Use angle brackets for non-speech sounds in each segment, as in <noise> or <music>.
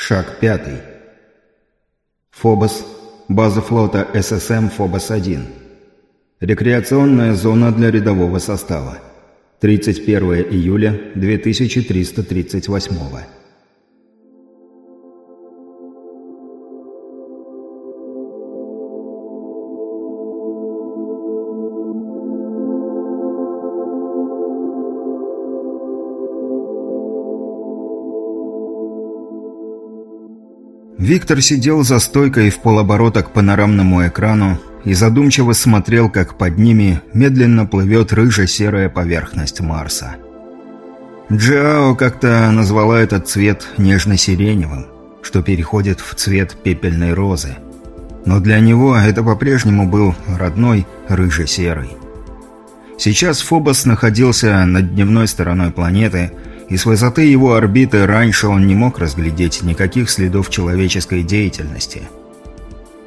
Шаг пятый. Фобос. База флота ССМ Фобос-1. Рекреационная зона для рядового состава. 31 июля 2338 Виктор сидел за стойкой в полоборота к панорамному экрану и задумчиво смотрел, как под ними медленно плывет рыже-серая поверхность Марса. Джао как-то назвала этот цвет нежно-сиреневым, что переходит в цвет пепельной розы. Но для него это по-прежнему был родной рыже-серый. Сейчас Фобос находился над дневной стороной планеты – и с высоты его орбиты раньше он не мог разглядеть никаких следов человеческой деятельности.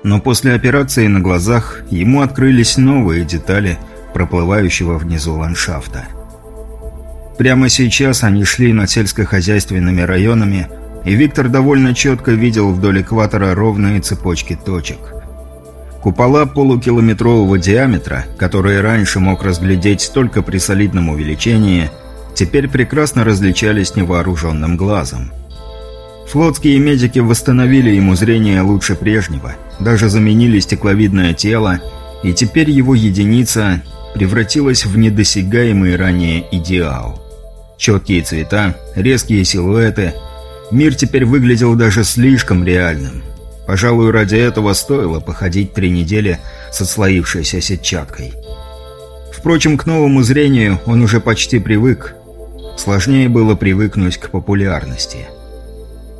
Но после операции на глазах ему открылись новые детали проплывающего внизу ландшафта. Прямо сейчас они шли над сельскохозяйственными районами, и Виктор довольно четко видел вдоль экватора ровные цепочки точек. Купола полукилометрового диаметра, которые раньше мог разглядеть только при солидном увеличении – теперь прекрасно различались невооруженным глазом. Флотские медики восстановили ему зрение лучше прежнего, даже заменили стекловидное тело, и теперь его единица превратилась в недосягаемый ранее идеал. Четкие цвета, резкие силуэты. Мир теперь выглядел даже слишком реальным. Пожалуй, ради этого стоило походить три недели с отслоившейся сетчаткой. Впрочем, к новому зрению он уже почти привык, Сложнее было привыкнуть к популярности.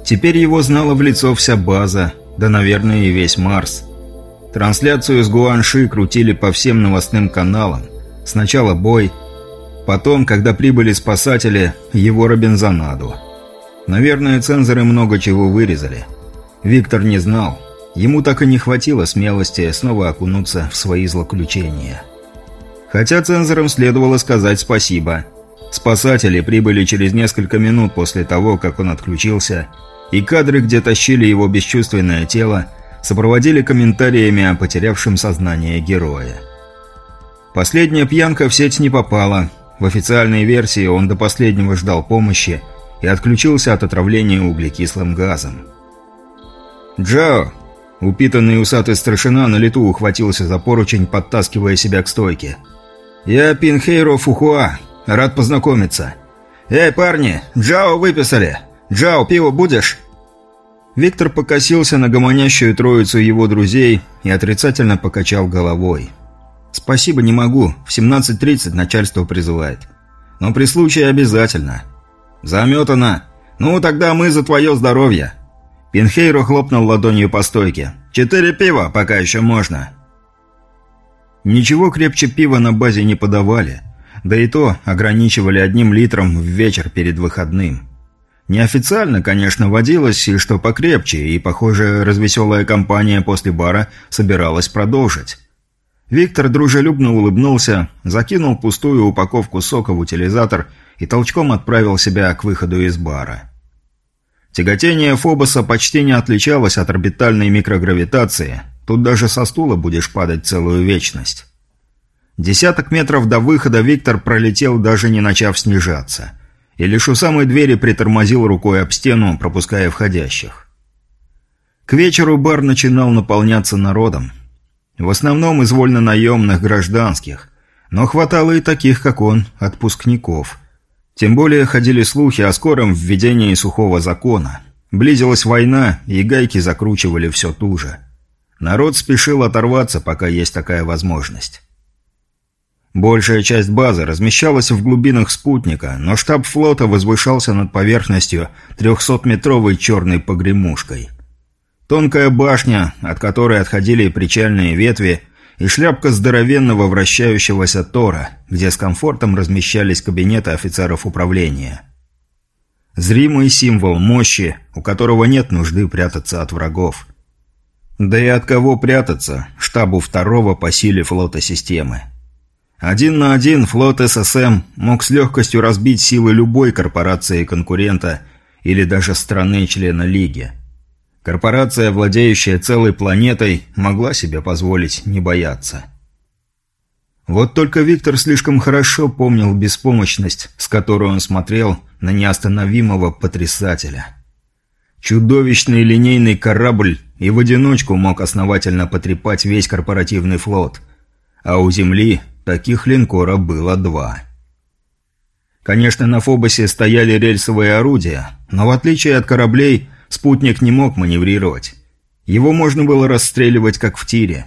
Теперь его знала в лицо вся база, да, наверное, и весь Марс. Трансляцию с Гуанши крутили по всем новостным каналам. Сначала бой, потом, когда прибыли спасатели, его Робинзонаду. Наверное, цензоры много чего вырезали. Виктор не знал. Ему так и не хватило смелости снова окунуться в свои злоключения. Хотя цензорам следовало сказать спасибо – Спасатели прибыли через несколько минут после того, как он отключился, и кадры, где тащили его бесчувственное тело, сопроводили комментариями о потерявшем сознание героя. Последняя пьянка в сеть не попала. В официальной версии он до последнего ждал помощи и отключился от отравления углекислым газом. «Джао!» Упитанный усатый старшина на лету ухватился за поручень, подтаскивая себя к стойке. «Я Пинхейро Фухуа, Рад познакомиться. Эй, парни, Джао выписали. Джао, пиво будешь?» Виктор покосился на гомонящую троицу его друзей и отрицательно покачал головой. «Спасибо, не могу. В 17.30 начальство призывает. Но при случае обязательно». «Заметано. Ну, тогда мы за твое здоровье». Пинхейро хлопнул ладонью по стойке. «Четыре пива, пока еще можно». Ничего крепче пива на базе не подавали – да и то ограничивали одним литром в вечер перед выходным. Неофициально, конечно, водилось и что покрепче, и, похоже, развеселая компания после бара собиралась продолжить. Виктор дружелюбно улыбнулся, закинул пустую упаковку сока в утилизатор и толчком отправил себя к выходу из бара. Тяготение Фобоса почти не отличалось от орбитальной микрогравитации, тут даже со стула будешь падать целую вечность. Десяток метров до выхода Виктор пролетел, даже не начав снижаться. И лишь у самой двери притормозил рукой об стену, пропуская входящих. К вечеру бар начинал наполняться народом. В основном из вольно-наемных гражданских. Но хватало и таких, как он, отпускников. Тем более ходили слухи о скором введении сухого закона. Близилась война, и гайки закручивали все туже. Народ спешил оторваться, пока есть такая возможность. Большая часть базы размещалась в глубинах спутника, но штаб флота возвышался над поверхностью 300-метровой черной погремушкой. Тонкая башня, от которой отходили причальные ветви, и шляпка здоровенного вращающегося тора, где с комфортом размещались кабинеты офицеров управления. Зримый символ мощи, у которого нет нужды прятаться от врагов. Да и от кого прятаться штабу второго по силе флота системы. Один на один флот ССМ мог с легкостью разбить силы любой корпорации конкурента или даже страны-члена Лиги. Корпорация, владеющая целой планетой, могла себе позволить не бояться. Вот только Виктор слишком хорошо помнил беспомощность, с которой он смотрел на неостановимого потрясателя. Чудовищный линейный корабль и в одиночку мог основательно потрепать весь корпоративный флот, а у Земли таких линкоров было два. Конечно, на Фобосе стояли рельсовые орудия, но в отличие от кораблей, спутник не мог маневрировать. Его можно было расстреливать как в тире.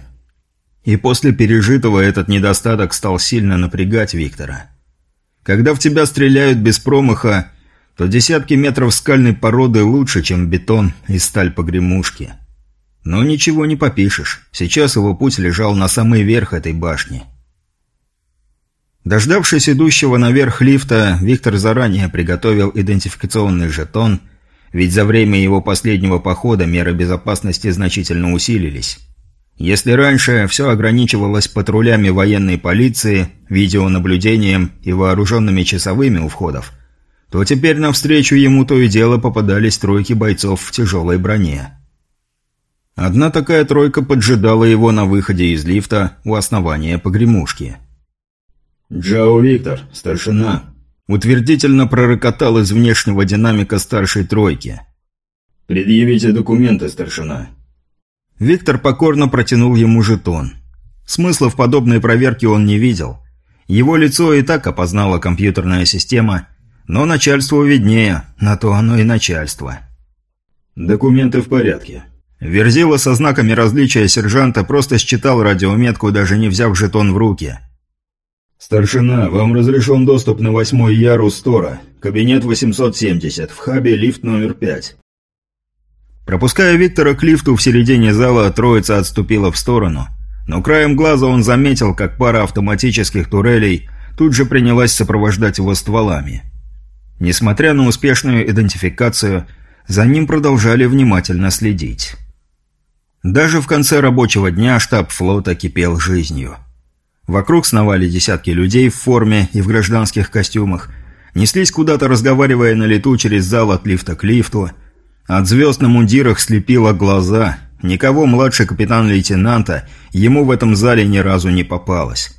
И после пережитого этот недостаток стал сильно напрягать Виктора. Когда в тебя стреляют без промаха, то десятки метров скальной породы лучше, чем бетон и сталь погремушки. Но ничего не попишешь. Сейчас его путь лежал на самый верх этой башни. Дождавшись идущего наверх лифта, Виктор заранее приготовил идентификационный жетон, ведь за время его последнего похода меры безопасности значительно усилились. Если раньше все ограничивалось патрулями военной полиции, видеонаблюдением и вооруженными часовыми у входов, то теперь навстречу ему то и дело попадались тройки бойцов в тяжелой броне. Одна такая тройка поджидала его на выходе из лифта у основания погремушки. «Джао Виктор, старшина», — утвердительно пророкотал из внешнего динамика старшей тройки. «Предъявите документы, старшина». Виктор покорно протянул ему жетон. Смысла в подобной проверке он не видел. Его лицо и так опознала компьютерная система, но начальству виднее, на то оно и начальство. «Документы в порядке». Верзила со знаками различия сержанта просто считал радиометку, даже не взяв жетон в руки. «Старшина, вам разрешен доступ на восьмой ярус Тора, кабинет 870, в хабе лифт номер пять. Пропуская Виктора к лифту в середине зала, троица отступила в сторону. Но краем глаза он заметил, как пара автоматических турелей тут же принялась сопровождать его стволами. Несмотря на успешную идентификацию, за ним продолжали внимательно следить. Даже в конце рабочего дня штаб флота кипел жизнью. Вокруг сновали десятки людей в форме и в гражданских костюмах, неслись куда-то, разговаривая на лету через зал от лифта к лифту – от звезд на мундирах слепило глаза. Никого младше капитан-лейтенанта ему в этом зале ни разу не попалось.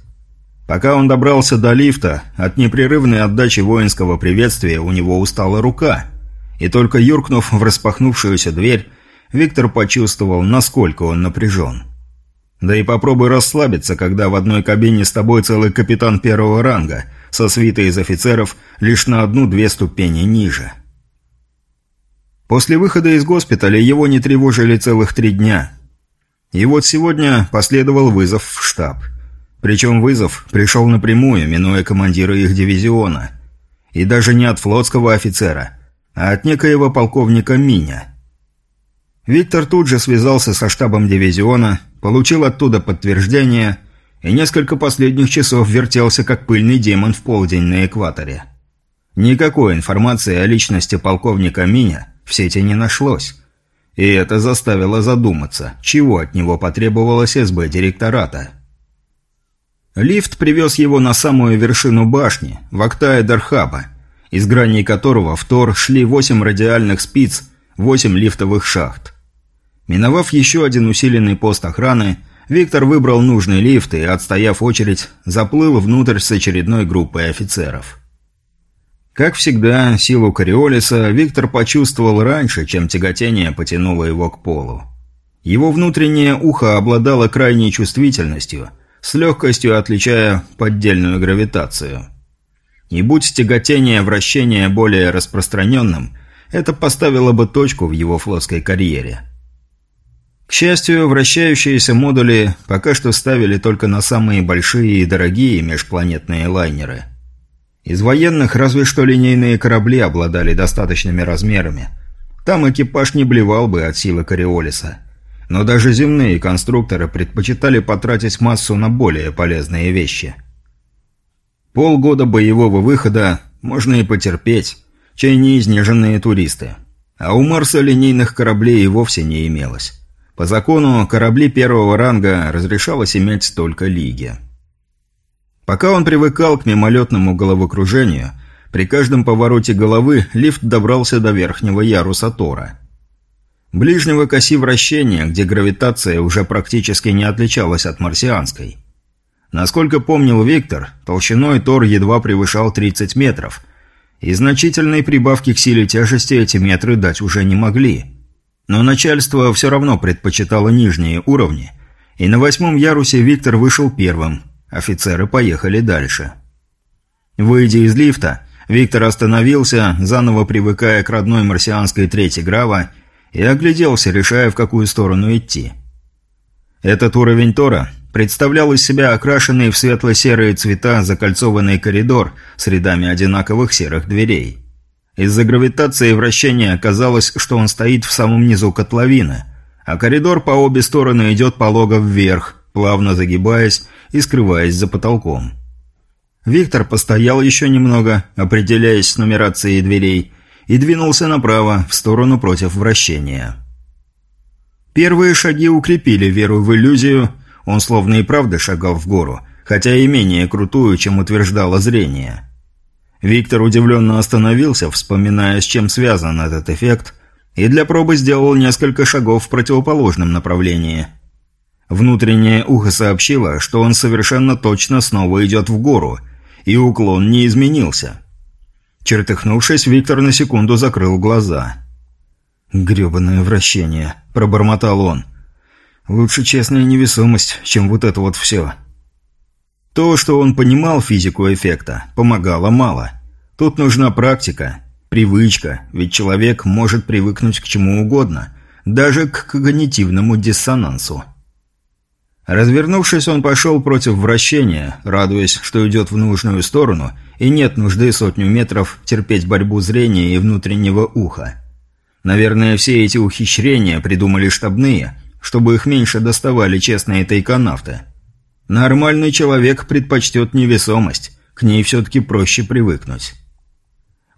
Пока он добрался до лифта, от непрерывной отдачи воинского приветствия у него устала рука. И только юркнув в распахнувшуюся дверь, Виктор почувствовал, насколько он напряжен. Да и попробуй расслабиться, когда в одной кабине с тобой целый капитан первого ранга, со свитой из офицеров лишь на одну-две ступени ниже. После выхода из госпиталя его не тревожили целых три дня. И вот сегодня последовал вызов в штаб. Причем вызов пришел напрямую, минуя командира их дивизиона. И даже не от флотского офицера, а от некоего полковника Миня. Виктор тут же связался со штабом дивизиона, получил оттуда подтверждение и несколько последних часов вертелся как пыльный демон в полдень на экваторе. Никакой информации о личности полковника Миня – в сети не нашлось. И это заставило задуматься, чего от него потребовалось СБ директората. Лифт привез его на самую вершину башни, в октае Дархаба, из граней которого в Тор шли восемь радиальных спиц, восемь лифтовых шахт. Миновав еще один усиленный пост охраны, Виктор выбрал нужный лифт и, отстояв очередь, заплыл внутрь с очередной группой офицеров. Как всегда, силу Кориолиса Виктор почувствовал раньше, чем тяготение потянуло его к полу. Его внутреннее ухо обладало крайней чувствительностью, с легкостью отличая поддельную гравитацию. И будь тяготение вращения более распространенным, это поставило бы точку в его флотской карьере. К счастью, вращающиеся модули пока что ставили только на самые большие и дорогие межпланетные лайнеры – из военных разве что линейные корабли обладали достаточными размерами. Там экипаж не блевал бы от силы Кориолиса. Но даже земные конструкторы предпочитали потратить массу на более полезные вещи. Полгода боевого выхода можно и потерпеть, чай не изнеженные туристы. А у Марса линейных кораблей и вовсе не имелось. По закону, корабли первого ранга разрешалось иметь только Лиге. Пока он привыкал к мимолетному головокружению, при каждом повороте головы лифт добрался до верхнего яруса Тора. ближнего к оси вращения, где гравитация уже практически не отличалась от марсианской. Насколько помнил Виктор, толщиной Тор едва превышал 30 метров, и значительной прибавки к силе тяжести эти метры дать уже не могли. Но начальство все равно предпочитало нижние уровни, и на восьмом ярусе Виктор вышел первым, офицеры поехали дальше. Выйдя из лифта, Виктор остановился, заново привыкая к родной марсианской трети Грава, и огляделся, решая, в какую сторону идти. Этот уровень Тора представлял из себя окрашенный в светло-серые цвета закольцованный коридор с рядами одинаковых серых дверей. Из-за гравитации и вращения казалось, что он стоит в самом низу котловины, а коридор по обе стороны идет полого вверх, плавно загибаясь и скрываясь за потолком. Виктор постоял еще немного, определяясь с нумерацией дверей, и двинулся направо, в сторону против вращения. Первые шаги укрепили веру в иллюзию, он словно и правда шагал в гору, хотя и менее крутую, чем утверждало зрение. Виктор удивленно остановился, вспоминая, с чем связан этот эффект, и для пробы сделал несколько шагов в противоположном направлении. Внутреннее ухо сообщило, что он совершенно точно снова идет в гору – и уклон не изменился. Чертыхнувшись, Виктор на секунду закрыл глаза. «Гребаное вращение», – пробормотал он. «Лучше честная невесомость, чем вот это вот все». То, что он понимал физику эффекта, помогало мало. Тут нужна практика, привычка, ведь человек может привыкнуть к чему угодно, даже к когнитивному диссонансу. Развернувшись, он пошел против вращения, радуясь, что идет в нужную сторону, и нет нужды сотню метров терпеть борьбу зрения и внутреннего уха. Наверное, все эти ухищрения придумали штабные, чтобы их меньше доставали честные тайконавты. Нормальный человек предпочтет невесомость, к ней все-таки проще привыкнуть.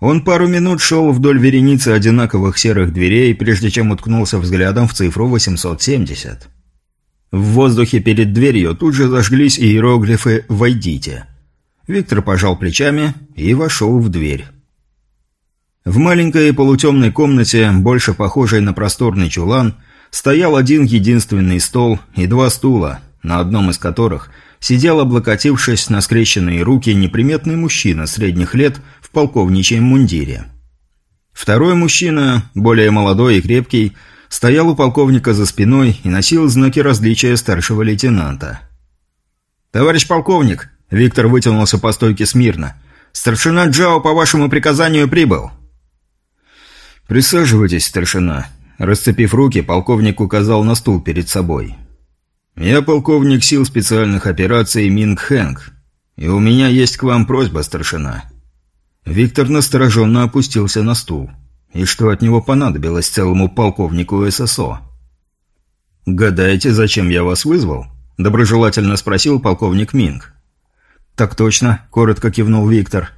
Он пару минут шел вдоль вереницы одинаковых серых дверей, прежде чем уткнулся взглядом в цифру 870. В воздухе перед дверью тут же зажглись иероглифы «Войдите». Виктор пожал плечами и вошел в дверь. В маленькой полутемной комнате, больше похожей на просторный чулан, стоял один единственный стол и два стула, на одном из которых сидел, облокотившись на скрещенные руки, неприметный мужчина средних лет в полковничьем мундире. Второй мужчина, более молодой и крепкий, стоял у полковника за спиной и носил знаки различия старшего лейтенанта. «Товарищ полковник!» – Виктор вытянулся по стойке смирно. «Старшина Джао по вашему приказанию прибыл!» «Присаживайтесь, старшина!» Расцепив руки, полковник указал на стул перед собой. «Я полковник сил специальных операций Минг Хэнк, и у меня есть к вам просьба, старшина». Виктор настороженно опустился на стул. И что от него понадобилось целому полковнику ССО? «Гадаете, зачем я вас вызвал?» – доброжелательно спросил полковник Минг. «Так точно», – коротко кивнул Виктор.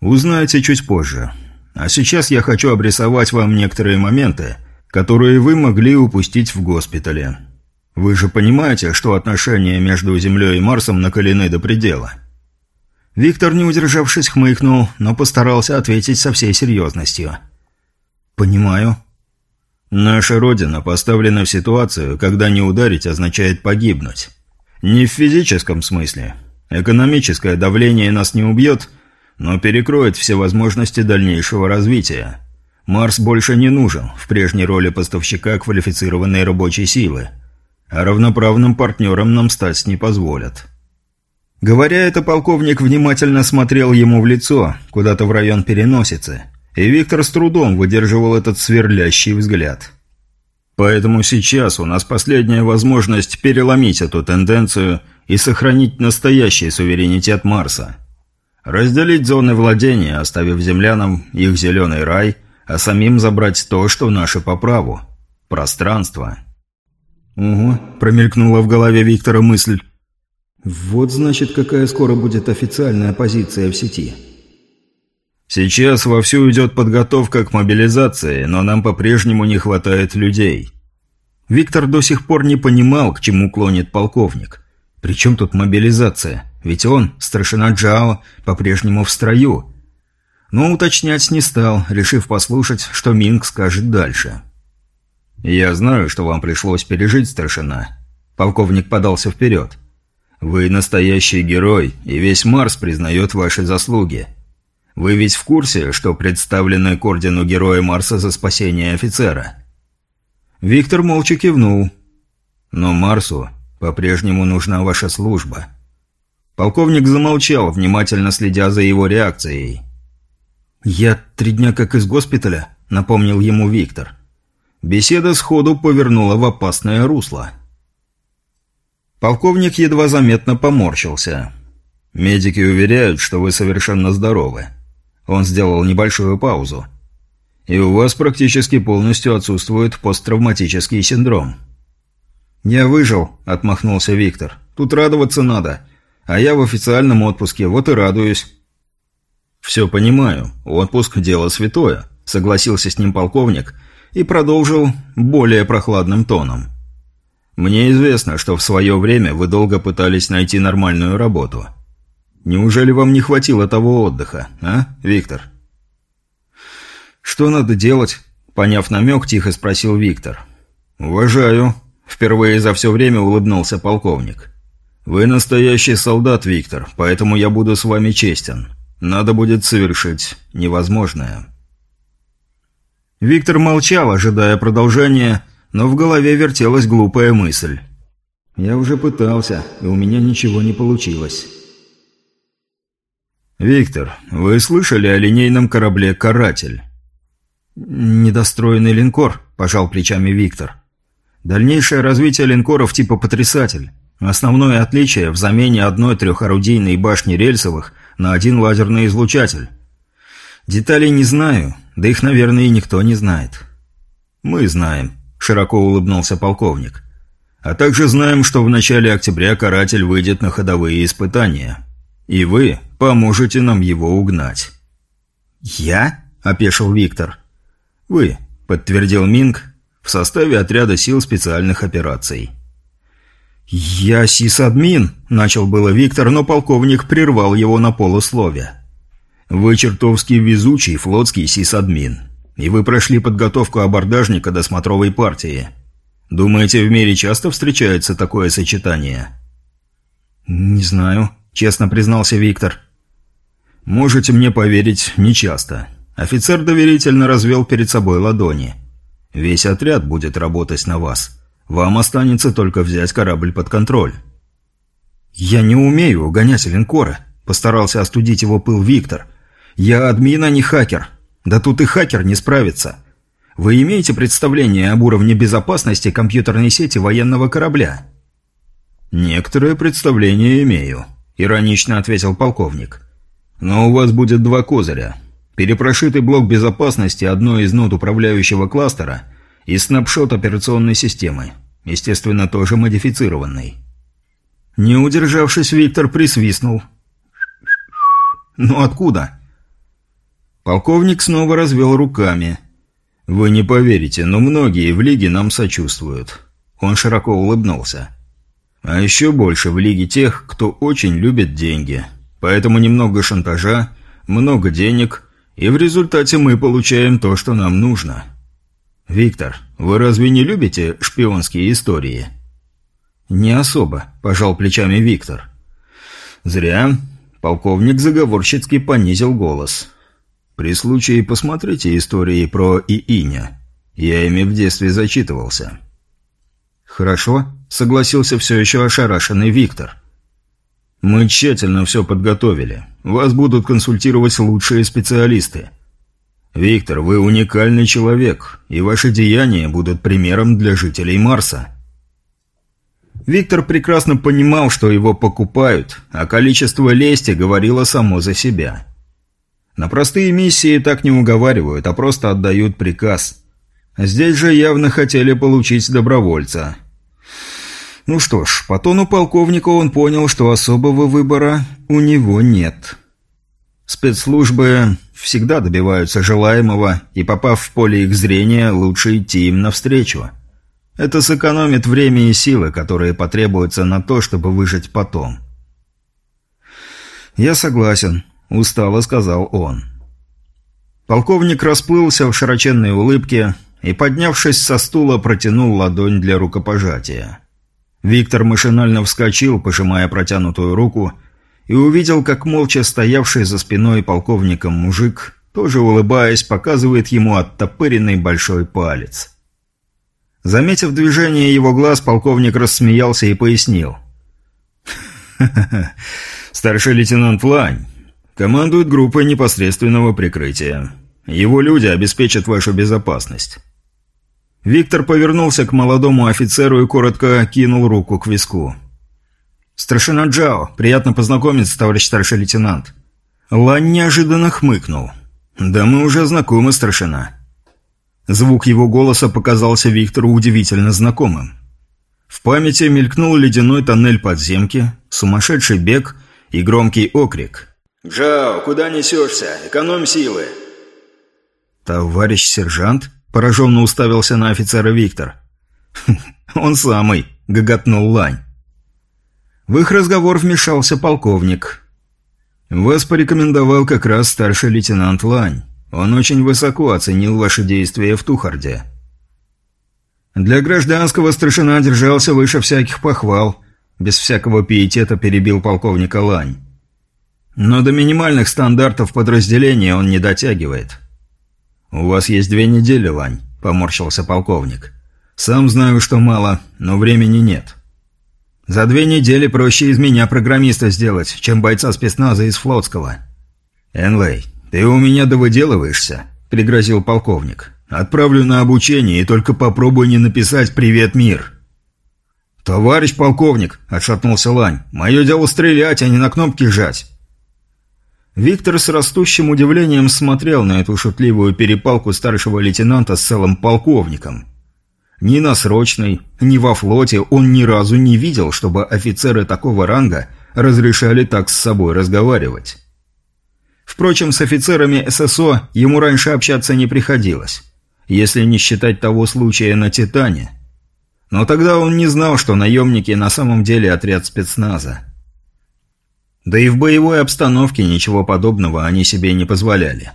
«Узнаете чуть позже. А сейчас я хочу обрисовать вам некоторые моменты, которые вы могли упустить в госпитале. Вы же понимаете, что отношения между Землей и Марсом накалены до предела?» Виктор, не удержавшись, хмыкнул, но постарался ответить со всей серьезностью. «Понимаю». «Наша Родина поставлена в ситуацию, когда не ударить означает погибнуть. Не в физическом смысле. Экономическое давление нас не убьет, но перекроет все возможности дальнейшего развития. Марс больше не нужен в прежней роли поставщика квалифицированной рабочей силы, а равноправным партнером нам стать не позволят». Говоря это, полковник внимательно смотрел ему в лицо, куда-то в район переносицы, и Виктор с трудом выдерживал этот сверлящий взгляд. Поэтому сейчас у нас последняя возможность переломить эту тенденцию и сохранить настоящий суверенитет Марса. Разделить зоны владения, оставив землянам их зеленый рай, а самим забрать то, что наше по праву – пространство. «Угу», – промелькнула в голове Виктора мысль. Вот значит, какая скоро будет официальная позиция в сети. Сейчас вовсю идет подготовка к мобилизации, но нам по-прежнему не хватает людей. Виктор до сих пор не понимал, к чему клонит полковник. Причем тут мобилизация? Ведь он, старшина Джао, по-прежнему в строю. Но уточнять не стал, решив послушать, что Минг скажет дальше. «Я знаю, что вам пришлось пережить, старшина». Полковник подался вперед. «Вы настоящий герой, и весь Марс признает ваши заслуги. Вы ведь в курсе, что представлены к ордену Героя Марса за спасение офицера?» Виктор молча кивнул. «Но Марсу по-прежнему нужна ваша служба». Полковник замолчал, внимательно следя за его реакцией. «Я три дня как из госпиталя», — напомнил ему Виктор. Беседа сходу повернула в опасное русло. Полковник едва заметно поморщился. «Медики уверяют, что вы совершенно здоровы». Он сделал небольшую паузу. «И у вас практически полностью отсутствует посттравматический синдром». «Я выжил», — отмахнулся Виктор. «Тут радоваться надо. А я в официальном отпуске, вот и радуюсь». «Все понимаю. Отпуск – дело святое», – согласился с ним полковник и продолжил более прохладным тоном. «Мне известно, что в свое время вы долго пытались найти нормальную работу. Неужели вам не хватило того отдыха, а, Виктор?» «Что надо делать?» – поняв намек, тихо спросил Виктор. «Уважаю», – впервые за все время улыбнулся полковник. «Вы настоящий солдат, Виктор, поэтому я буду с вами честен. Надо будет совершить невозможное». Виктор молчал, ожидая продолжения, но в голове вертелась глупая мысль. «Я уже пытался, и у меня ничего не получилось». «Виктор, вы слышали о линейном корабле «Каратель»?» «Недостроенный линкор», – пожал плечами Виктор. «Дальнейшее развитие линкоров типа «Потрясатель». Основное отличие в замене одной трехорудийной башни рельсовых на один лазерный излучатель. Деталей не знаю, да их, наверное, и никто не знает. «Мы знаем», – широко улыбнулся полковник. «А также знаем, что в начале октября «Каратель» выйдет на ходовые испытания. И вы поможете нам его угнать». «Я?» – опешил Виктор. «Вы», – подтвердил Минг, – в составе отряда сил специальных операций. «Я сисадмин», – начал было Виктор, но полковник прервал его на полусловие. «Вы чертовски везучий флотский сисадмин, и вы прошли подготовку абордажника до смотровой партии. Думаете, в мире часто встречается такое сочетание?» «Не знаю», – честно признался Виктор. «Можете мне поверить, нечасто». Офицер доверительно развел перед собой ладони. «Весь отряд будет работать на вас». Вам останется только взять корабль под контроль». «Я не умею угонять линкоры», – постарался остудить его пыл Виктор. «Я админ, а не хакер. Да тут и хакер не справится. Вы имеете представление об уровне безопасности компьютерной сети военного корабля?» «Некоторое представление имею», – иронично ответил полковник. «Но у вас будет два козыря. Перепрошитый блок безопасности одной из нот управляющего кластера и снапшот операционной системы. Естественно, тоже модифицированный. Не удержавшись, Виктор присвистнул. «Ну откуда?» Полковник снова развел руками. «Вы не поверите, но многие в Лиге нам сочувствуют». Он широко улыбнулся. «А еще больше в Лиге тех, кто очень любит деньги. Поэтому немного шантажа, много денег, и в результате мы получаем то, что нам нужно». «Виктор, вы разве не любите шпионские истории?» «Не особо», – пожал плечами Виктор. «Зря». Полковник заговорщицки понизил голос. «При случае посмотрите истории про Ииня. Я ими в детстве зачитывался». «Хорошо», – согласился все еще ошарашенный Виктор. «Мы тщательно все подготовили. Вас будут консультировать лучшие специалисты. «Виктор, вы уникальный человек, и ваши деяния будут примером для жителей Марса». Виктор прекрасно понимал, что его покупают, а количество лести говорило само за себя. На простые миссии так не уговаривают, а просто отдают приказ. Здесь же явно хотели получить добровольца. Ну что ж, по тону полковника он понял, что особого выбора у него нет. Спецслужбы всегда добиваются желаемого, и попав в поле их зрения, лучше идти им навстречу. Это сэкономит время и силы, которые потребуются на то, чтобы выжить потом. «Я согласен», – устало сказал он. Полковник расплылся в широченной улыбке, и, поднявшись со стула, протянул ладонь для рукопожатия. Виктор машинально вскочил, пожимая протянутую руку, и увидел, как молча стоявший за спиной полковником мужик, тоже улыбаясь, показывает ему оттопыренный большой палец. Заметив движение его глаз, полковник рассмеялся и пояснил. Старший лейтенант Лань командует группой непосредственного прикрытия. Его люди обеспечат вашу безопасность». Виктор повернулся к молодому офицеру и коротко кинул руку к виску. «Старшина Джао, приятно познакомиться, товарищ старший лейтенант». Лань неожиданно хмыкнул. «Да мы уже знакомы, старшина». Звук его голоса показался Виктору удивительно знакомым. В памяти мелькнул ледяной тоннель подземки, сумасшедший бег и громкий окрик. «Джао, куда несешься? Экономь силы!» «Товарищ сержант?» – пораженно уставился на офицера Виктор. <laughs> «Он самый!» – гоготнул Лань. В их разговор вмешался полковник. «Вас порекомендовал как раз старший лейтенант Лань. Он очень высоко оценил ваши действия в Тухарде». «Для гражданского старшина держался выше всяких похвал», – без всякого пиетета перебил полковника Лань. «Но до минимальных стандартов подразделения он не дотягивает. «У вас есть две недели, Лань», – поморщился полковник. «Сам знаю, что мало, но времени нет. За две недели проще из меня программиста сделать, чем бойца спецназа из флотского». «Энлей, ты у меня довыделываешься», – пригрозил полковник. «Отправлю на обучение и только попробуй не написать «Привет, мир». «Товарищ полковник», – отшатнулся Лань, – «мое дело стрелять, а не на кнопки жать». Виктор с растущим удивлением смотрел на эту шутливую перепалку старшего лейтенанта с целым полковником. Ни на срочной, ни во флоте он ни разу не видел, чтобы офицеры такого ранга разрешали так с собой разговаривать. Впрочем, с офицерами ССО ему раньше общаться не приходилось, если не считать того случая на «Титане». Но тогда он не знал, что наемники на самом деле отряд спецназа. Да и в боевой обстановке ничего подобного они себе не позволяли.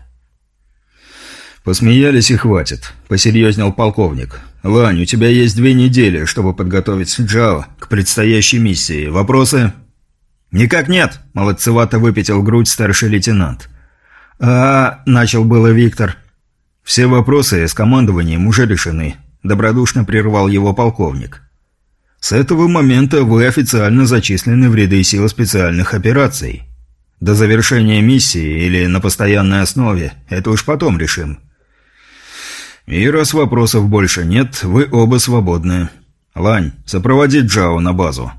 «Посмеялись и хватит», – посерьезнел полковник. «Лань, у тебя есть две недели, чтобы подготовить Джао к предстоящей миссии. Вопросы?» «Никак нет», – молодцевато выпятил грудь старший лейтенант. «А...» – начал было Виктор. «Все вопросы с командованием уже решены», – добродушно прервал его полковник. С этого момента вы официально зачислены в ряды сил специальных операций. До завершения миссии или на постоянной основе – это уж потом решим. И раз вопросов больше нет, вы оба свободны. Лань, сопроводи Джао на базу.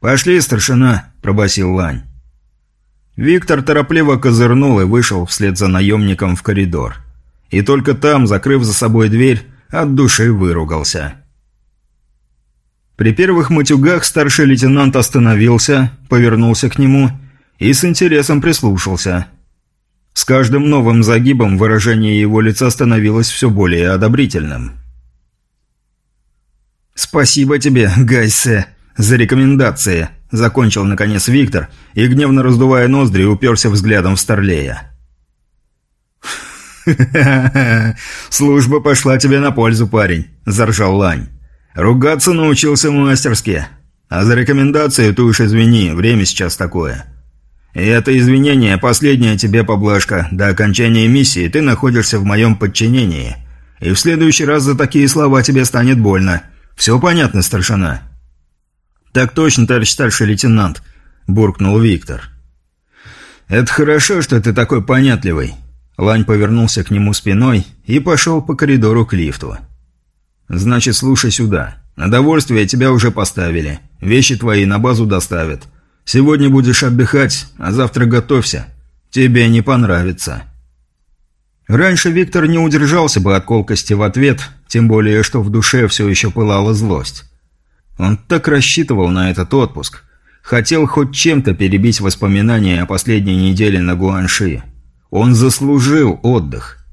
«Пошли, старшина», – пробасил Лань. Виктор торопливо козырнул и вышел вслед за наемником в коридор. И только там, закрыв за собой дверь, от души выругался. При первых матюгах старший лейтенант остановился, повернулся к нему и с интересом прислушался. С каждым новым загибом выражение его лица становилось все более одобрительным. «Спасибо тебе, Гайсе, за рекомендации», – закончил наконец Виктор и, гневно раздувая ноздри, уперся взглядом в Старлея. «Служба пошла тебе на пользу, парень», – заржал Лань. Ругаться научился мастерски. А за рекомендацию ты уж извини, время сейчас такое. И это извинение – последняя тебе поблажка. До окончания миссии ты находишься в моем подчинении. И в следующий раз за такие слова тебе станет больно. Все понятно, старшина?» «Так точно, товарищ старший лейтенант», – буркнул Виктор. «Это хорошо, что ты такой понятливый». Лань повернулся к нему спиной и пошел по коридору к лифту. «Значит, слушай сюда. На довольствие тебя уже поставили. Вещи твои на базу доставят. Сегодня будешь отдыхать, а завтра готовься. Тебе не понравится». Раньше Виктор не удержался бы от колкости в ответ, тем более, что в душе все еще пылала злость. Он так рассчитывал на этот отпуск. Хотел хоть чем-то перебить воспоминания о последней неделе на Гуанши. Он заслужил отдых.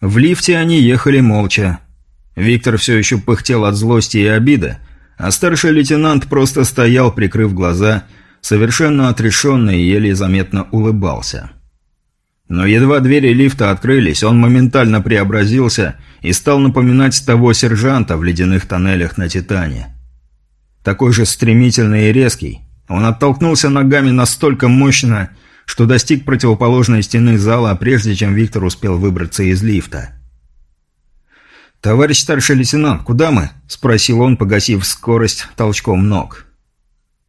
В лифте они ехали молча, Виктор все еще пыхтел от злости и обиды, а старший лейтенант просто стоял, прикрыв глаза, совершенно отрешенно и еле заметно улыбался. Но едва двери лифта открылись, он моментально преобразился и стал напоминать того сержанта в ледяных тоннелях на «Титане». Такой же стремительный и резкий, он оттолкнулся ногами настолько мощно, что достиг противоположной стены зала, прежде чем Виктор успел выбраться из лифта. «Товарищ старший лейтенант, куда мы?» – спросил он, погасив скорость толчком ног.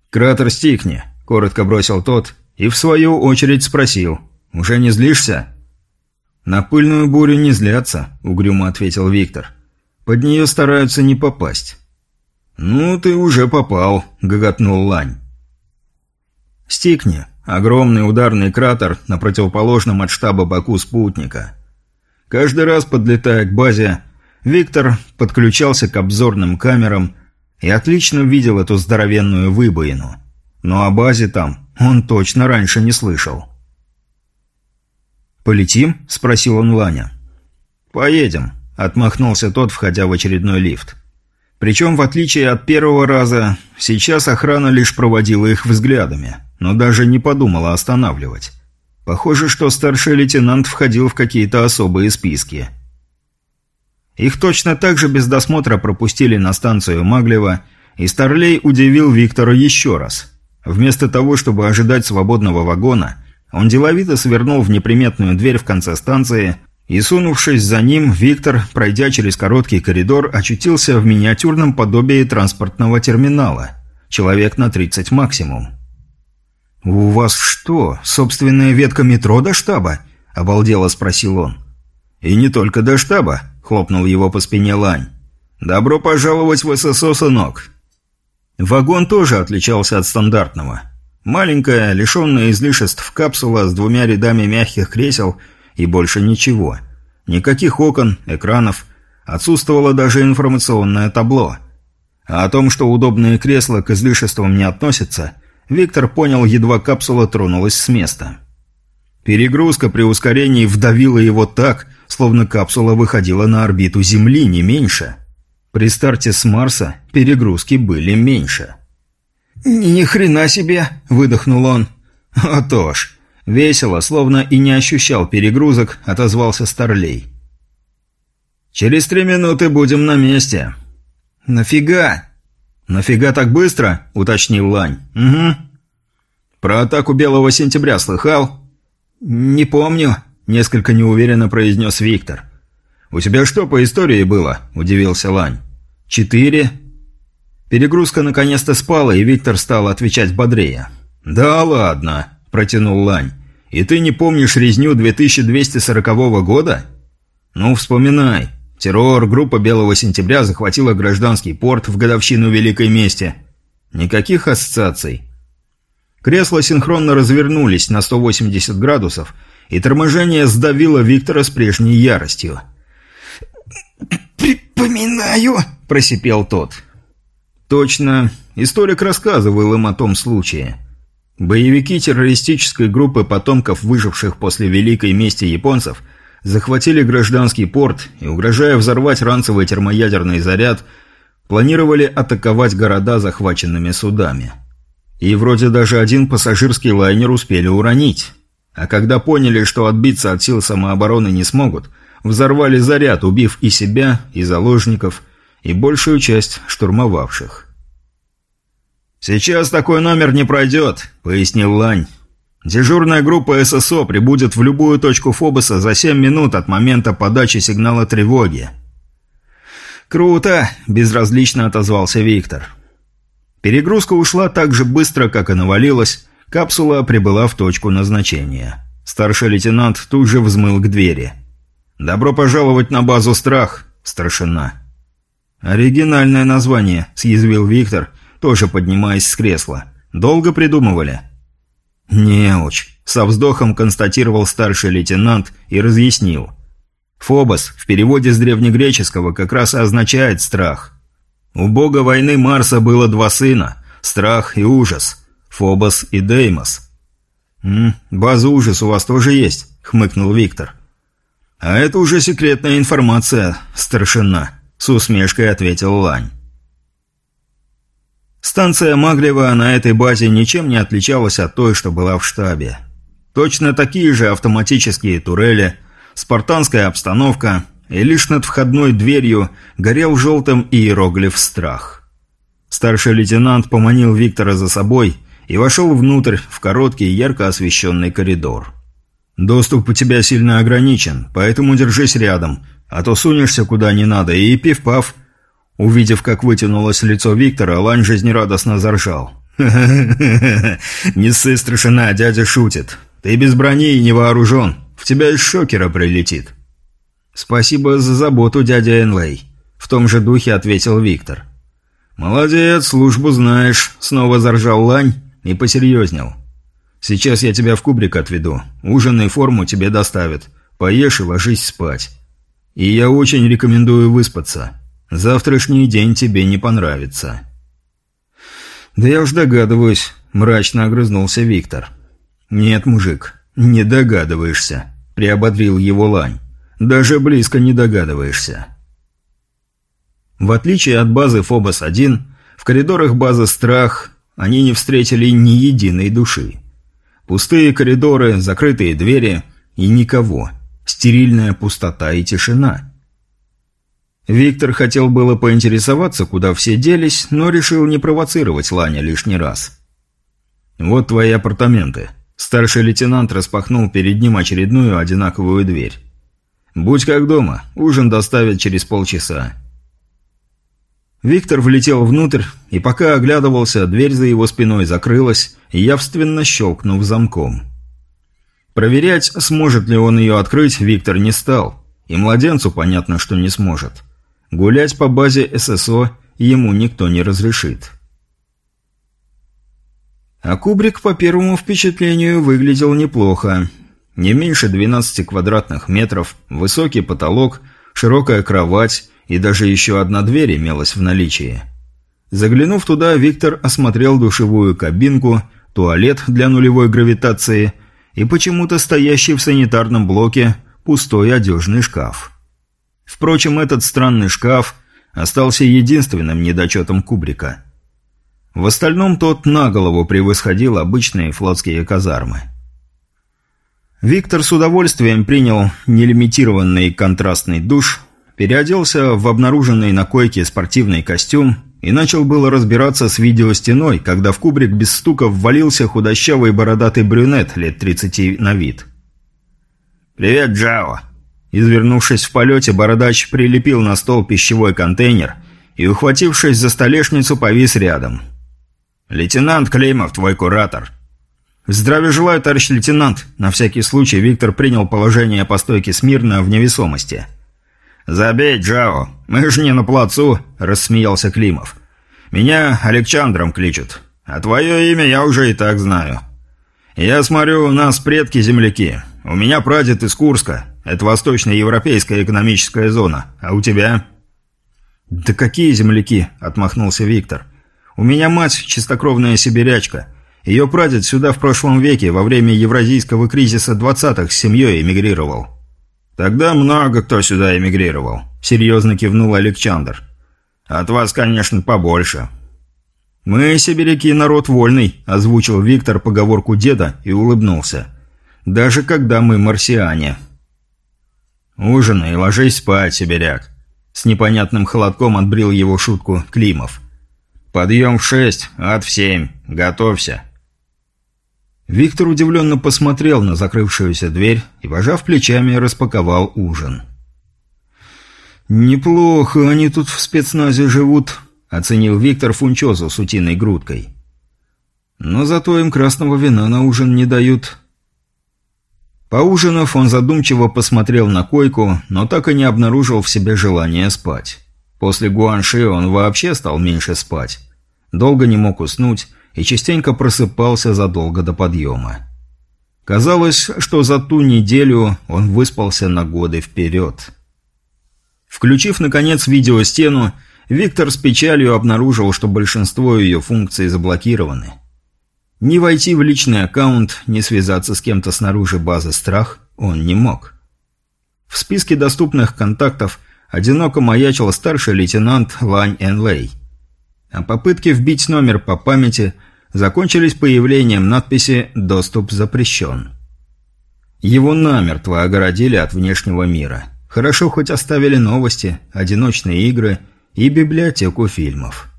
«Кратер стихни», – коротко бросил тот и, в свою очередь, спросил – «Уже не злишься?» «На пыльную бурю не злятся», — угрюмо ответил Виктор. «Под нее стараются не попасть». «Ну, ты уже попал», — гоготнул Лань. Стикни — огромный ударный кратер на противоположном от штаба боку спутника. Каждый раз, подлетая к базе, Виктор подключался к обзорным камерам и отлично видел эту здоровенную выбоину. Но о базе там он точно раньше не слышал. «Полетим?» – спросил он Ланя. «Поедем», – отмахнулся тот, входя в очередной лифт. Причем, в отличие от первого раза, сейчас охрана лишь проводила их взглядами, но даже не подумала останавливать. Похоже, что старший лейтенант входил в какие-то особые списки. Их точно так же без досмотра пропустили на станцию Маглева, и Старлей удивил Виктора еще раз. Вместо того, чтобы ожидать свободного вагона, он деловито свернул в неприметную дверь в конце станции, и, сунувшись за ним, Виктор, пройдя через короткий коридор, очутился в миниатюрном подобии транспортного терминала. Человек на 30 максимум. «У вас что, собственная ветка метро до штаба?» – обалдело спросил он. «И не только до штаба», – хлопнул его по спине Лань. «Добро пожаловать в ССО, сынок». Вагон тоже отличался от стандартного – Маленькая, лишенная излишеств капсула с двумя рядами мягких кресел и больше ничего. Никаких окон, экранов. Отсутствовало даже информационное табло. А о том, что удобные кресла к излишествам не относятся, Виктор понял, едва капсула тронулась с места. Перегрузка при ускорении вдавила его так, словно капсула выходила на орбиту Земли, не меньше. При старте с Марса перегрузки были меньше. «Ни хрена себе!» – выдохнул он. «А то ж!» – весело, словно и не ощущал перегрузок, отозвался Старлей. «Через три минуты будем на месте». «Нафига?» «Нафига так быстро?» – уточнил Лань. «Угу». «Про атаку Белого Сентября слыхал?» «Не помню», – несколько неуверенно произнес Виктор. «У тебя что по истории было?» – удивился Лань. «Четыре?» Перегрузка наконец-то спала, и Виктор стал отвечать бодрее. «Да ладно», – протянул Лань. «И ты не помнишь резню 2240 года?» «Ну, вспоминай. Террор, группа Белого Сентября захватила гражданский порт в годовщину Великой Мести. Никаких ассоциаций». Кресла синхронно развернулись на 180 градусов, и торможение сдавило Виктора с прежней яростью. «Припоминаю», – просипел тот. Точно. Историк рассказывал им о том случае. Боевики террористической группы потомков выживших после Великой мести японцев захватили гражданский порт и, угрожая взорвать ранцевый термоядерный заряд, планировали атаковать города захваченными судами. И вроде даже один пассажирский лайнер успели уронить. А когда поняли, что отбиться от сил самообороны не смогут, взорвали заряд, убив и себя, и заложников – и большую часть штурмовавших. «Сейчас такой номер не пройдет», — пояснил Лань. «Дежурная группа ССО прибудет в любую точку Фобоса за 7 минут от момента подачи сигнала тревоги». «Круто!» – безразлично отозвался Виктор. Перегрузка ушла так же быстро, как и навалилась. Капсула прибыла в точку назначения. Старший лейтенант тут же взмыл к двери. «Добро пожаловать на базу «Страх», старшина». «Оригинальное название», – съязвил Виктор, тоже поднимаясь с кресла. «Долго придумывали?» «Неуч», – со вздохом констатировал старший лейтенант и разъяснил. «Фобос в переводе с древнегреческого как раз означает «страх». У бога войны Марса было два сына – Страх и Ужас, Фобос и Деймос. «М, «База Ужас у вас тоже есть», – хмыкнул Виктор. «А это уже секретная информация, старшина». С усмешкой ответил Лань. Станция Маглева на этой базе ничем не отличалась от той, что была в штабе. Точно такие же автоматические турели, спартанская обстановка, и лишь над входной дверью горел желтым иероглиф «Страх». Старший лейтенант поманил Виктора за собой и вошел внутрь, в короткий, ярко освещенный коридор. «Доступ у тебя сильно ограничен, поэтому держись рядом, а то сунешься куда не надо и пив-пав». Увидев, как вытянулось лицо Виктора, Лань жизнерадостно заржал. «Не ссы, страшина, дядя шутит. Ты без брони и не вооружен. В тебя из шокера прилетит». «Спасибо за заботу, дядя Энлей», — в том же духе ответил Виктор. «Молодец, службу знаешь», — снова заржал Лань и посерьезнел. «Сейчас я тебя в кубрик отведу. Ужин и форму тебе доставят. Поешь и ложись спать. И я очень рекомендую выспаться. Завтрашний день тебе не понравится». «Да я уж догадываюсь», — мрачно огрызнулся Виктор. «Нет, мужик, не догадываешься», — приободрил его Лань. «Даже близко не догадываешься». В отличие от базы Фобос-1, в коридорах базы «Страх» они не встретили ни единой души. Пустые коридоры, закрытые двери и никого. Стерильная пустота и тишина. Виктор хотел было поинтересоваться, куда все делись, но решил не провоцировать Ланя лишний раз. «Вот твои апартаменты». Старший лейтенант распахнул перед ним очередную одинаковую дверь. «Будь как дома, ужин доставят через полчаса». Виктор влетел внутрь, и пока оглядывался, дверь за его спиной закрылась, явственно щелкнув замком. Проверять, сможет ли он ее открыть, Виктор не стал, и младенцу понятно, что не сможет. Гулять по базе ССО ему никто не разрешит. А кубрик по первому впечатлению выглядел неплохо. Не меньше 12 квадратных метров, высокий потолок, широкая кровать и даже еще одна дверь имелась в наличии. Заглянув туда, Виктор осмотрел душевую кабинку, туалет для нулевой гравитации и почему-то стоящий в санитарном блоке пустой одежный шкаф. Впрочем, этот странный шкаф остался единственным недочетом кубрика. В остальном тот на голову превосходил обычные флотские казармы. Виктор с удовольствием принял нелимитированный контрастный душ, переоделся в обнаруженный на койке спортивный костюм и начал было разбираться с видеостеной, когда в кубрик без стука ввалился худощавый бородатый брюнет лет 30 на вид. «Привет, Джао!» Извернувшись в полете, бородач прилепил на стол пищевой контейнер и, ухватившись за столешницу, повис рядом. «Лейтенант Клеймов, твой куратор». «Здравия желаю, товарищ лейтенант!» На всякий случай Виктор принял положение по стойке смирно в невесомости. «Забей, Джао, мы же не на плацу», – рассмеялся Климов. «Меня Александром кличут, а твое имя я уже и так знаю. Я смотрю, у нас предки-земляки. У меня прадед из Курска, это восточноевропейская экономическая зона. А у тебя?» «Да какие земляки?» – отмахнулся Виктор. «У меня мать чистокровная сибирячка. Ее прадед сюда в прошлом веке, во время евразийского кризиса 20-х, с семьей эмигрировал». «Тогда много кто сюда эмигрировал», – серьезно кивнул Александр. «От вас, конечно, побольше». «Мы, сибиряки, народ вольный», – озвучил Виктор поговорку деда и улыбнулся. «Даже когда мы марсиане». «Ужинай и ложись спать, сибиряк!» С непонятным холодком отбрил его шутку Климов. «Подъем в шесть, ад в семь. Готовься!» Виктор удивленно посмотрел на закрывшуюся дверь и, пожав плечами, распаковал ужин. «Неплохо они тут в спецназе живут», — оценил Виктор фунчозу с утиной грудкой. «Но зато им красного вина на ужин не дают. Поужинав, он задумчиво посмотрел на койку, но так и не обнаружил в себе желания спать. После гуанши он вообще стал меньше спать. Долго не мог уснуть и частенько просыпался задолго до подъема. Казалось, что за ту неделю он выспался на годы вперед. Включив, наконец, видеостену, Виктор с печалью обнаружил, что большинство ее функций заблокированы. Ни войти в личный аккаунт, ни связаться с кем-то снаружи базы «Страх» он не мог. В списке доступных контактов одиноко маячил старший лейтенант Лань Энлей. А попытки вбить номер по памяти закончились появлением надписи «Доступ запрещен». Его намертво огородили от внешнего мира. Хорошо хоть оставили новости, одиночные игры и библиотеку фильмов.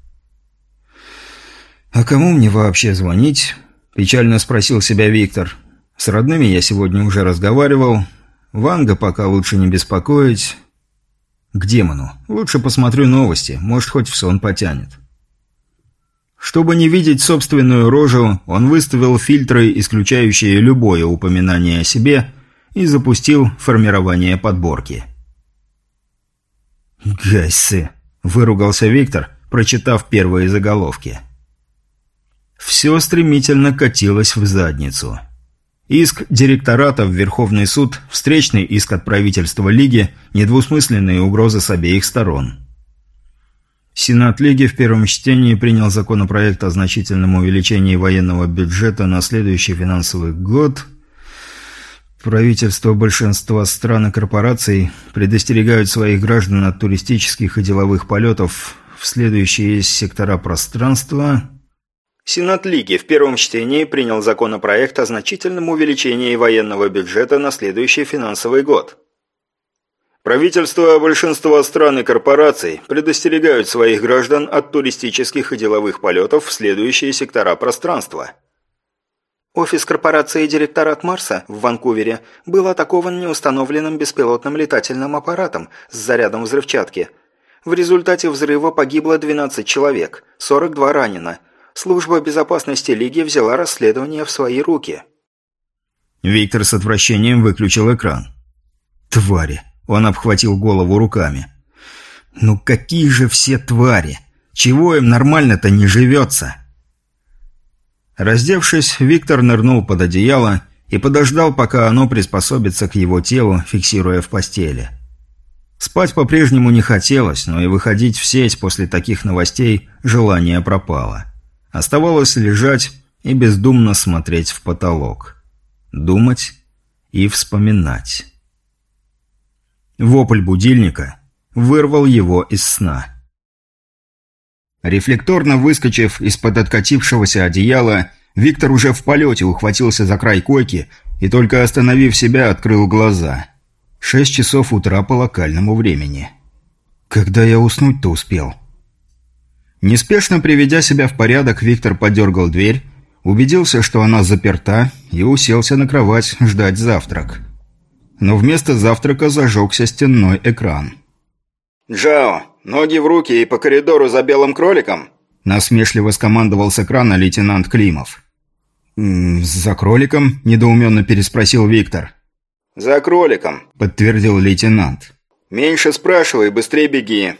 «А кому мне вообще звонить?» – печально спросил себя Виктор. «С родными я сегодня уже разговаривал. Ванга пока лучше не беспокоить. К демону. Лучше посмотрю новости, может, хоть в сон потянет». Чтобы не видеть собственную рожу, он выставил фильтры, исключающие любое упоминание о себе, и запустил формирование подборки. «Гайсы!» – выругался Виктор, прочитав первые заголовки. Все стремительно катилось в задницу. Иск директората в Верховный суд, встречный иск от правительства Лиги, недвусмысленные угрозы с обеих сторон. Сенат Лиги в первом чтении принял законопроект о значительном увеличении военного бюджета на следующий финансовый год. Правительство большинства стран и корпораций предостерегают своих граждан от туристических и деловых полетов в следующие сектора пространства – Сенат Лиги в первом чтении принял законопроект о значительном увеличении военного бюджета на следующий финансовый год. Правительства большинства стран и корпораций предостерегают своих граждан от туристических и деловых полетов в следующие сектора пространства. Офис корпорации «Директорат Марса» в Ванкувере был атакован неустановленным беспилотным летательным аппаратом с зарядом взрывчатки. В результате взрыва погибло 12 человек, 42 ранено – Служба безопасности Лиги взяла расследование в свои руки. Виктор с отвращением выключил экран. «Твари!» – он обхватил голову руками. «Ну какие же все твари! Чего им нормально-то не живется?» Раздевшись, Виктор нырнул под одеяло и подождал, пока оно приспособится к его телу, фиксируя в постели. Спать по-прежнему не хотелось, но и выходить в сеть после таких новостей желание пропало. Оставалось лежать и бездумно смотреть в потолок. Думать и вспоминать. Вопль будильника вырвал его из сна. Рефлекторно выскочив из-под откатившегося одеяла, Виктор уже в полете ухватился за край койки и, только остановив себя, открыл глаза. Шесть часов утра по локальному времени. Когда я уснуть-то успел? Неспешно приведя себя в порядок, Виктор подергал дверь, убедился, что она заперта, и уселся на кровать ждать завтрак. Но вместо завтрака зажегся стенной экран. «Джао, ноги в руки и по коридору за белым кроликом!» Насмешливо скомандовал с экрана лейтенант Климов. «За кроликом?» – недоуменно переспросил Виктор. «За кроликом», – подтвердил лейтенант. «Меньше спрашивай, быстрее беги.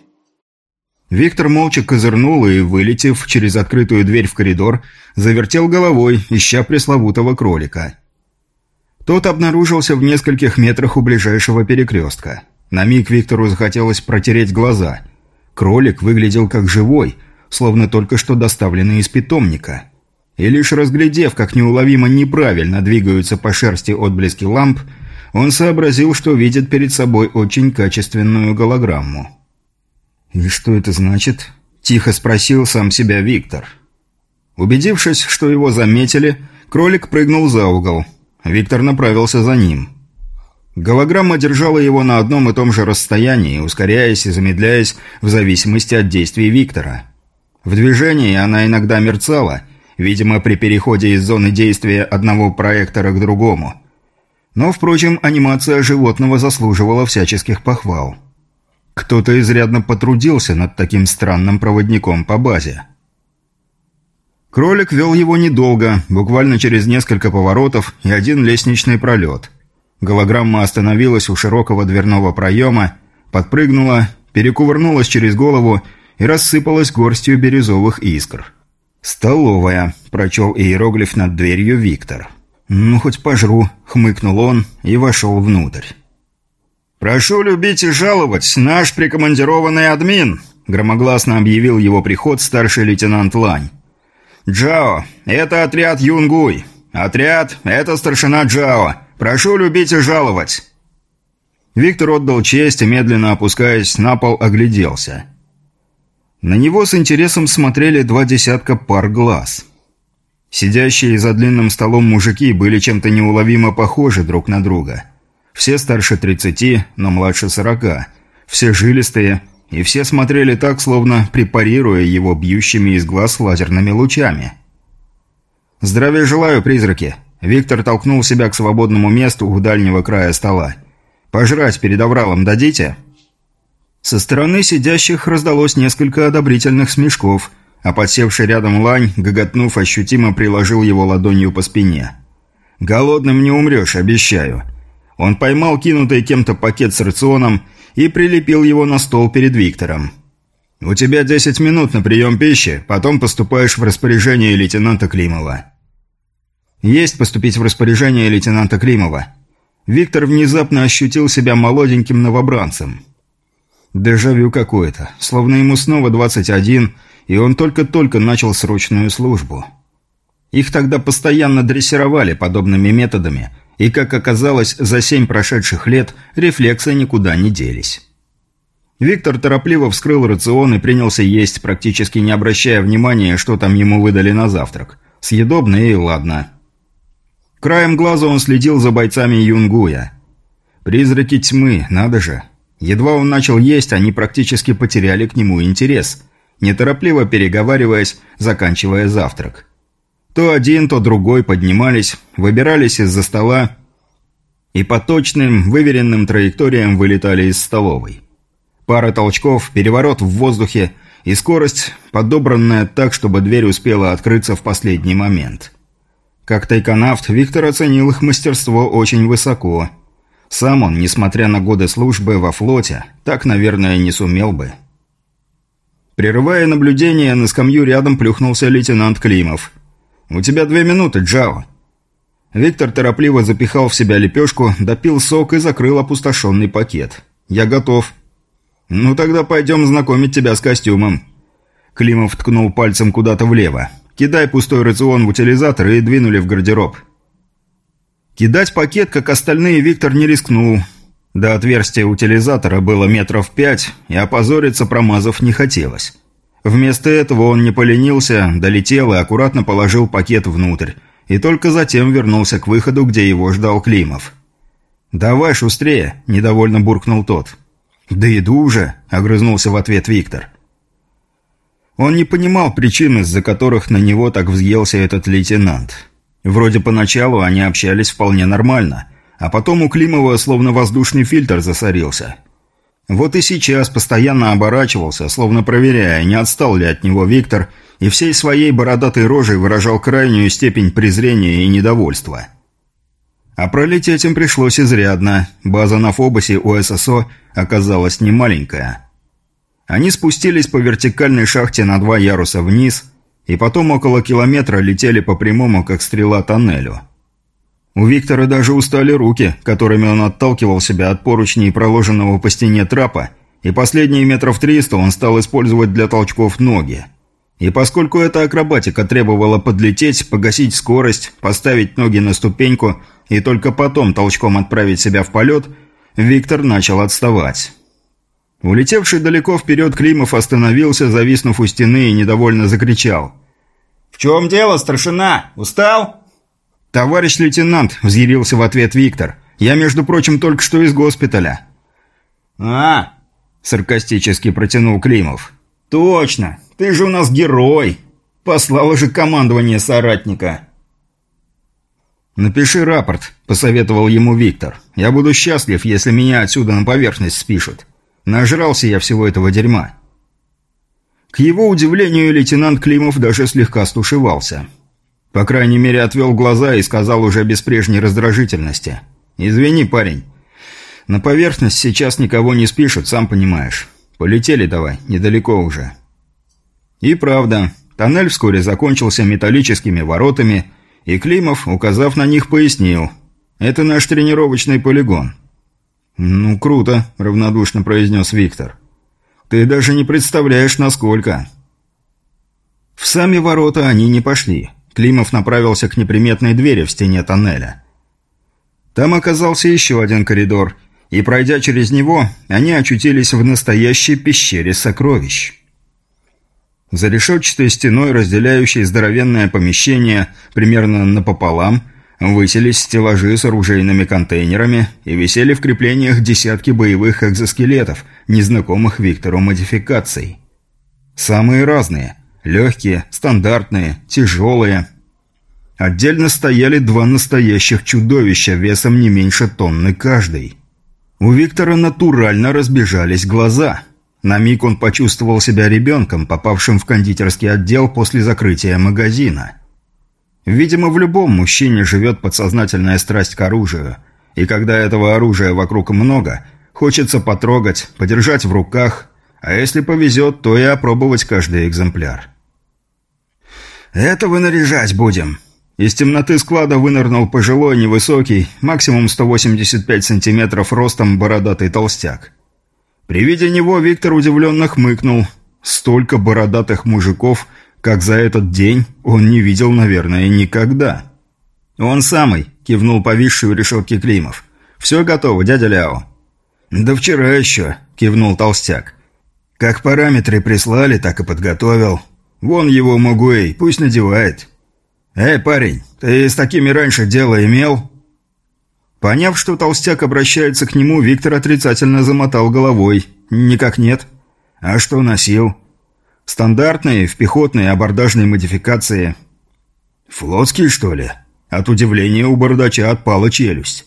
Виктор молча козырнул и, вылетев через открытую дверь в коридор, завертел головой, ища пресловутого кролика. Тот обнаружился в нескольких метрах у ближайшего перекрестка. На миг Виктору захотелось протереть глаза. Кролик выглядел как живой, словно только что доставленный из питомника. И лишь разглядев, как неуловимо неправильно двигаются по шерсти отблески ламп, он сообразил, что видит перед собой очень качественную голограмму. «И что это значит?» – тихо спросил сам себя Виктор. Убедившись, что его заметили, кролик прыгнул за угол. Виктор направился за ним. Голограмма держала его на одном и том же расстоянии, ускоряясь и замедляясь в зависимости от действий Виктора. В движении она иногда мерцала, видимо, при переходе из зоны действия одного проектора к другому. Но, впрочем, анимация животного заслуживала всяческих похвал. Кто-то изрядно потрудился над таким странным проводником по базе. Кролик вел его недолго, буквально через несколько поворотов и один лестничный пролет. Голограмма остановилась у широкого дверного проема, подпрыгнула, перекувырнулась через голову и рассыпалась горстью бирюзовых искр. «Столовая», – прочел иероглиф над дверью Виктор. «Ну, хоть пожру», – хмыкнул он и вошел внутрь. «Прошу любить и жаловать, наш прикомандированный админ», – громогласно объявил его приход старший лейтенант Лань. «Джао, это отряд Юнгуй. Отряд – это старшина Джао. Прошу любить и жаловать». Виктор отдал честь и, медленно опускаясь на пол, огляделся. На него с интересом смотрели два десятка пар глаз. Сидящие за длинным столом мужики были чем-то неуловимо похожи друг на друга. Все старше 30, но младше 40. Все жилистые, и все смотрели так, словно препарируя его бьющими из глаз лазерными лучами. «Здравия желаю, призраки!» Виктор толкнул себя к свободному месту у дальнего края стола. «Пожрать перед авралом дадите?» Со стороны сидящих раздалось несколько одобрительных смешков, а подсевший рядом лань, гоготнув, ощутимо приложил его ладонью по спине. «Голодным не умрешь, обещаю». Он поймал кинутый кем-то пакет с рационом и прилепил его на стол перед Виктором. «У тебя 10 минут на прием пищи, потом поступаешь в распоряжение лейтенанта Климова». Есть поступить в распоряжение лейтенанта Климова. Виктор внезапно ощутил себя молоденьким новобранцем. Дежавю какое-то, словно ему снова 21, и он только-только начал срочную службу. Их тогда постоянно дрессировали подобными методами, и, как оказалось, за семь прошедших лет рефлексы никуда не делись. Виктор торопливо вскрыл рацион и принялся есть, практически не обращая внимания, что там ему выдали на завтрак. Съедобно и ладно. Краем глаза он следил за бойцами Юнгуя. Призраки тьмы, надо же. Едва он начал есть, они практически потеряли к нему интерес, неторопливо переговариваясь, заканчивая завтрак. То один, то другой поднимались, выбирались из-за стола и по точным, выверенным траекториям вылетали из столовой. Пара толчков, переворот в воздухе и скорость, подобранная так, чтобы дверь успела открыться в последний момент – как тайконавт, Виктор оценил их мастерство очень высоко. Сам он, несмотря на годы службы во флоте, так, наверное, не сумел бы. Прерывая наблюдение, на скамью рядом плюхнулся лейтенант Климов. «У тебя две минуты, Джао». Виктор торопливо запихал в себя лепешку, допил сок и закрыл опустошенный пакет. «Я готов». «Ну тогда пойдем знакомить тебя с костюмом». Климов ткнул пальцем куда-то влево. Кидай пустой рацион в утилизатор и двинули в гардероб. Кидать пакет, как остальные, Виктор не рискнул. До отверстия утилизатора было метров пять, и опозориться промазав не хотелось. Вместо этого он не поленился, долетел и аккуратно положил пакет внутрь, и только затем вернулся к выходу, где его ждал Климов. «Давай шустрее», – недовольно буркнул тот. «Да иду уже», – огрызнулся в ответ Виктор. Он не понимал причин, из-за которых на него так взъелся этот лейтенант. Вроде поначалу они общались вполне нормально, а потом у Климова словно воздушный фильтр засорился. Вот и сейчас постоянно оборачивался, словно проверяя, не отстал ли от него Виктор, и всей своей бородатой рожей выражал крайнюю степень презрения и недовольства. А пролететь им пришлось изрядно, база на Фобосе у ССО оказалась немаленькая. Они спустились по вертикальной шахте на два яруса вниз, и потом около километра летели по прямому, как стрела, тоннелю. У Виктора даже устали руки, которыми он отталкивал себя от поручней проложенного по стене трапа, и последние метров триста он стал использовать для толчков ноги. И поскольку эта акробатика требовала подлететь, погасить скорость, поставить ноги на ступеньку и только потом толчком отправить себя в полет, Виктор начал отставать. Улетевший далеко вперед Климов остановился, зависнув у стены и недовольно закричал. «В чем дело, старшина? Устал?» «Товарищ лейтенант», – взъярился в ответ Виктор. «Я, между прочим, только что из госпиталя». «А!» – саркастически протянул Климов. «Точно! Ты же у нас герой! Послало же командование соратника!» «Напиши рапорт», – посоветовал ему Виктор. «Я буду счастлив, если меня отсюда на поверхность спишут». Нажрался я всего этого дерьма. К его удивлению, лейтенант Климов даже слегка стушевался. По крайней мере, отвел глаза и сказал уже без прежней раздражительности. «Извини, парень. На поверхность сейчас никого не спишут, сам понимаешь. Полетели давай, недалеко уже». И правда, тоннель вскоре закончился металлическими воротами, и Климов, указав на них, пояснил. «Это наш тренировочный полигон. «Ну, круто», – равнодушно произнес Виктор. «Ты даже не представляешь, насколько». В сами ворота они не пошли. Климов направился к неприметной двери в стене тоннеля. Там оказался еще один коридор, и, пройдя через него, они очутились в настоящей пещере сокровищ. За решетчатой стеной, разделяющей здоровенное помещение примерно напополам, высились стеллажи с оружейными контейнерами и висели в креплениях десятки боевых экзоскелетов, незнакомых Виктору модификаций. Самые разные – легкие, стандартные, тяжелые. Отдельно стояли два настоящих чудовища весом не меньше тонны каждый. У Виктора натурально разбежались глаза – на миг он почувствовал себя ребенком, попавшим в кондитерский отдел после закрытия магазина. Видимо, в любом мужчине живет подсознательная страсть к оружию. И когда этого оружия вокруг много, хочется потрогать, подержать в руках, а если повезет, то и опробовать каждый экземпляр. «Это вы наряжать будем!» Из темноты склада вынырнул пожилой, невысокий, максимум 185 сантиметров ростом бородатый толстяк. При виде него Виктор удивленно хмыкнул. Столько бородатых мужиков, как за этот день, он не видел, наверное, никогда. «Он самый», — кивнул повисший у решетки Климов. «Все готово, дядя Ляо». «Да вчера еще», — кивнул толстяк. «Как параметры прислали, так и подготовил. Вон его Могуэй, пусть надевает». «Эй, парень, ты с такими раньше дело имел?» Поняв, что толстяк обращается к нему, Виктор отрицательно замотал головой. «Никак нет». «А что носил?» «Стандартные, в пехотной абордажной модификации». «Флотский, что ли?» От удивления у бардача отпала челюсть.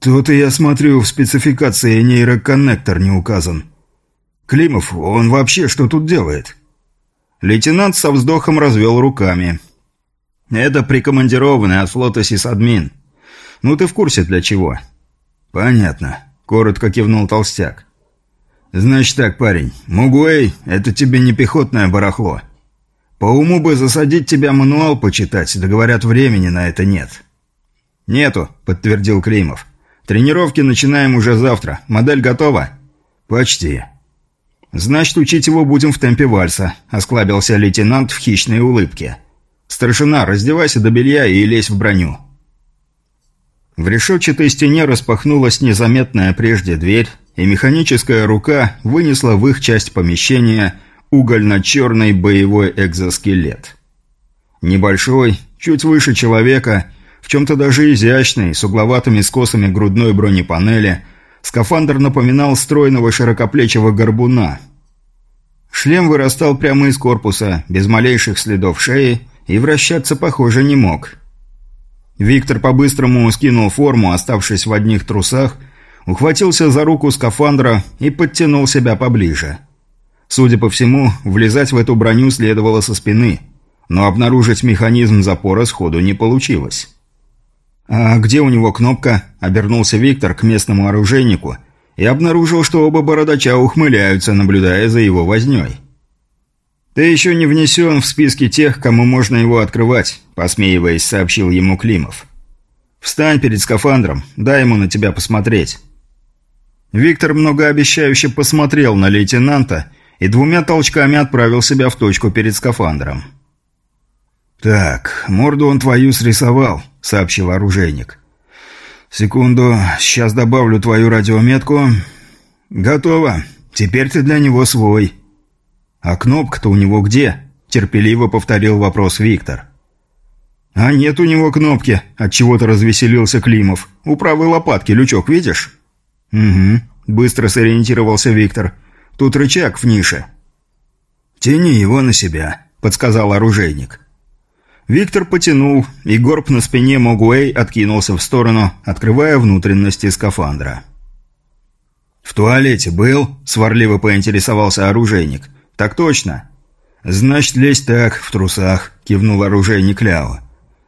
«Тут я смотрю, в спецификации нейроконнектор не указан. Климов, он вообще что тут делает?» Лейтенант со вздохом развел руками. «Это прикомандированный от флота сисадмин». «Ну ты в курсе для чего?» «Понятно», — коротко кивнул толстяк. «Значит так, парень, Мугуэй — это тебе не пехотное барахло. По уму бы засадить тебя мануал почитать, да говорят, времени на это нет». «Нету», — подтвердил Климов. «Тренировки начинаем уже завтра. Модель готова?» «Почти». «Значит, учить его будем в темпе вальса», — осклабился лейтенант в хищной улыбке. «Старшина, раздевайся до белья и лезь в броню». В решетчатой стене распахнулась незаметная прежде дверь, и механическая рука вынесла в их часть помещения угольно-черный боевой экзоскелет. Небольшой, чуть выше человека, в чем-то даже изящный, с угловатыми скосами грудной бронепанели, скафандр напоминал стройного широкоплечего горбуна. Шлем вырастал прямо из корпуса, без малейших следов шеи, и вращаться, похоже, не мог – Виктор по-быстрому скинул форму, оставшись в одних трусах, ухватился за руку скафандра и подтянул себя поближе. Судя по всему, влезать в эту броню следовало со спины, но обнаружить механизм запора сходу не получилось. «А где у него кнопка?» – обернулся Виктор к местному оружейнику и обнаружил, что оба бородача ухмыляются, наблюдая за его вознёй. «Ты еще не внесен в списки тех, кому можно его открывать», – посмеиваясь, сообщил ему Климов. «Встань перед скафандром, дай ему на тебя посмотреть». Виктор многообещающе посмотрел на лейтенанта и двумя толчками отправил себя в точку перед скафандром. «Так, морду он твою срисовал», — сообщил оружейник. «Секунду, сейчас добавлю твою радиометку. Готово. Теперь ты для него свой». «А кнопка-то у него где?» – терпеливо повторил вопрос Виктор. «А нет у него кнопки», – отчего-то развеселился Климов. «У правой лопатки лючок видишь?» «Угу», – быстро сориентировался Виктор. «Тут рычаг в нише». «Тяни его на себя», – подсказал оружейник. Виктор потянул, и горб на спине Могуэй откинулся в сторону, открывая внутренности скафандра. «В туалете был?» – сварливо поинтересовался оружейник. «Так точно». «Значит, лезь так, в трусах», — кивнул оружейник Ляо.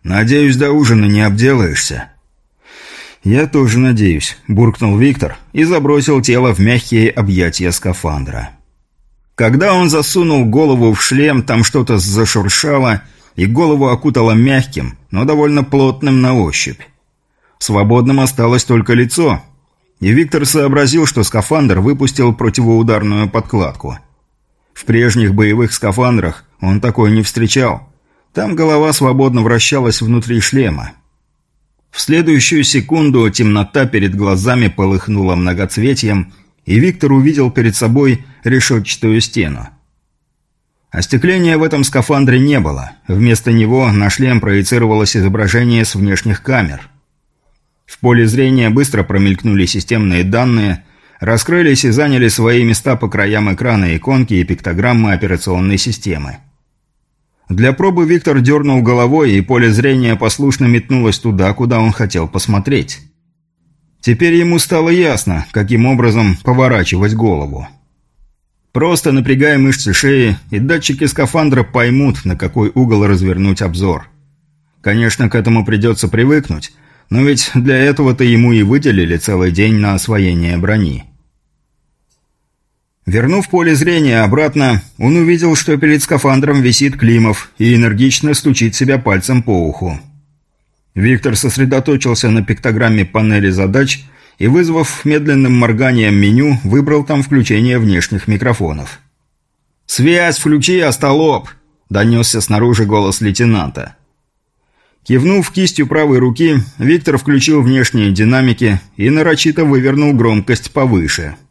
«Надеюсь, до ужина не обделаешься». «Я тоже надеюсь», — буркнул Виктор и забросил тело в мягкие объятия скафандра. Когда он засунул голову в шлем, там что-то зашуршало, и голову окутало мягким, но довольно плотным на ощупь. Свободным осталось только лицо, и Виктор сообразил, что скафандр выпустил противоударную подкладку — в прежних боевых скафандрах он такой не встречал. Там голова свободно вращалась внутри шлема. В следующую секунду темнота перед глазами полыхнула многоцветием, и Виктор увидел перед собой решетчатую стену. Остекления в этом скафандре не было. Вместо него на шлем проецировалось изображение с внешних камер. В поле зрения быстро промелькнули системные данные, раскрылись и заняли свои места по краям экрана иконки и пиктограммы операционной системы. Для пробы Виктор дернул головой, и поле зрения послушно метнулось туда, куда он хотел посмотреть. Теперь ему стало ясно, каким образом поворачивать голову. Просто напрягая мышцы шеи, и датчики скафандра поймут, на какой угол развернуть обзор. Конечно, к этому придется привыкнуть, но ведь для этого-то ему и выделили целый день на освоение брони. Вернув поле зрения обратно, он увидел, что перед скафандром висит Климов и энергично стучит себя пальцем по уху. Виктор сосредоточился на пиктограмме панели задач и, вызвав медленным морганием меню, выбрал там включение внешних микрофонов. «Связь включи, остолоп!» – донесся снаружи голос лейтенанта. Кивнув кистью правой руки, Виктор включил внешние динамики и нарочито вывернул громкость повыше –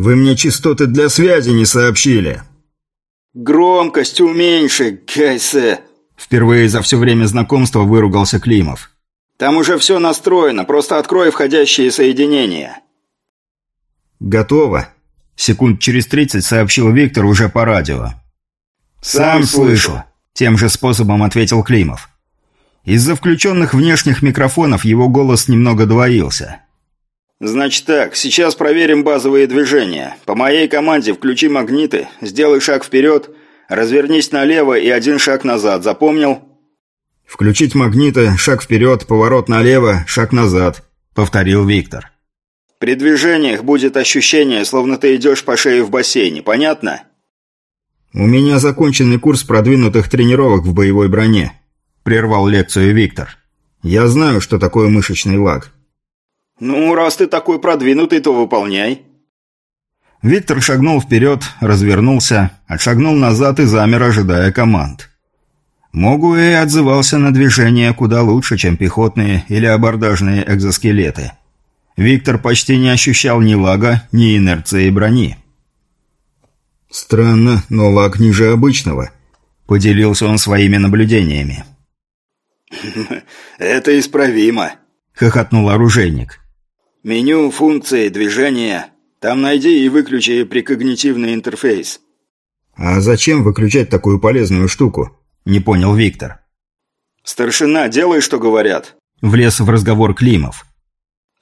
«Вы мне частоты для связи не сообщили». «Громкость уменьши, Кайсе!» Впервые за все время знакомства выругался Климов. «Там уже все настроено, просто открой входящие соединения». «Готово», — секунд через тридцать сообщил Виктор уже по радио. «Сам слышу», — тем же способом ответил Климов. Из-за включенных внешних микрофонов его голос немного двоился. «Значит так, сейчас проверим базовые движения. По моей команде включи магниты, сделай шаг вперед, развернись налево и один шаг назад. Запомнил?» «Включить магниты, шаг вперед, поворот налево, шаг назад», — повторил Виктор. «При движениях будет ощущение, словно ты идешь по шее в бассейне. Понятно?» «У меня законченный курс продвинутых тренировок в боевой броне», — прервал лекцию Виктор. «Я знаю, что такое мышечный лаг». «Ну, раз ты такой продвинутый, то выполняй». Виктор шагнул вперед, развернулся, отшагнул назад и замер, ожидая команд. Могуэй отзывался на движение куда лучше, чем пехотные или абордажные экзоскелеты. Виктор почти не ощущал ни лага, ни инерции брони. «Странно, но лаг ниже обычного», — поделился он своими наблюдениями. <laughs> «Это исправимо», — хохотнул оружейник. Меню, функции, движения. Там найди и выключи прикогнитивный интерфейс. А зачем выключать такую полезную штуку? Не понял Виктор. Старшина, делай, что говорят. Влез в разговор Климов.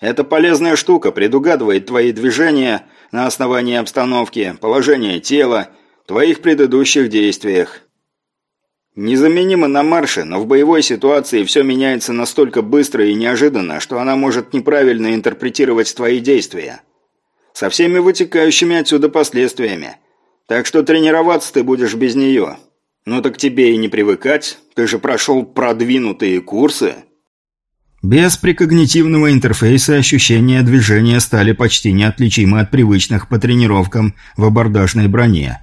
Это полезная штука, предугадывает твои движения на основании обстановки, положения тела, твоих предыдущих действиях. Незаменима на марше, но в боевой ситуации все меняется настолько быстро и неожиданно, что она может неправильно интерпретировать твои действия. Со всеми вытекающими отсюда последствиями. Так что тренироваться ты будешь без нее. Ну так тебе и не привыкать, ты же прошел продвинутые курсы. Без прикогнитивного интерфейса ощущения движения стали почти неотличимы от привычных по тренировкам в абордажной броне.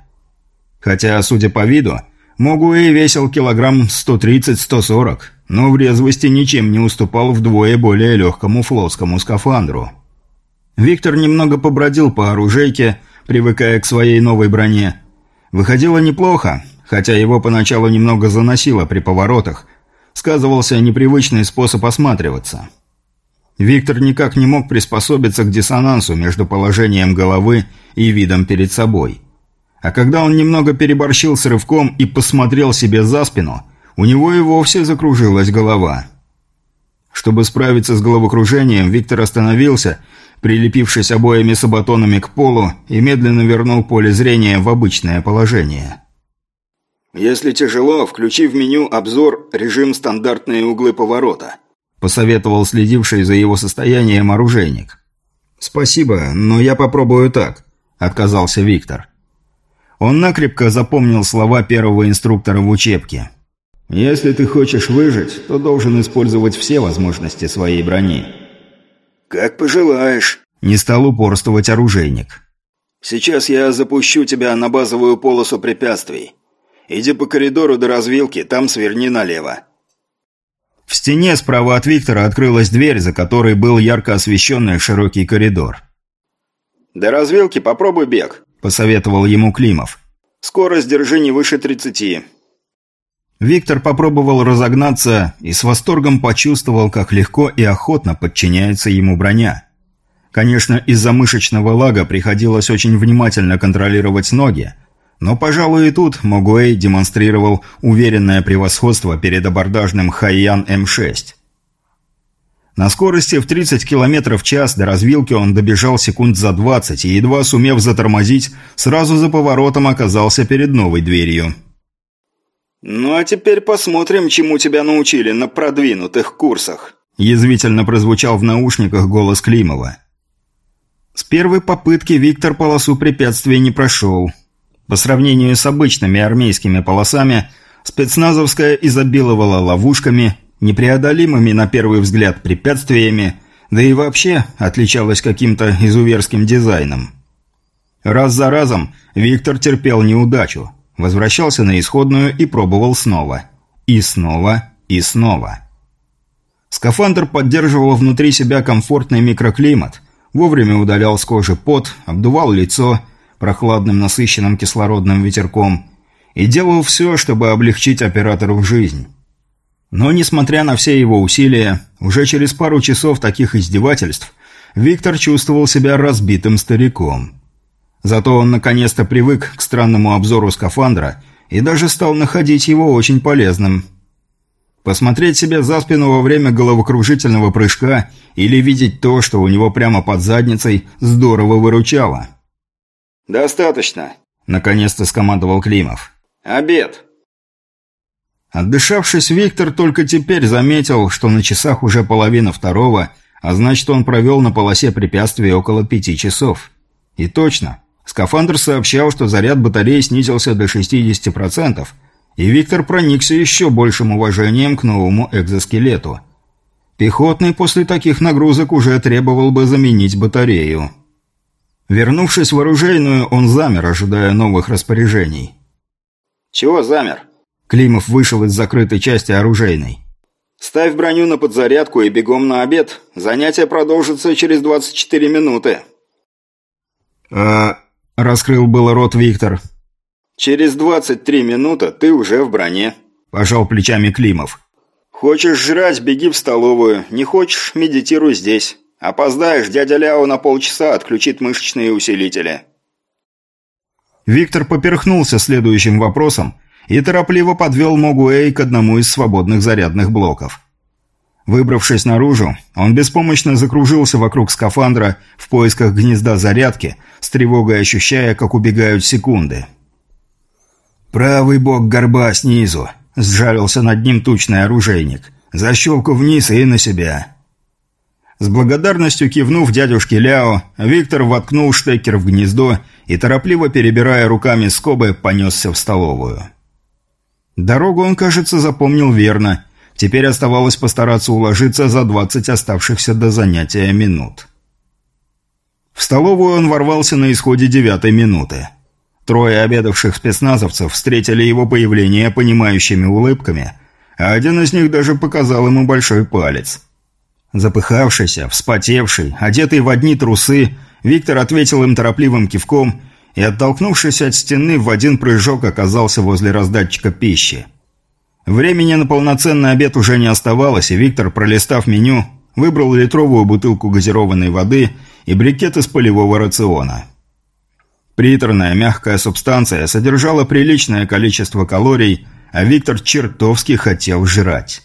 Хотя, судя по виду, Могуэй весил килограмм 130-140, но в резвости ничем не уступал вдвое более легкому флотскому скафандру. Виктор немного побродил по оружейке, привыкая к своей новой броне. Выходило неплохо, хотя его поначалу немного заносило при поворотах, сказывался непривычный способ осматриваться. Виктор никак не мог приспособиться к диссонансу между положением головы и видом перед собой – а когда он немного переборщил с рывком и посмотрел себе за спину, у него и вовсе закружилась голова. Чтобы справиться с головокружением, Виктор остановился, прилепившись обоими сабатонами к полу и медленно вернул поле зрения в обычное положение. «Если тяжело, включи в меню «Обзор. Режим стандартные углы поворота», – посоветовал следивший за его состоянием оружейник. «Спасибо, но я попробую так», – отказался Виктор. Он накрепко запомнил слова первого инструктора в учебке. «Если ты хочешь выжить, то должен использовать все возможности своей брони». «Как пожелаешь», – не стал упорствовать оружейник. «Сейчас я запущу тебя на базовую полосу препятствий. Иди по коридору до развилки, там сверни налево». В стене справа от Виктора открылась дверь, за которой был ярко освещенный широкий коридор. «До развилки попробуй бег», – посоветовал ему Климов. Скорость держи не выше 30. Виктор попробовал разогнаться и с восторгом почувствовал, как легко и охотно подчиняется ему броня. Конечно, из-за мышечного лага приходилось очень внимательно контролировать ноги, но, пожалуй, и тут Могуэй демонстрировал уверенное превосходство перед абордажным Хайян М6. На скорости в 30 км в час до развилки он добежал секунд за 20 и, едва сумев затормозить, сразу за поворотом оказался перед новой дверью. «Ну а теперь посмотрим, чему тебя научили на продвинутых курсах», язвительно прозвучал в наушниках голос Климова. С первой попытки Виктор полосу препятствий не прошел. По сравнению с обычными армейскими полосами, спецназовская изобиловала ловушками, непреодолимыми на первый взгляд препятствиями, да и вообще отличалась каким-то изуверским дизайном. Раз за разом Виктор терпел неудачу, Возвращался на исходную и пробовал снова. И снова, и снова. Скафандр поддерживал внутри себя комфортный микроклимат, вовремя удалял с кожи пот, обдувал лицо прохладным насыщенным кислородным ветерком и делал все, чтобы облегчить оператору жизнь. Но, несмотря на все его усилия, уже через пару часов таких издевательств Виктор чувствовал себя разбитым стариком. Зато он наконец-то привык к странному обзору скафандра и даже стал находить его очень полезным. Посмотреть себе за спину во время головокружительного прыжка или видеть то, что у него прямо под задницей, здорово выручало. «Достаточно», — наконец-то скомандовал Климов. «Обед». Отдышавшись, Виктор только теперь заметил, что на часах уже половина второго, а значит, он провел на полосе препятствий около пяти часов. И точно, Скафандр сообщал, что заряд батареи снизился до 60%, и Виктор проникся еще большим уважением к новому экзоскелету. Пехотный после таких нагрузок уже требовал бы заменить батарею. Вернувшись в оружейную, он замер, ожидая новых распоряжений. «Чего замер?» Климов вышел из закрытой части оружейной. «Ставь броню на подзарядку и бегом на обед. Занятие продолжится через 24 минуты». «А – раскрыл было рот Виктор. «Через 23 минуты ты уже в броне», – пожал плечами Климов. «Хочешь жрать – беги в столовую, не хочешь – медитируй здесь. Опоздаешь, дядя Ляо на полчаса отключит мышечные усилители». Виктор поперхнулся следующим вопросом и торопливо подвел Могуэй к одному из свободных зарядных блоков. Выбравшись наружу, он беспомощно закружился вокруг скафандра в поисках гнезда зарядки, с тревогой ощущая, как убегают секунды. «Правый бок горба снизу», — сжалился над ним тучный оружейник. «Защелку вниз и на себя». С благодарностью кивнув дядюшке Ляо, Виктор воткнул штекер в гнездо и, торопливо перебирая руками скобы, понесся в столовую. Дорогу он, кажется, запомнил верно — Теперь оставалось постараться уложиться за 20 оставшихся до занятия минут. В столовую он ворвался на исходе девятой минуты. Трое обедавших спецназовцев встретили его появление понимающими улыбками, а один из них даже показал ему большой палец. Запыхавшийся, вспотевший, одетый в одни трусы, Виктор ответил им торопливым кивком и, оттолкнувшись от стены, в один прыжок оказался возле раздатчика пищи. Времени на полноценный обед уже не оставалось, и Виктор, пролистав меню, выбрал литровую бутылку газированной воды и брикет из полевого рациона. Приторная мягкая субстанция содержала приличное количество калорий, а Виктор чертовски хотел жрать.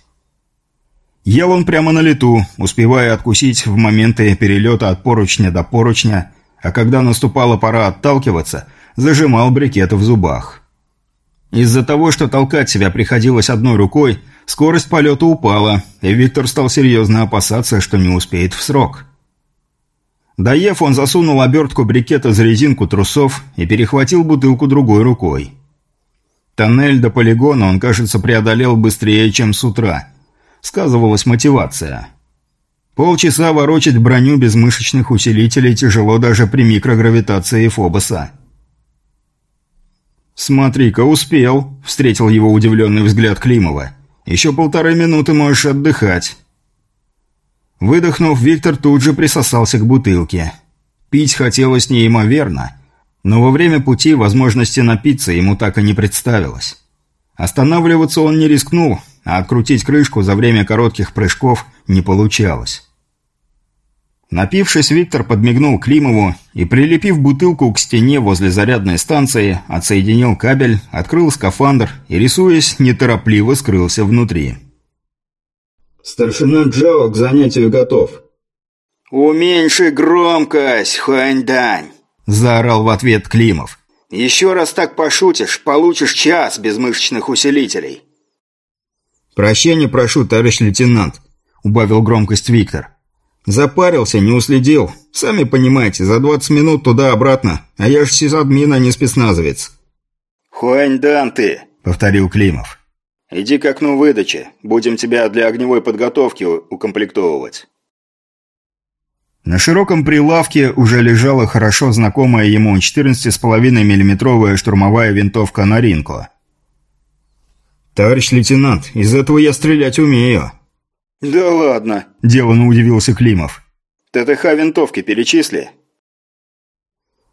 Ел он прямо на лету, успевая откусить в моменты перелета от поручня до поручня, а когда наступала пора отталкиваться, зажимал брикет в зубах. Из-за того, что толкать себя приходилось одной рукой, скорость полета упала, и Виктор стал серьезно опасаться, что не успеет в срок. Доев, он засунул обертку брикета за резинку трусов и перехватил бутылку другой рукой. Тоннель до полигона он, кажется, преодолел быстрее, чем с утра. Сказывалась мотивация. Полчаса ворочать броню без мышечных усилителей тяжело даже при микрогравитации Фобоса. «Смотри-ка, успел», — встретил его удивленный взгляд Климова. «Еще полторы минуты можешь отдыхать». Выдохнув, Виктор тут же присосался к бутылке. Пить хотелось неимоверно, Но во время пути возможности напиться ему так и не представилось. Останавливаться он не рискнул, а открутить крышку за время коротких прыжков не получалось. Напившись, Виктор подмигнул Климову и, прилепив бутылку к стене возле зарядной станции, отсоединил кабель, открыл скафандр и, рисуясь, неторопливо скрылся внутри. «Старшина Джао к занятию готов». «Уменьши громкость, Хуаньдань!» – заорал в ответ Климов. «Еще раз так пошутишь, получишь час без мышечных усилителей». «Прощения прошу, товарищ лейтенант», – убавил громкость Виктор. Запарился, не уследил. Сами понимаете, за 20 минут туда-обратно, а я ж сисадмин, а не спецназовец. «Хуаньдан ты!» — повторил Климов. «Иди к окну выдачи. Будем тебя для огневой подготовки укомплектовывать». На широком прилавке уже лежала хорошо знакомая ему 14,5 миллиметровая штурмовая винтовка «Наринко». «Товарищ лейтенант, из этого я стрелять умею», «Да ладно!» – деланно удивился Климов. «ТТХ винтовки перечисли?»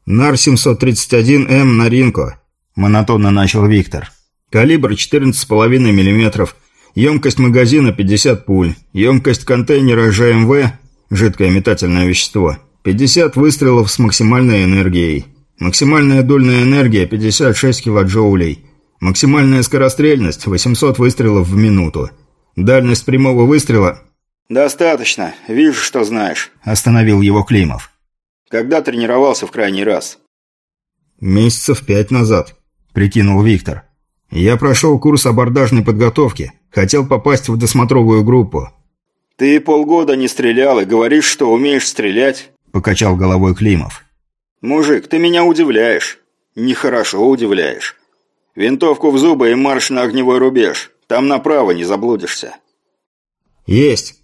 «НАР-731М на Ринко», – монотонно начал Виктор. «Калибр 14,5 мм, емкость магазина 50 пуль, емкость контейнера ЖМВ, жидкое метательное вещество, 50 выстрелов с максимальной энергией, максимальная дульная энергия 56 килоджоулей, максимальная скорострельность 800 выстрелов в минуту». Дальность прямого выстрела...» «Достаточно. Вижу, что знаешь», – остановил его Климов. «Когда тренировался в крайний раз?» «Месяцев пять назад», – прикинул Виктор. «Я прошел курс абордажной подготовки. Хотел попасть в досмотровую группу». «Ты полгода не стрелял и говоришь, что умеешь стрелять?» – покачал головой Климов. «Мужик, ты меня удивляешь. Нехорошо удивляешь. Винтовку в зубы и марш на огневой рубеж. Там направо не заблудишься». «Есть».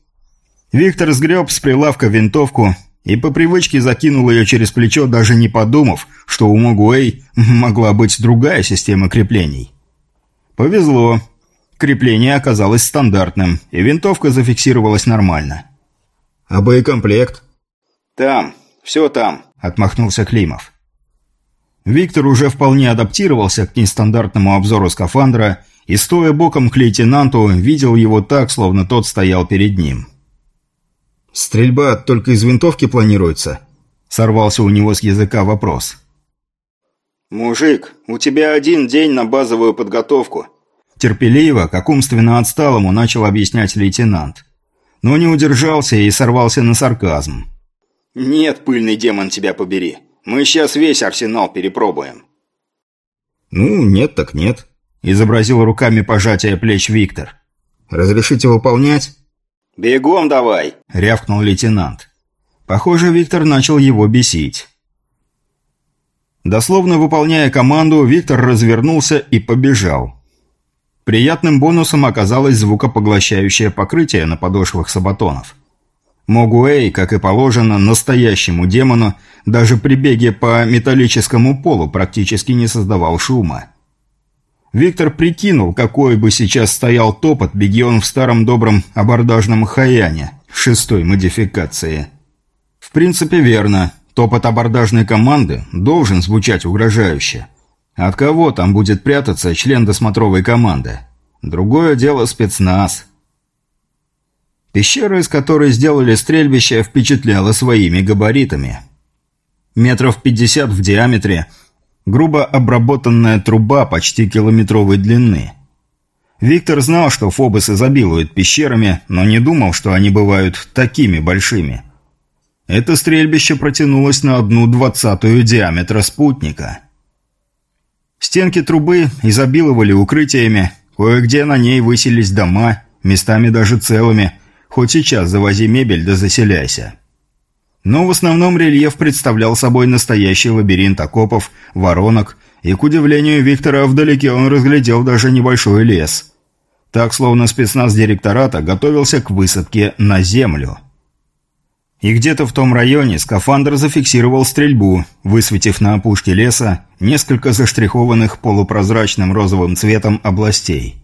Виктор сгреб с прилавка винтовку и по привычке закинул ее через плечо, даже не подумав, что у Могуэй могла быть другая система креплений. Повезло. Крепление оказалось стандартным, и винтовка зафиксировалась нормально. «А боекомплект?» «Там. Все там», — отмахнулся Климов. Виктор уже вполне адаптировался к нестандартному обзору скафандра и, стоя боком к лейтенанту, видел его так, словно тот стоял перед ним. «Стрельба только из винтовки планируется?» – сорвался у него с языка вопрос. «Мужик, у тебя один день на базовую подготовку». Терпеливо, как умственно отсталому, начал объяснять лейтенант. Но не удержался и сорвался на сарказм. «Нет, пыльный демон, тебя побери. Мы сейчас весь арсенал перепробуем». «Ну, нет так нет», изобразил руками пожатие плеч Виктор. «Разрешите выполнять?» «Бегом давай!» – рявкнул лейтенант. Похоже, Виктор начал его бесить. Дословно выполняя команду, Виктор развернулся и побежал. Приятным бонусом оказалось звукопоглощающее покрытие на подошвах сабатонов. Могуэй, как и положено настоящему демону, даже при беге по металлическому полу практически не создавал шума. Виктор прикинул, какой бы сейчас стоял топот, беги он в старом добром абордажном Хаяне, шестой модификации. В принципе, верно. Топот абордажной команды должен звучать угрожающе. От кого там будет прятаться член досмотровой команды? Другое дело спецназ. Пещера, из которой сделали стрельбище, впечатляла своими габаритами. Метров пятьдесят в диаметре – грубо обработанная труба почти километровой длины. Виктор знал, что Фобос изобилует пещерами, но не думал, что они бывают такими большими. Это стрельбище протянулось на одну двадцатую диаметра спутника. Стенки трубы изобиловали укрытиями, кое-где на ней высились дома, местами даже целыми, хоть сейчас завози мебель да заселяйся. Но в основном рельеф представлял собой настоящий лабиринт окопов, воронок, и, к удивлению Виктора, вдалеке он разглядел даже небольшой лес. Так, словно спецназ директората готовился к высадке на землю. И где-то в том районе скафандр зафиксировал стрельбу, высветив на опушке леса несколько заштрихованных полупрозрачным розовым цветом областей.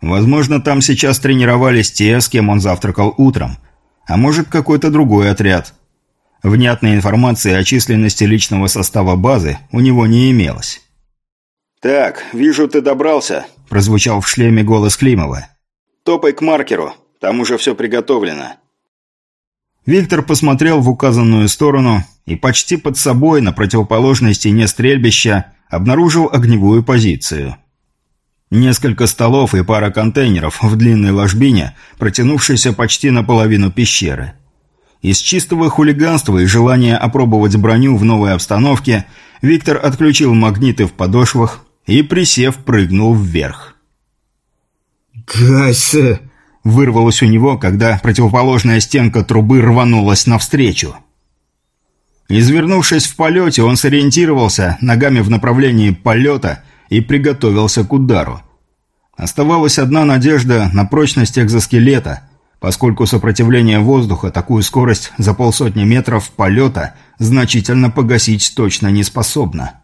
Возможно, там сейчас тренировались те, с кем он завтракал утром, а может какой-то другой отряд – Внятной информации о численности личного состава базы у него не имелось. «Так, вижу, ты добрался», – прозвучал в шлеме голос Климова. «Топай к маркеру, там уже все приготовлено». Виктор посмотрел в указанную сторону и почти под собой на противоположной стене стрельбища обнаружил огневую позицию. Несколько столов и пара контейнеров в длинной ложбине, протянувшейся почти наполовину пещеры. Из чистого хулиганства и желания опробовать броню в новой обстановке Виктор отключил магниты в подошвах и, присев, прыгнул вверх. «Гайсе!» Вырвалось у него, когда противоположная стенка трубы рванулась навстречу. Извернувшись в полете, он сориентировался ногами в направлении полета и приготовился к удару. Оставалась одна надежда на прочность экзоскелета, поскольку сопротивление воздуха такую скорость за полсотни метров полета значительно погасить точно не способно.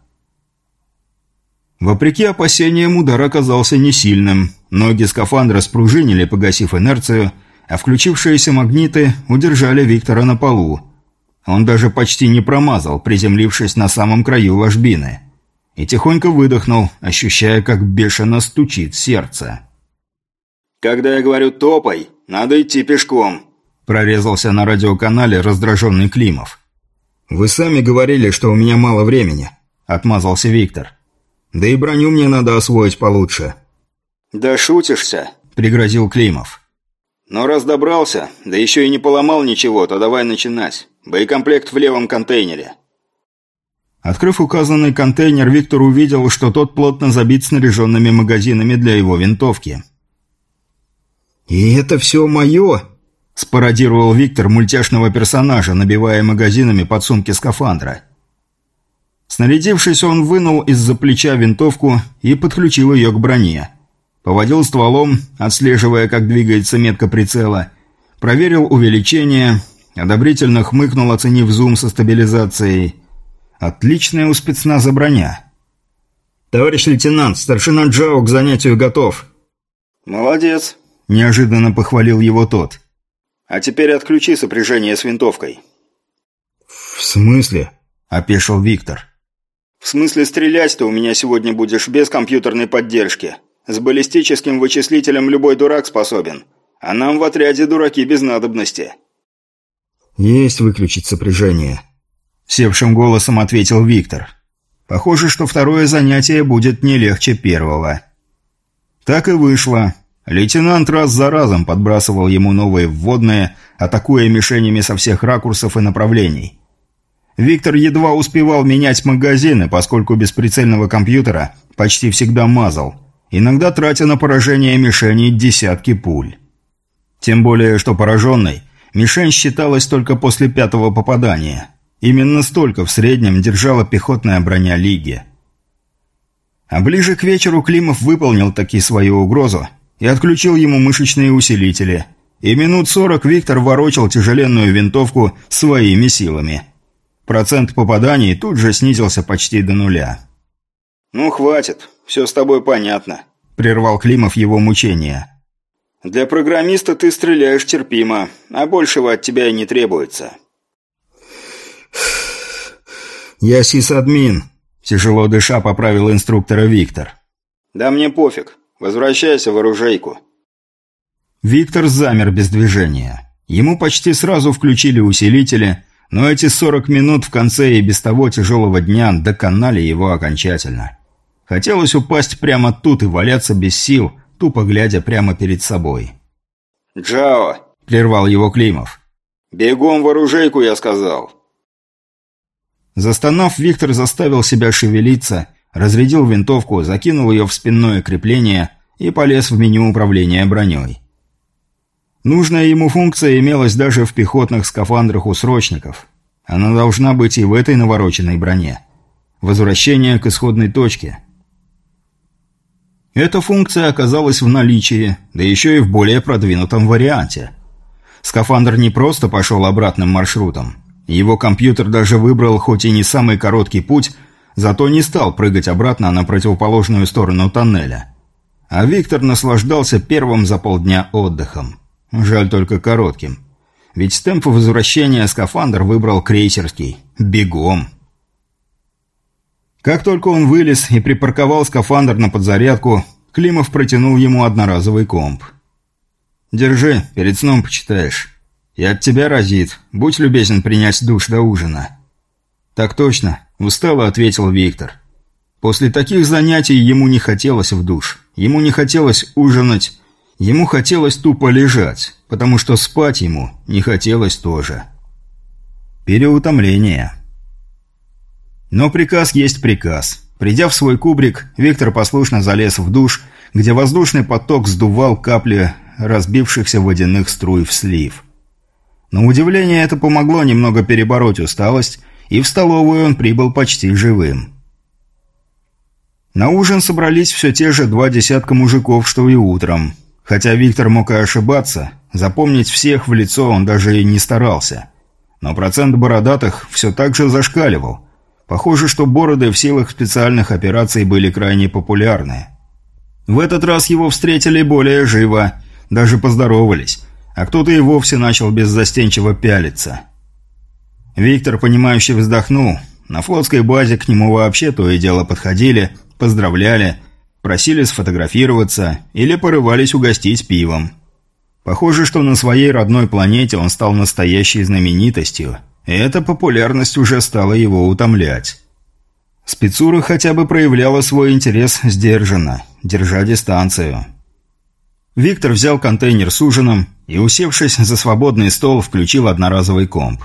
Вопреки опасениям, удар оказался не сильным. Ноги скафандра спружинили, погасив инерцию, а включившиеся магниты удержали Виктора на полу. Он даже почти не промазал, приземлившись на самом краю ложбины. И тихонько выдохнул, ощущая, как бешено стучит сердце. «Когда я говорю «топай», надо идти пешком», – прорезался на радиоканале раздраженный Климов. «Вы сами говорили, что у меня мало времени», – отмазался Виктор. Да и броню мне надо освоить получше». «Да шутишься», – пригрозил Климов. «Но раз добрался, да еще и не поломал ничего, то давай начинать. Боекомплект в левом контейнере». Открыв указанный контейнер, Виктор увидел, что тот плотно забит снаряженными магазинами для его винтовки. «И это все мое?» – спародировал Виктор мультяшного персонажа, набивая магазинами подсумки скафандра. Снарядившись, он вынул из-за плеча винтовку и подключил ее к броне. Поводил стволом, отслеживая, как двигается метка прицела. Проверил увеличение, одобрительно хмыкнул, оценив зум со стабилизацией. Отличная у спецназа броня. «Товарищ лейтенант, старшина Джао к занятию готов». «Молодец», – неожиданно похвалил его тот. «А теперь отключи сопряжение с винтовкой». «В смысле?» – опешил Виктор. В смысле стрелять ты у меня сегодня будешь без компьютерной поддержки. С баллистическим вычислителем любой дурак способен. А нам в отряде дураки без надобности». «Есть выключить сопряжение», — севшим голосом ответил Виктор. «Похоже, что второе занятие будет не легче первого». Так и вышло. Лейтенант раз за разом подбрасывал ему новые вводные, атакуя мишенями со всех ракурсов и направлений. Виктор едва успевал менять магазины, поскольку без прицельного компьютера почти всегда мазал, иногда тратя на поражение мишени десятки пуль. Тем более, что пораженной мишень считалась только после пятого попадания. Именно столько в среднем держала пехотная броня Лиги. А ближе к вечеру Климов выполнил таки свою угрозу и отключил ему мышечные усилители. И минут сорок Виктор ворочал тяжеленную винтовку своими силами – Процент попаданий тут же снизился почти до нуля. «Ну, хватит. Все с тобой понятно», – прервал Климов его мучения. «Для программиста ты стреляешь терпимо, а большего от тебя и не требуется». «Я сисадмин», – тяжело дыша поправил инструктора Виктор. «Да мне пофиг. Возвращайся в оружейку». Виктор замер без движения. Ему почти сразу включили усилители – но эти 40 минут в конце и без того тяжелого дня доконали его окончательно. Хотелось упасть прямо тут и валяться без сил, тупо глядя прямо перед собой. «Джао!» – прервал его Климов. «Бегом в оружейку, я сказал!» Застонав, Виктор заставил себя шевелиться, разрядил винтовку, закинул ее в спинное крепление и полез в меню управления броней. Нужная ему функция имелась даже в пехотных скафандрах у срочников. Она должна быть и в этой навороченной броне. Возвращение к исходной точке. Эта функция оказалась в наличии, да еще и в более продвинутом варианте. Скафандр не просто пошел обратным маршрутом. Его компьютер даже выбрал хоть и не самый короткий путь, зато не стал прыгать обратно на противоположную сторону тоннеля. А Виктор наслаждался первым за полдня отдыхом. Жаль только коротким. ведь темп возвращения скафандр выбрал крейсерский. Бегом. Как только он вылез и припарковал скафандр на подзарядку, Климов протянул ему одноразовый комп. «Держи, перед сном почитаешь. И от тебя разит. Будь любезен принять душ до ужина». «Так точно», – устало ответил Виктор. После таких занятий ему не хотелось в душ. Ему не хотелось ужинать. Ему хотелось тупо лежать, потому что спать ему не хотелось тоже. Переутомление. Но приказ есть приказ. Придя в свой кубрик, Виктор послушно залез в душ, где воздушный поток сдувал капли разбившихся водяных струй в слив. На удивление это помогло немного перебороть усталость, и в столовую он прибыл почти живым. На ужин собрались все те же два десятка мужиков, что и утром. Хотя Виктор мог и ошибаться, запомнить всех в лицо он даже и не старался. Но процент бородатых все так же зашкаливал. Похоже, что бороды в силах специальных операций были крайне популярны. В этот раз его встретили более живо, даже поздоровались, а кто-то и вовсе начал беззастенчиво пялиться. Виктор, понимающе вздохнул. На флотской базе к нему вообще то и дело подходили, поздравляли, просили сфотографироваться или порывались угостить пивом. Похоже, что на своей родной планете он стал настоящей знаменитостью – эта популярность уже стала его утомлять. Спецура хотя бы проявляла свой интерес сдержанно, держа дистанцию. Виктор взял контейнер с ужином и, усевшись за свободный стол, включил одноразовый комп.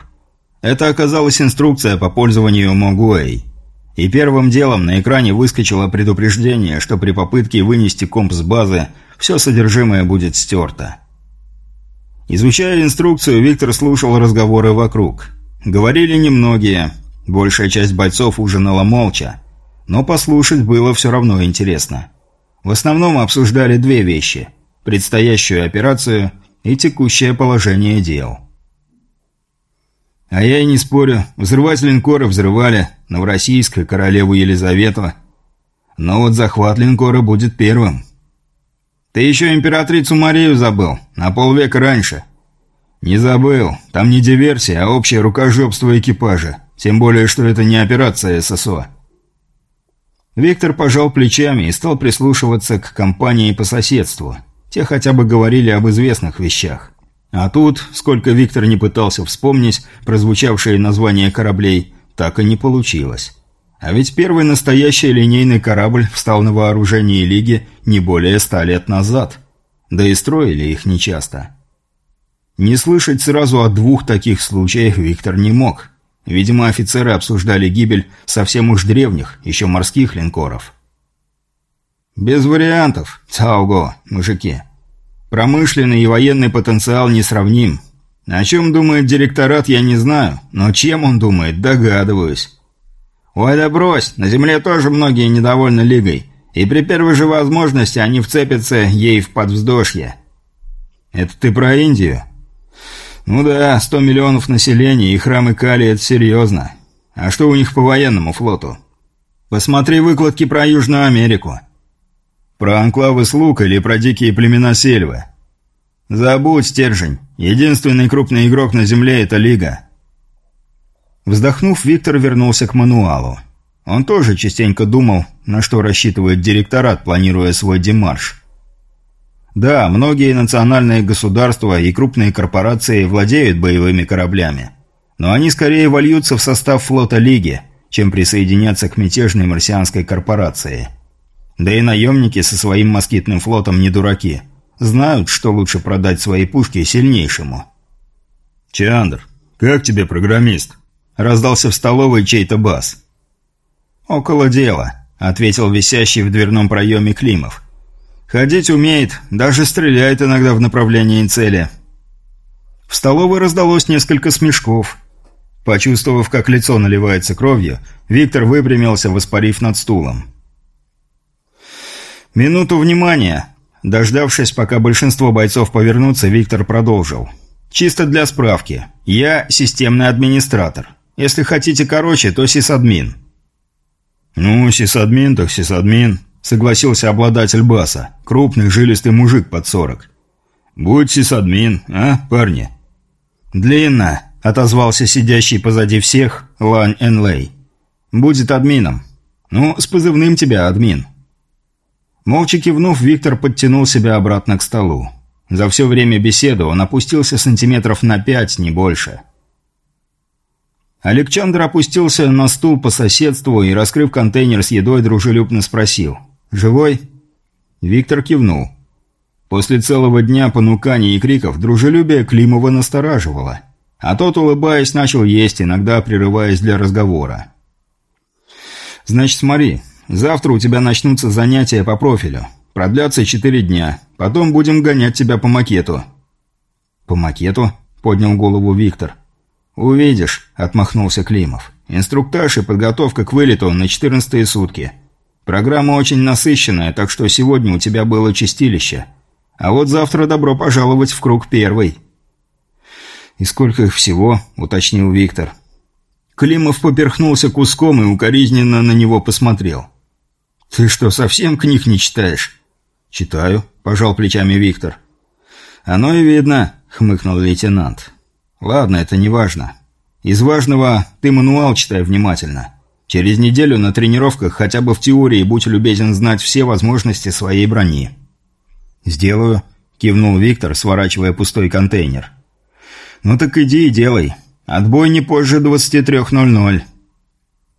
Это оказалась инструкция по пользованию Могуэй. И первым делом на экране выскочило предупреждение, что при попытке вынести комп с базы все содержимое будет стерто. Изучая инструкцию, Виктор слушал разговоры вокруг – Говорили немногие, большая часть бойцов ужинала молча, но послушать было все равно интересно. В основном обсуждали две вещи – предстоящую операцию и текущее положение дел. А я и не спорю, взрывать линкоры взрывали, Новороссийск и королеву Елизавету. Но вот захват линкора будет первым. Ты еще императрицу Марию забыл, на полвека раньше – «Не забыл. Там не диверсия, а общее рукожопство экипажа. Тем более, что это не операция ССО». Виктор пожал плечами и стал прислушиваться к компании по соседству. Те хотя бы говорили об известных вещах. А тут, сколько Виктор не пытался вспомнить прозвучавшие названия кораблей, так и не получилось. А ведь первый настоящий линейный корабль встал на вооружении Лиги не более ста лет назад. Да и строили их нечасто. Не слышать сразу о двух таких случаях Виктор не мог. Видимо, офицеры обсуждали гибель совсем уж древних, еще морских линкоров. «Без вариантов, Цауго, мужики. Промышленный и военный потенциал несравним. О чем думает директорат, я не знаю, но чем он думает, догадываюсь. Ой, да брось, на Земле тоже многие недовольны Лигой, и при первой же возможности они вцепятся ей в подвздошье. Это ты про Индию?» «Ну да, сто миллионов населения и храмы Кали – это серьезно. А что у них по военному флоту? Посмотри выкладки про Южную Америку. Про анклавы слуг или про дикие племена сельвы. Забудь, стержень. Единственный крупный игрок на Земле – это Лига». Вздохнув, Виктор вернулся к мануалу. Он тоже частенько думал, на что рассчитывает директорат, планируя свой демарш. Да, многие национальные государства и крупные корпорации владеют боевыми кораблями. Но они скорее вольются в состав флота Лиги, чем присоединятся к мятежной марсианской корпорации. Да и наемники со своим москитным флотом не дураки. Знают, что лучше продать свои пушки сильнейшему. «Чандр, как тебе программист?» Раздался в столовой чей-то бас. «Около дела», — ответил висящий в дверном проеме Климов. Ходить умеет, даже стреляет иногда в направлении цели. В столовой раздалось несколько смешков. Почувствовав, как лицо наливается кровью, Виктор выпрямился, воспарив над стулом. «Минуту внимания!» Дождавшись, пока большинство бойцов повернутся, Виктор продолжил. «Чисто для справки. Я системный администратор. Если хотите короче, то сисадмин». «Ну, сисадмин так сисадмин», – согласился обладатель баса, крупный жилистый мужик под сорок. «Будь сисадмин, а, парни?» «Длинно», — отозвался сидящий позади всех Лань Энлей. «Будет админом. Ну, с позывным тебя, админ». Молча кивнув, Виктор подтянул себя обратно к столу. За все время беседы он опустился сантиметров на пять, не больше. Александр опустился на стул по соседству и, раскрыв контейнер с едой, дружелюбно спросил. «Живой?» Виктор кивнул. После целого дня понуканий и криков дружелюбие Климова настораживало. А тот, улыбаясь, начал есть, иногда прерываясь для разговора. «Значит, смотри, завтра у тебя начнутся занятия по профилю. Продлятся четыре дня. Потом будем гонять тебя по макету». «По макету?» – поднял голову Виктор. «Увидишь», – отмахнулся Климов. «Инструктаж и подготовка к вылету на четырнадцатые сутки. Программа очень насыщенная, так что сегодня у тебя было чистилище. А вот завтра добро пожаловать в круг первый». «И сколько их всего?» – уточнил Виктор. Климов поперхнулся куском и укоризненно на него посмотрел. «Ты что, совсем книг не читаешь?» «Читаю», – пожал плечами Виктор. «Оно и видно», – хмыкнул лейтенант. «Ладно, это не важно. Из важного ты мануал читай внимательно. Через неделю на тренировках хотя бы в теории будь любезен знать все возможности своей брони». «Сделаю», – кивнул Виктор, сворачивая пустой контейнер. «Ну так иди и делай. Отбой не позже 23.00».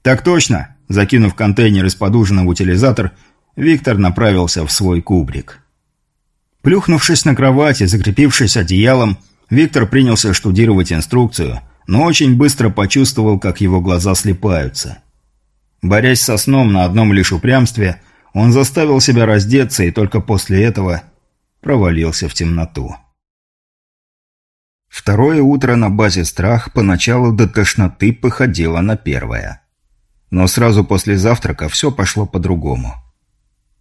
«Так точно», – закинув контейнер из-под ужина в утилизатор, Виктор направился в свой кубрик. Плюхнувшись на кровати, закрепившись одеялом, Виктор принялся штудировать инструкцию, но очень быстро почувствовал, как его глаза слепаются. Борясь со сном на одном лишь упрямстве, он заставил себя раздеться и только после этого провалился в темноту. Второе утро на базе «Страх» поначалу до тошноты походило на первое. Но сразу после завтрака все пошло по-другому.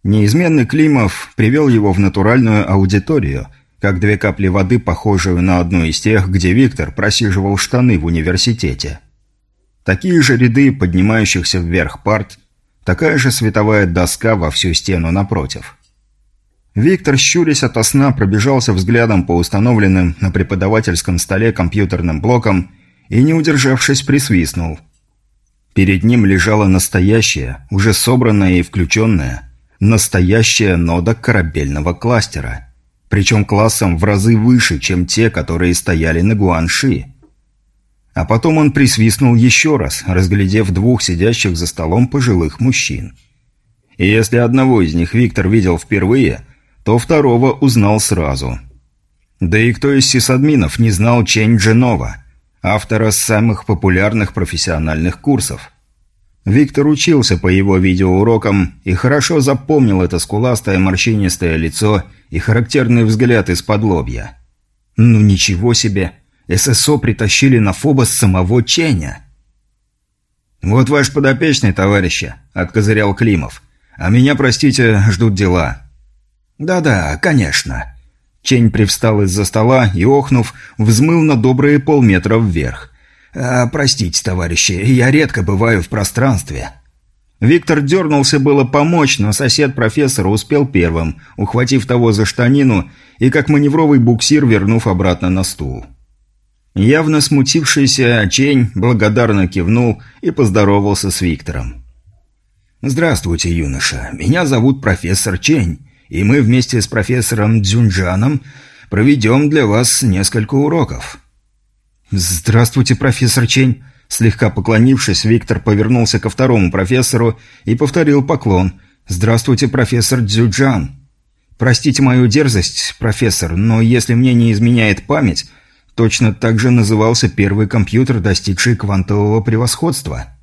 Неизменный Климов привел его в натуральную аудиторию – как две капли воды, похожую на одну из тех, где Виктор просиживал штаны в университете. Такие же ряды поднимающихся вверх парт, такая же световая доска во всю стену напротив. Виктор, щурясь ото сна, пробежался взглядом по установленным на преподавательском столе компьютерным блокам и, не удержавшись, присвистнул. Перед ним лежала настоящая, уже собранная и включенная, настоящая нода корабельного кластера – причем классом в разы выше, чем те, которые стояли на Гуанши. А потом он присвистнул еще раз, разглядев двух сидящих за столом пожилых мужчин. И если одного из них Виктор видел впервые, то второго узнал сразу. Да и кто из сисадминов не знал Чэнь Дженова, автора самых популярных профессиональных курсов? Виктор учился по его видеоурокам и хорошо запомнил это скуластое морщинистое лицо и характерный взгляд из-под лобья. «Ну ничего себе! ССО притащили на Фобос самого Ченя!» «Вот ваш подопечный, товарищи», — откозырял Климов. «А меня, простите, ждут дела». «Да-да, конечно». Чень привстал из-за стола и, охнув, взмыл на добрые полметра вверх. «А, «Простите, товарищи, я редко бываю в пространстве». Виктор дернулся было помочь, но сосед профессора успел первым, ухватив того за штанину и как маневровый буксир вернув обратно на стул. Явно смутившийся Чень благодарно кивнул и поздоровался с Виктором. «Здравствуйте, юноша. Меня зовут профессор Чень, и мы вместе с профессором Дзюнджаном проведем для вас несколько уроков». «Здравствуйте, профессор Чень», Слегка поклонившись, Виктор повернулся ко второму профессору и повторил поклон. «Здравствуйте, профессор Дзюджан». «Простите мою дерзость, профессор, но если мне не изменяет память, точно так же назывался первый компьютер, достигший квантового превосходства».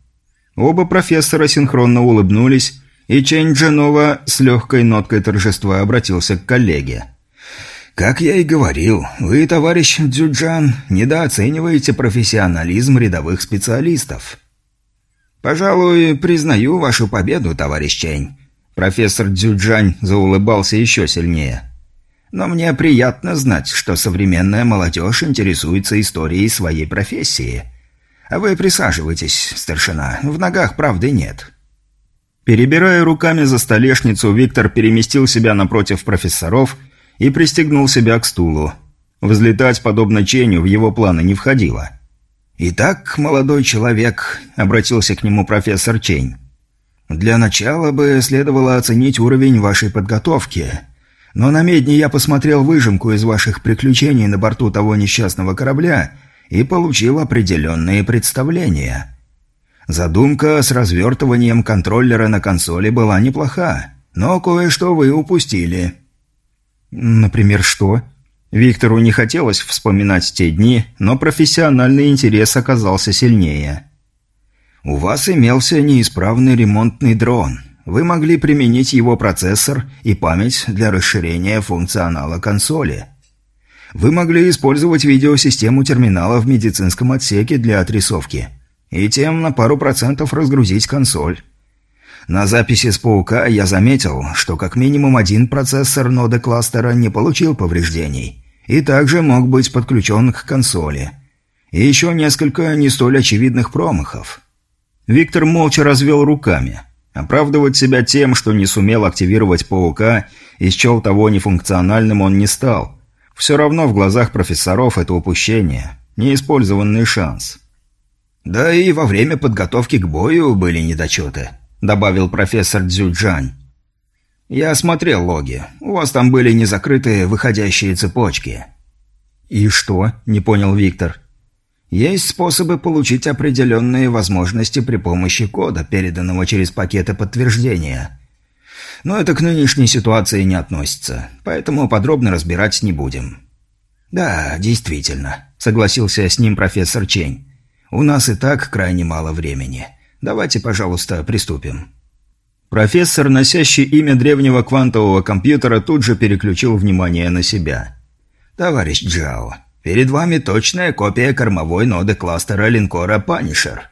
Оба профессора синхронно улыбнулись, и Чэнь Джанова с легкой ноткой торжества обратился к коллеге. «Как я и говорил, вы, товарищ Дзюджан, недооцениваете профессионализм рядовых специалистов». «Пожалуй, признаю вашу победу, товарищ Чень». Профессор Дзюджань заулыбался еще сильнее. «Но мне приятно знать, что современная молодежь интересуется историей своей профессии. А вы присаживайтесь, старшина, в ногах правды нет». Перебирая руками за столешницу, Виктор переместил себя напротив профессоров и пристегнул себя к стулу. Взлетать, подобно Ченю, в его планы не входило. «Итак, молодой человек», — обратился к нему профессор Чень, — «для начала бы следовало оценить уровень вашей подготовки. Но на медне я посмотрел выжимку из ваших приключений на борту того несчастного корабля и получил определенные представления. Задумка с развертыванием контроллера на консоли была неплоха, но кое-что вы упустили». «Например, что?» Виктору не хотелось вспоминать те дни, но профессиональный интерес оказался сильнее. «У вас имелся неисправный ремонтный дрон. Вы могли применить его процессор и память для расширения функционала консоли. Вы могли использовать видеосистему терминала в медицинском отсеке для отрисовки и тем на пару процентов разгрузить консоль. На записи с «Паука» я заметил, что как минимум один процессор ноды кластера не получил повреждений и также мог быть подключен к консоли. И еще несколько не столь очевидных промахов. Виктор молча развел руками. Оправдывать себя тем, что не сумел активировать «Паука» и счел того нефункциональным он не стал. Все равно в глазах профессоров это упущение, неиспользованный шанс. Да и во время подготовки к бою были недочеты. – добавил профессор Дзюджань. «Я осмотрел логи. У вас там были незакрытые выходящие цепочки». «И что?» – не понял Виктор. «Есть способы получить определенные возможности при помощи кода, переданного через пакеты подтверждения. Но это к нынешней ситуации не относится, поэтому подробно разбирать не будем». «Да, действительно», – согласился с ним профессор Чень. «У нас и так крайне мало времени». Давайте, пожалуйста, приступим». Профессор, носящий имя древнего квантового компьютера, тут же переключил внимание на себя. «Товарищ Джао, перед вами точная копия кормовой ноды кластера линкора «Панишер».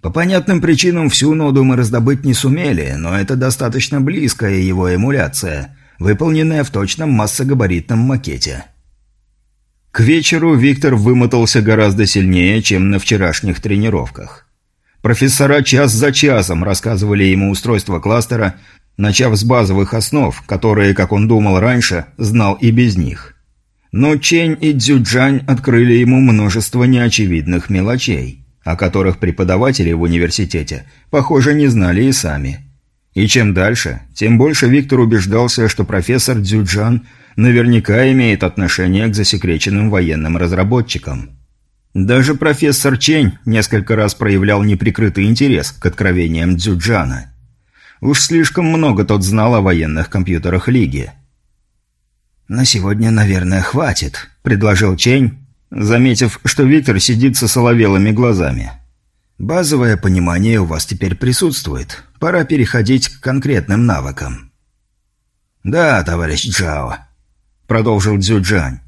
По понятным причинам всю ноду мы раздобыть не сумели, но это достаточно близкая его эмуляция, выполненная в точном массогабаритном макете. К вечеру Виктор вымотался гораздо сильнее, чем на вчерашних тренировках. Профессора час за часом рассказывали ему устройство кластера, начав с базовых основ, которые, как он думал раньше, знал и без них. Но Чень и Цзюджань открыли ему множество неочевидных мелочей, о которых преподаватели в университете, похоже, не знали и сами. И чем дальше, тем больше Виктор убеждался, что профессор Цзюджан наверняка имеет отношение к засекреченным военным разработчикам. Даже профессор Чень несколько раз проявлял неприкрытый интерес к откровениям Дзюджана. Уж слишком много тот знал о военных компьютерах Лиги. «На сегодня, наверное, хватит», — предложил Чень, заметив, что Виктор сидит со соловелыми глазами. «Базовое понимание у вас теперь присутствует. Пора переходить к конкретным навыкам». «Да, товарищ Джао», — продолжил Дзюджань.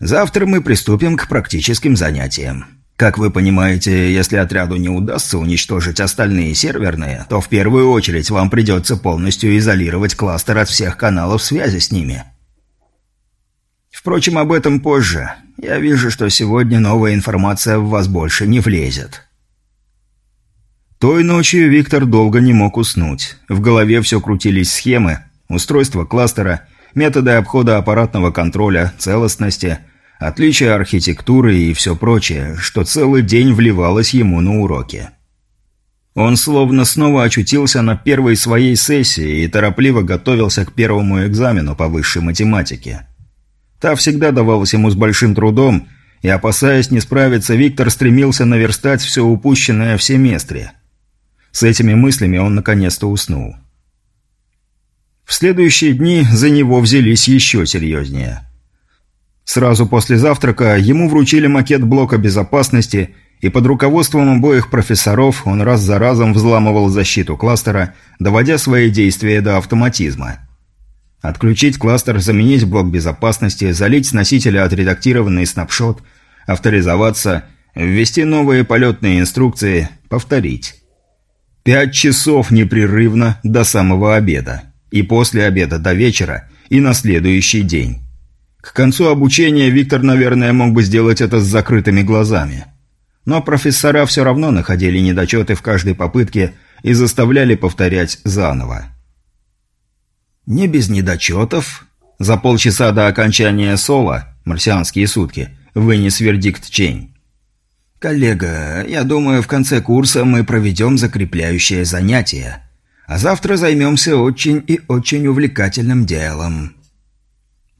Завтра мы приступим к практическим занятиям. Как вы понимаете, если отряду не удастся уничтожить остальные серверные, то в первую очередь вам придется полностью изолировать кластер от всех каналов связи с ними. Впрочем, об этом позже. Я вижу, что сегодня новая информация в вас больше не влезет. Той ночью Виктор долго не мог уснуть. В голове все крутились схемы, устройство кластера – методы обхода аппаратного контроля, целостности, отличия архитектуры и все прочее, что целый день вливалось ему на уроки. Он словно снова очутился на первой своей сессии и торопливо готовился к первому экзамену по высшей математике. Та всегда давалась ему с большим трудом, и, опасаясь не справиться, Виктор стремился наверстать все упущенное в семестре. С этими мыслями он наконец-то уснул. В следующие дни за него взялись еще серьезнее. Сразу после завтрака ему вручили макет блока безопасности, и под руководством обоих профессоров он раз за разом взламывал защиту кластера, доводя свои действия до автоматизма. Отключить кластер, заменить блок безопасности, залить с носителя отредактированный снапшот, авторизоваться, ввести новые полетные инструкции, повторить. Пять часов непрерывно до самого обеда и после обеда до вечера, и на следующий день. К концу обучения Виктор, наверное, мог бы сделать это с закрытыми глазами. Но профессора все равно находили недочеты в каждой попытке и заставляли повторять заново. Не без недочетов. За полчаса до окончания соло марсианские сутки, вынес вердикт Чень. «Коллега, я думаю, в конце курса мы проведем закрепляющее занятие. А завтра займемся очень и очень увлекательным делом».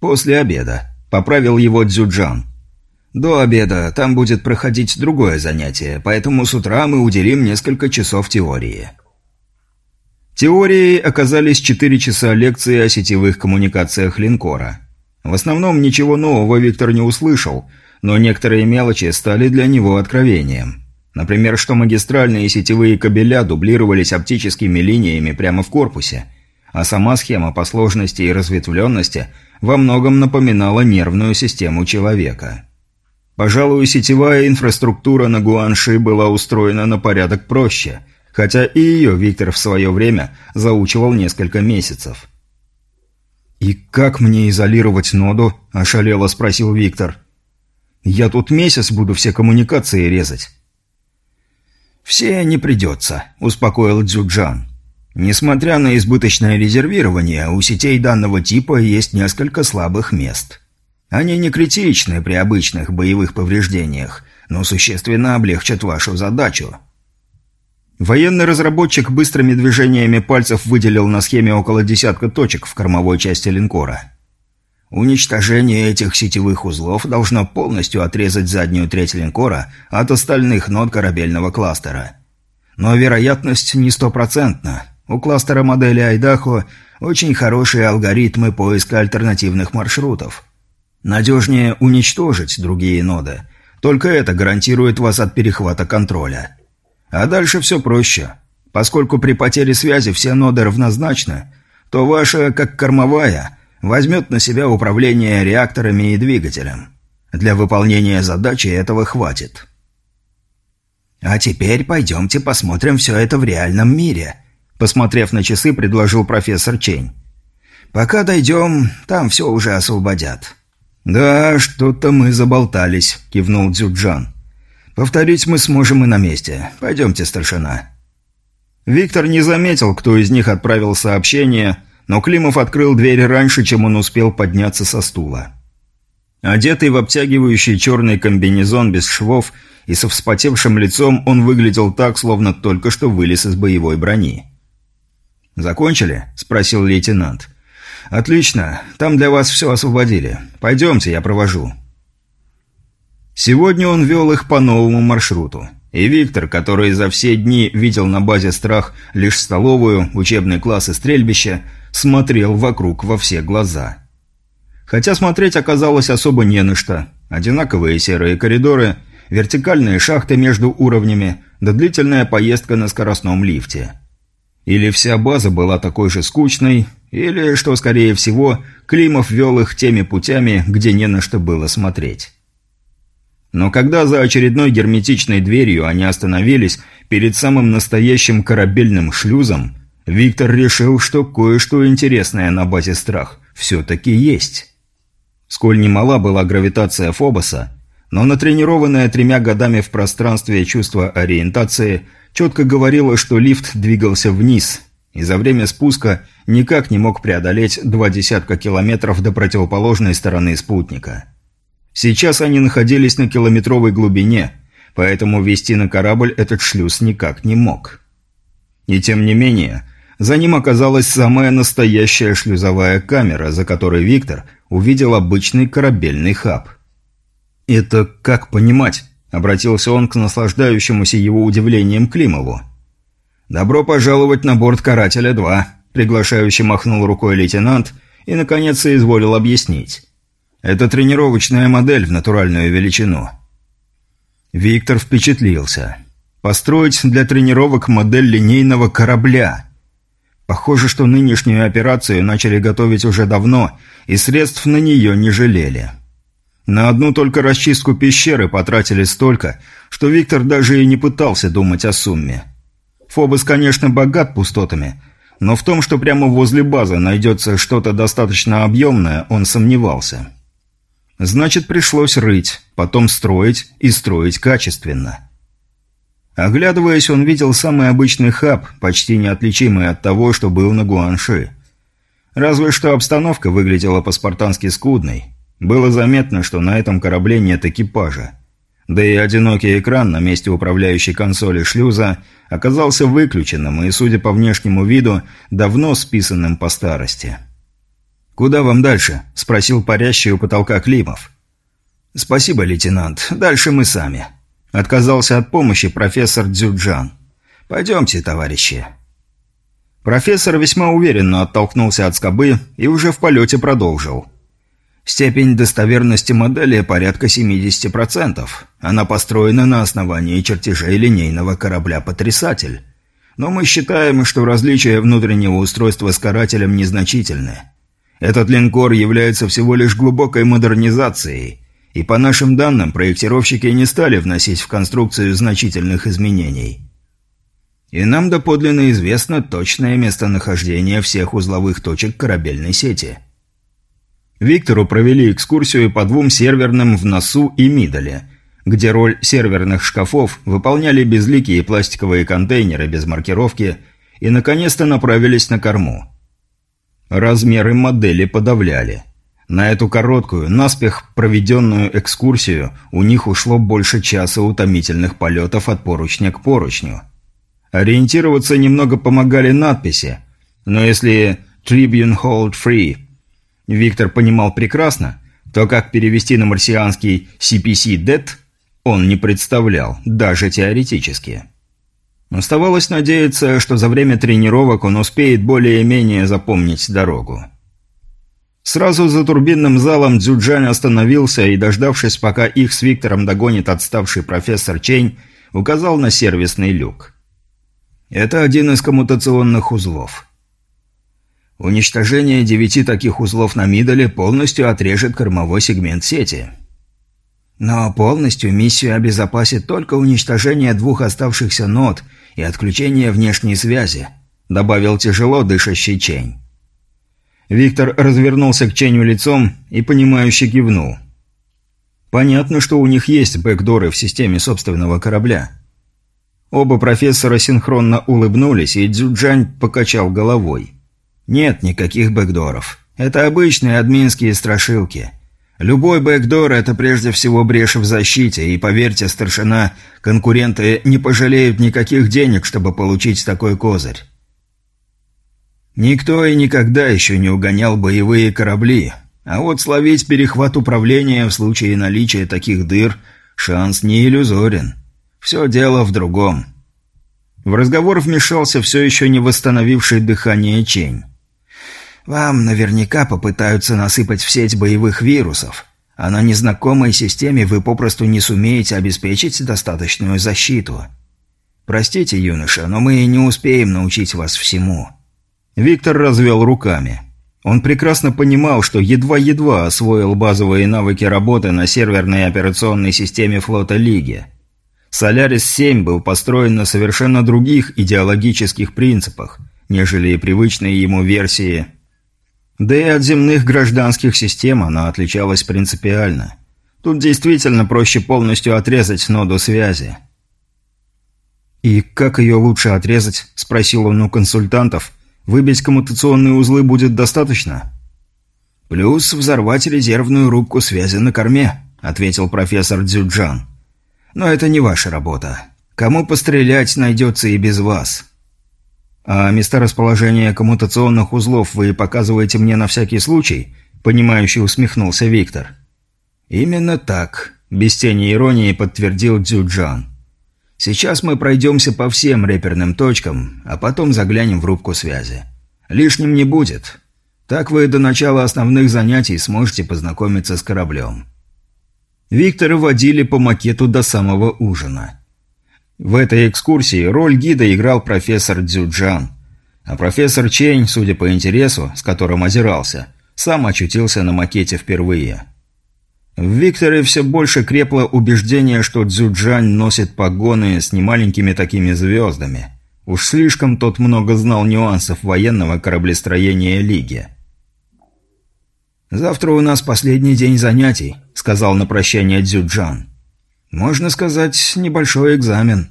«После обеда», — поправил его Дзюджан. «До обеда там будет проходить другое занятие, поэтому с утра мы уделим несколько часов теории». Теорией оказались 4 часа лекции о сетевых коммуникациях линкора. В основном ничего нового Виктор не услышал — но некоторые мелочи стали для него откровением. Например, что магистральные сетевые кабеля дублировались оптическими линиями прямо в корпусе, а сама схема по сложности и разветвленности во многом напоминала нервную систему человека. Пожалуй, сетевая инфраструктура на Гуанши была устроена на порядок проще, хотя и ее Виктор в свое время заучивал несколько месяцев. «И как мне изолировать ноду?» – ошалело спросил Виктор – я тут месяц буду все коммуникации резать». «Все не придется», – успокоил Дзюджан. «Несмотря на избыточное резервирование, у сетей данного типа есть несколько слабых мест. Они не критичны при обычных боевых повреждениях, но существенно облегчат вашу задачу». Военный разработчик быстрыми движениями пальцев выделил на схеме около десятка точек в кормовой части линкора. Уничтожение этих сетевых узлов должно полностью отрезать заднюю треть линкора от остальных нод корабельного кластера. Но вероятность не стопроцентна. У кластера модели Айдахо очень хорошие алгоритмы поиска альтернативных маршрутов. Надежнее уничтожить другие ноды. Только это гарантирует вас от перехвата контроля. А дальше все проще. Поскольку при потере связи все ноды равнозначны, то ваша, как кормовая – возьмет на себя управление реакторами и двигателем. Для выполнения задачи этого хватит. «А теперь пойдемте посмотрим все это в реальном мире», посмотрев на часы, предложил профессор Чень. «Пока дойдем, там все уже освободят». «Да, что-то мы заболтались», – кивнул Дзюджан. «Повторить мы сможем и на месте. Пойдемте, старшина». Виктор не заметил, кто из них отправил сообщение – но Климов открыл дверь раньше, чем он успел подняться со стула. Одетый в обтягивающий черный комбинезон без швов и со вспотевшим лицом, он выглядел так, словно только что вылез из боевой брони. «Закончили?» – спросил лейтенант. «Отлично. Там для вас все освободили. Пойдемте, я провожу». Сегодня он вел их по новому маршруту. И Виктор, который за все дни видел на базе «Страх» лишь столовую, учебный класс и стрельбище, смотрел вокруг во все глаза. Хотя смотреть оказалось особо не на что. Одинаковые серые коридоры, вертикальные шахты между уровнями, да длительная поездка на скоростном лифте. Или вся база была такой же скучной, или, что скорее всего, Климов вел их теми путями, где не на что было смотреть. Но когда за очередной герметичной дверью они остановились перед самым настоящим корабельным шлюзом, Виктор решил, что кое-что интересное на базе «Страх» все-таки есть. Сколь немала была гравитация Фобоса, но натренированное тремя годами в пространстве чувство ориентации четко говорило, что лифт двигался вниз, и за время спуска никак не мог преодолеть два десятка километров до противоположной стороны спутника. Сейчас они находились на километровой глубине, поэтому вести на корабль этот шлюз никак не мог. И тем не менее, за ним оказалась самая настоящая шлюзовая камера, за которой Виктор увидел обычный корабельный хаб. «Это как понимать?» – обратился он к наслаждающемуся его удивлением Климову. «Добро пожаловать на борт «Карателя-2», – приглашающе махнул рукой лейтенант и, наконец, соизволил объяснить. «Это тренировочная модель в натуральную величину». Виктор впечатлился. «Построить для тренировок модель линейного корабля – Похоже, что нынешнюю операцию начали готовить уже давно, и средств на нее не жалели. На одну только расчистку пещеры потратили столько, что Виктор даже и не пытался думать о сумме. Фобос, конечно, богат пустотами, но в том, что прямо возле базы найдется что-то достаточно объемное, он сомневался. Значит, пришлось рыть, потом строить и строить качественно. Оглядываясь, он видел самый обычный хаб, почти неотличимый от того, что был на Гуанши. Разве что обстановка выглядела по-спартански скудной. Было заметно, что на этом корабле нет экипажа. Да и одинокий экран на месте управляющей консоли шлюза оказался выключенным и, судя по внешнему виду, давно списанным по старости. «Куда вам дальше?» – спросил парящий у потолка Климов. «Спасибо, лейтенант. Дальше мы сами». Отказался от помощи профессор Дзюджан. «Пойдемте, товарищи». Профессор весьма уверенно оттолкнулся от скобы и уже в полете продолжил. Степень достоверности модели порядка 70%. Она построена на основании чертежей линейного корабля «Потрясатель». Но мы считаем, что различия внутреннего устройства с карателем незначительны. Этот линкор является всего лишь глубокой модернизацией, и по нашим данным проектировщики не стали вносить в конструкцию значительных изменений. И нам доподлинно известно точное местонахождение всех узловых точек корабельной сети. Виктору провели экскурсию по двум серверным в носу и мидоле, где роль серверных шкафов выполняли безликие пластиковые контейнеры без маркировки и, наконец-то, направились на корму. Размеры модели подавляли. На эту короткую, наспех проведенную экскурсию у них ушло больше часа утомительных полетов от поручня к поручню. Ориентироваться немного помогали надписи, но если «Tribune Hold Free» Виктор понимал прекрасно, то как перевести на марсианский CPC-DET он не представлял, даже теоретически. Оставалось надеяться, что за время тренировок он успеет более-менее запомнить дорогу. Сразу за турбинным залом Дзюджань остановился и, дождавшись, пока их с Виктором догонит отставший профессор Чень, указал на сервисный люк. Это один из коммутационных узлов. Уничтожение девяти таких узлов на Мидоле полностью отрежет кормовой сегмент сети. Но полностью миссию обезопасит только уничтожение двух оставшихся нод и отключение внешней связи, добавил тяжело дышащий Чень. Виктор развернулся к Ченю лицом и, понимающе кивнул. Понятно, что у них есть бэкдоры в системе собственного корабля. Оба профессора синхронно улыбнулись, и Дзюджань покачал головой. Нет никаких бэкдоров. Это обычные админские страшилки. Любой бэкдор – это прежде всего брешь в защите, и, поверьте, старшина, конкуренты не пожалеют никаких денег, чтобы получить такой козырь. Никто и никогда еще не угонял боевые корабли, а вот словить перехват управления в случае наличия таких дыр – шанс не иллюзорен. Все дело в другом. В разговор вмешался все еще не восстановивший дыхание Чень. Вам наверняка попытаются насыпать в сеть боевых вирусов, а на незнакомой системе вы попросту не сумеете обеспечить достаточную защиту. Простите, юноша, но мы не успеем научить вас всему». Виктор развел руками. Он прекрасно понимал, что едва-едва освоил базовые навыки работы на серверной операционной системе флота Лиги. «Солярис-7» был построен на совершенно других идеологических принципах, нежели привычные ему версии да и от земных гражданских систем она отличалась принципиально. Тут действительно проще полностью отрезать ноду связи. «И как ее лучше отрезать?» – спросил он у консультантов. «Выбить коммутационные узлы будет достаточно?» «Плюс взорвать резервную рубку связи на корме», – ответил профессор Дзюджан. «Но это не ваша работа. Кому пострелять найдется и без вас». «А месторасположение коммутационных узлов вы показываете мне на всякий случай?» – понимающе усмехнулся Виктор. «Именно так», – без тени иронии подтвердил Дзюджан. «Сейчас мы пройдемся по всем реперным точкам, а потом заглянем в рубку связи. Лишним не будет. Так вы до начала основных занятий сможете познакомиться с кораблем». Виктора водили по макету до самого ужина. В этой экскурсии роль гида играл профессор Дзюджан, а профессор Чень, судя по интересу, с которым озирался, сам очутился на макете впервые. В Викторе все больше крепло убеждение, что Дзюджань носит погоны с немаленькими такими звездами. Уж слишком тот много знал нюансов военного кораблестроения Лиги. «Завтра у нас последний день занятий», — сказал на прощание Дзюджан. Можно сказать, небольшой экзамен.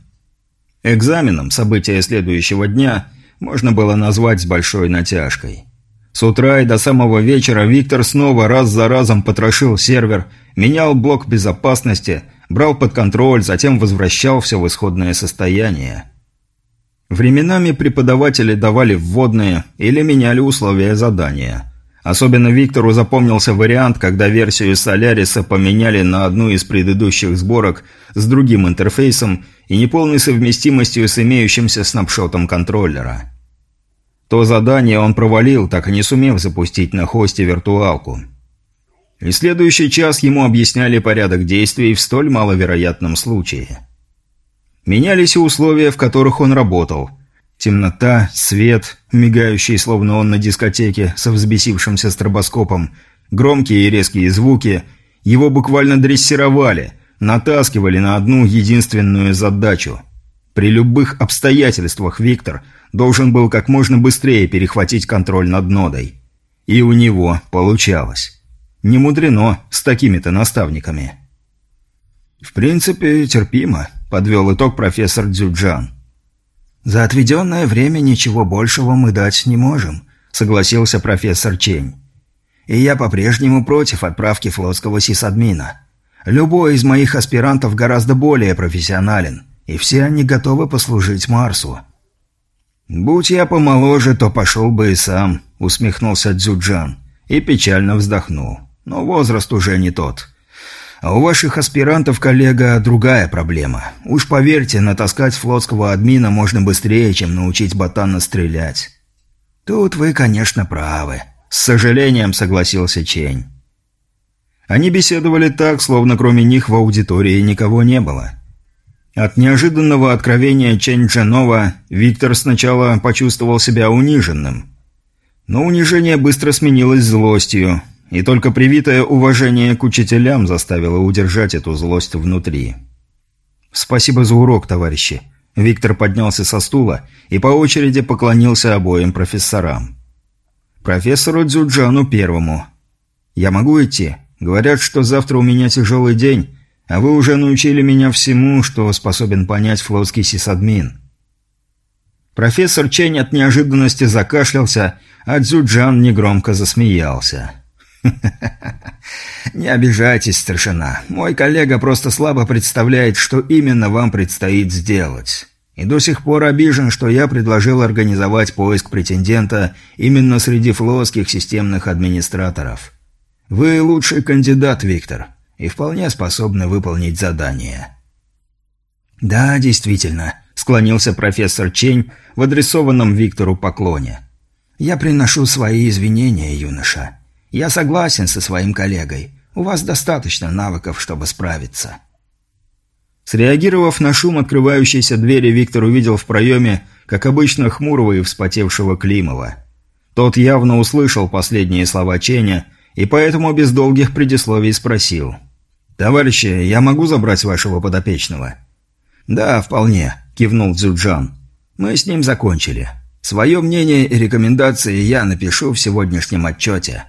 Экзаменом события следующего дня можно было назвать с большой натяжкой. С утра и до самого вечера Виктор снова раз за разом потрошил сервер, менял блок безопасности, брал под контроль, затем возвращал все в исходное состояние. Временами преподаватели давали вводные или меняли условия задания. Особенно Виктору запомнился вариант, когда версию Соляриса поменяли на одну из предыдущих сборок с другим интерфейсом и неполной совместимостью с имеющимся снапшотом контроллера. То задание он провалил, так и не сумев запустить на хосте виртуалку. И следующий час ему объясняли порядок действий в столь маловероятном случае. Менялись и условия, в которых он работал. Темнота, свет, мигающий, словно он на дискотеке, со взбесившимся стробоскопом, громкие и резкие звуки. Его буквально дрессировали, натаскивали на одну единственную задачу. При любых обстоятельствах Виктор – должен был как можно быстрее перехватить контроль над нодой. И у него получалось. Не мудрено с такими-то наставниками. «В принципе, терпимо», – подвел итог профессор Дзюджан. «За отведенное время ничего большего мы дать не можем», – согласился профессор Чень. «И я по-прежнему против отправки флотского сисадмина. Любой из моих аспирантов гораздо более профессионален, и все они готовы послужить Марсу. «Будь я помоложе, то пошел бы и сам», — усмехнулся Дзюджан и печально вздохнул. «Но возраст уже не тот. А у ваших аспирантов, коллега, другая проблема. Уж поверьте, натаскать флотского админа можно быстрее, чем научить ботана стрелять». «Тут вы, конечно, правы», — с сожалением согласился Чень. Они беседовали так, словно кроме них в аудитории никого не было. От неожиданного откровения Чэнь Джанова Виктор сначала почувствовал себя униженным. Но унижение быстро сменилось злостью, и только привитое уважение к учителям заставило удержать эту злость внутри. «Спасибо за урок, товарищи». Виктор поднялся со стула и по очереди поклонился обоим профессорам. Профессору Дзюджану первому. «Я могу идти? Говорят, что завтра у меня тяжелый день, а вы уже научили меня всему, что способен понять флотский сисадмин». Профессор Чень от неожиданности закашлялся, а Цзюджан негромко засмеялся. <laughs> «Не обижайтесь, старшина. Мой коллега просто слабо представляет, что именно вам предстоит сделать. И до сих пор обижен, что я предложил организовать поиск претендента именно среди флотских системных администраторов. Вы лучший кандидат, Виктор и вполне способны выполнить задание. «Да, действительно», – склонился профессор Чень в адресованном Виктору поклоне. «Я приношу свои извинения, юноша. Я согласен со своим коллегой. У вас достаточно навыков, чтобы справиться». Среагировав на шум открывающейся двери, Виктор увидел в проеме, как обычно, хмурого и вспотевшего Климова. Тот явно услышал последние слова Ченя и поэтому без долгих предисловий спросил – «Товарищи, я могу забрать вашего подопечного?» «Да, вполне», – кивнул Цзюджан. «Мы с ним закончили. Свое мнение и рекомендации я напишу в сегодняшнем отчете».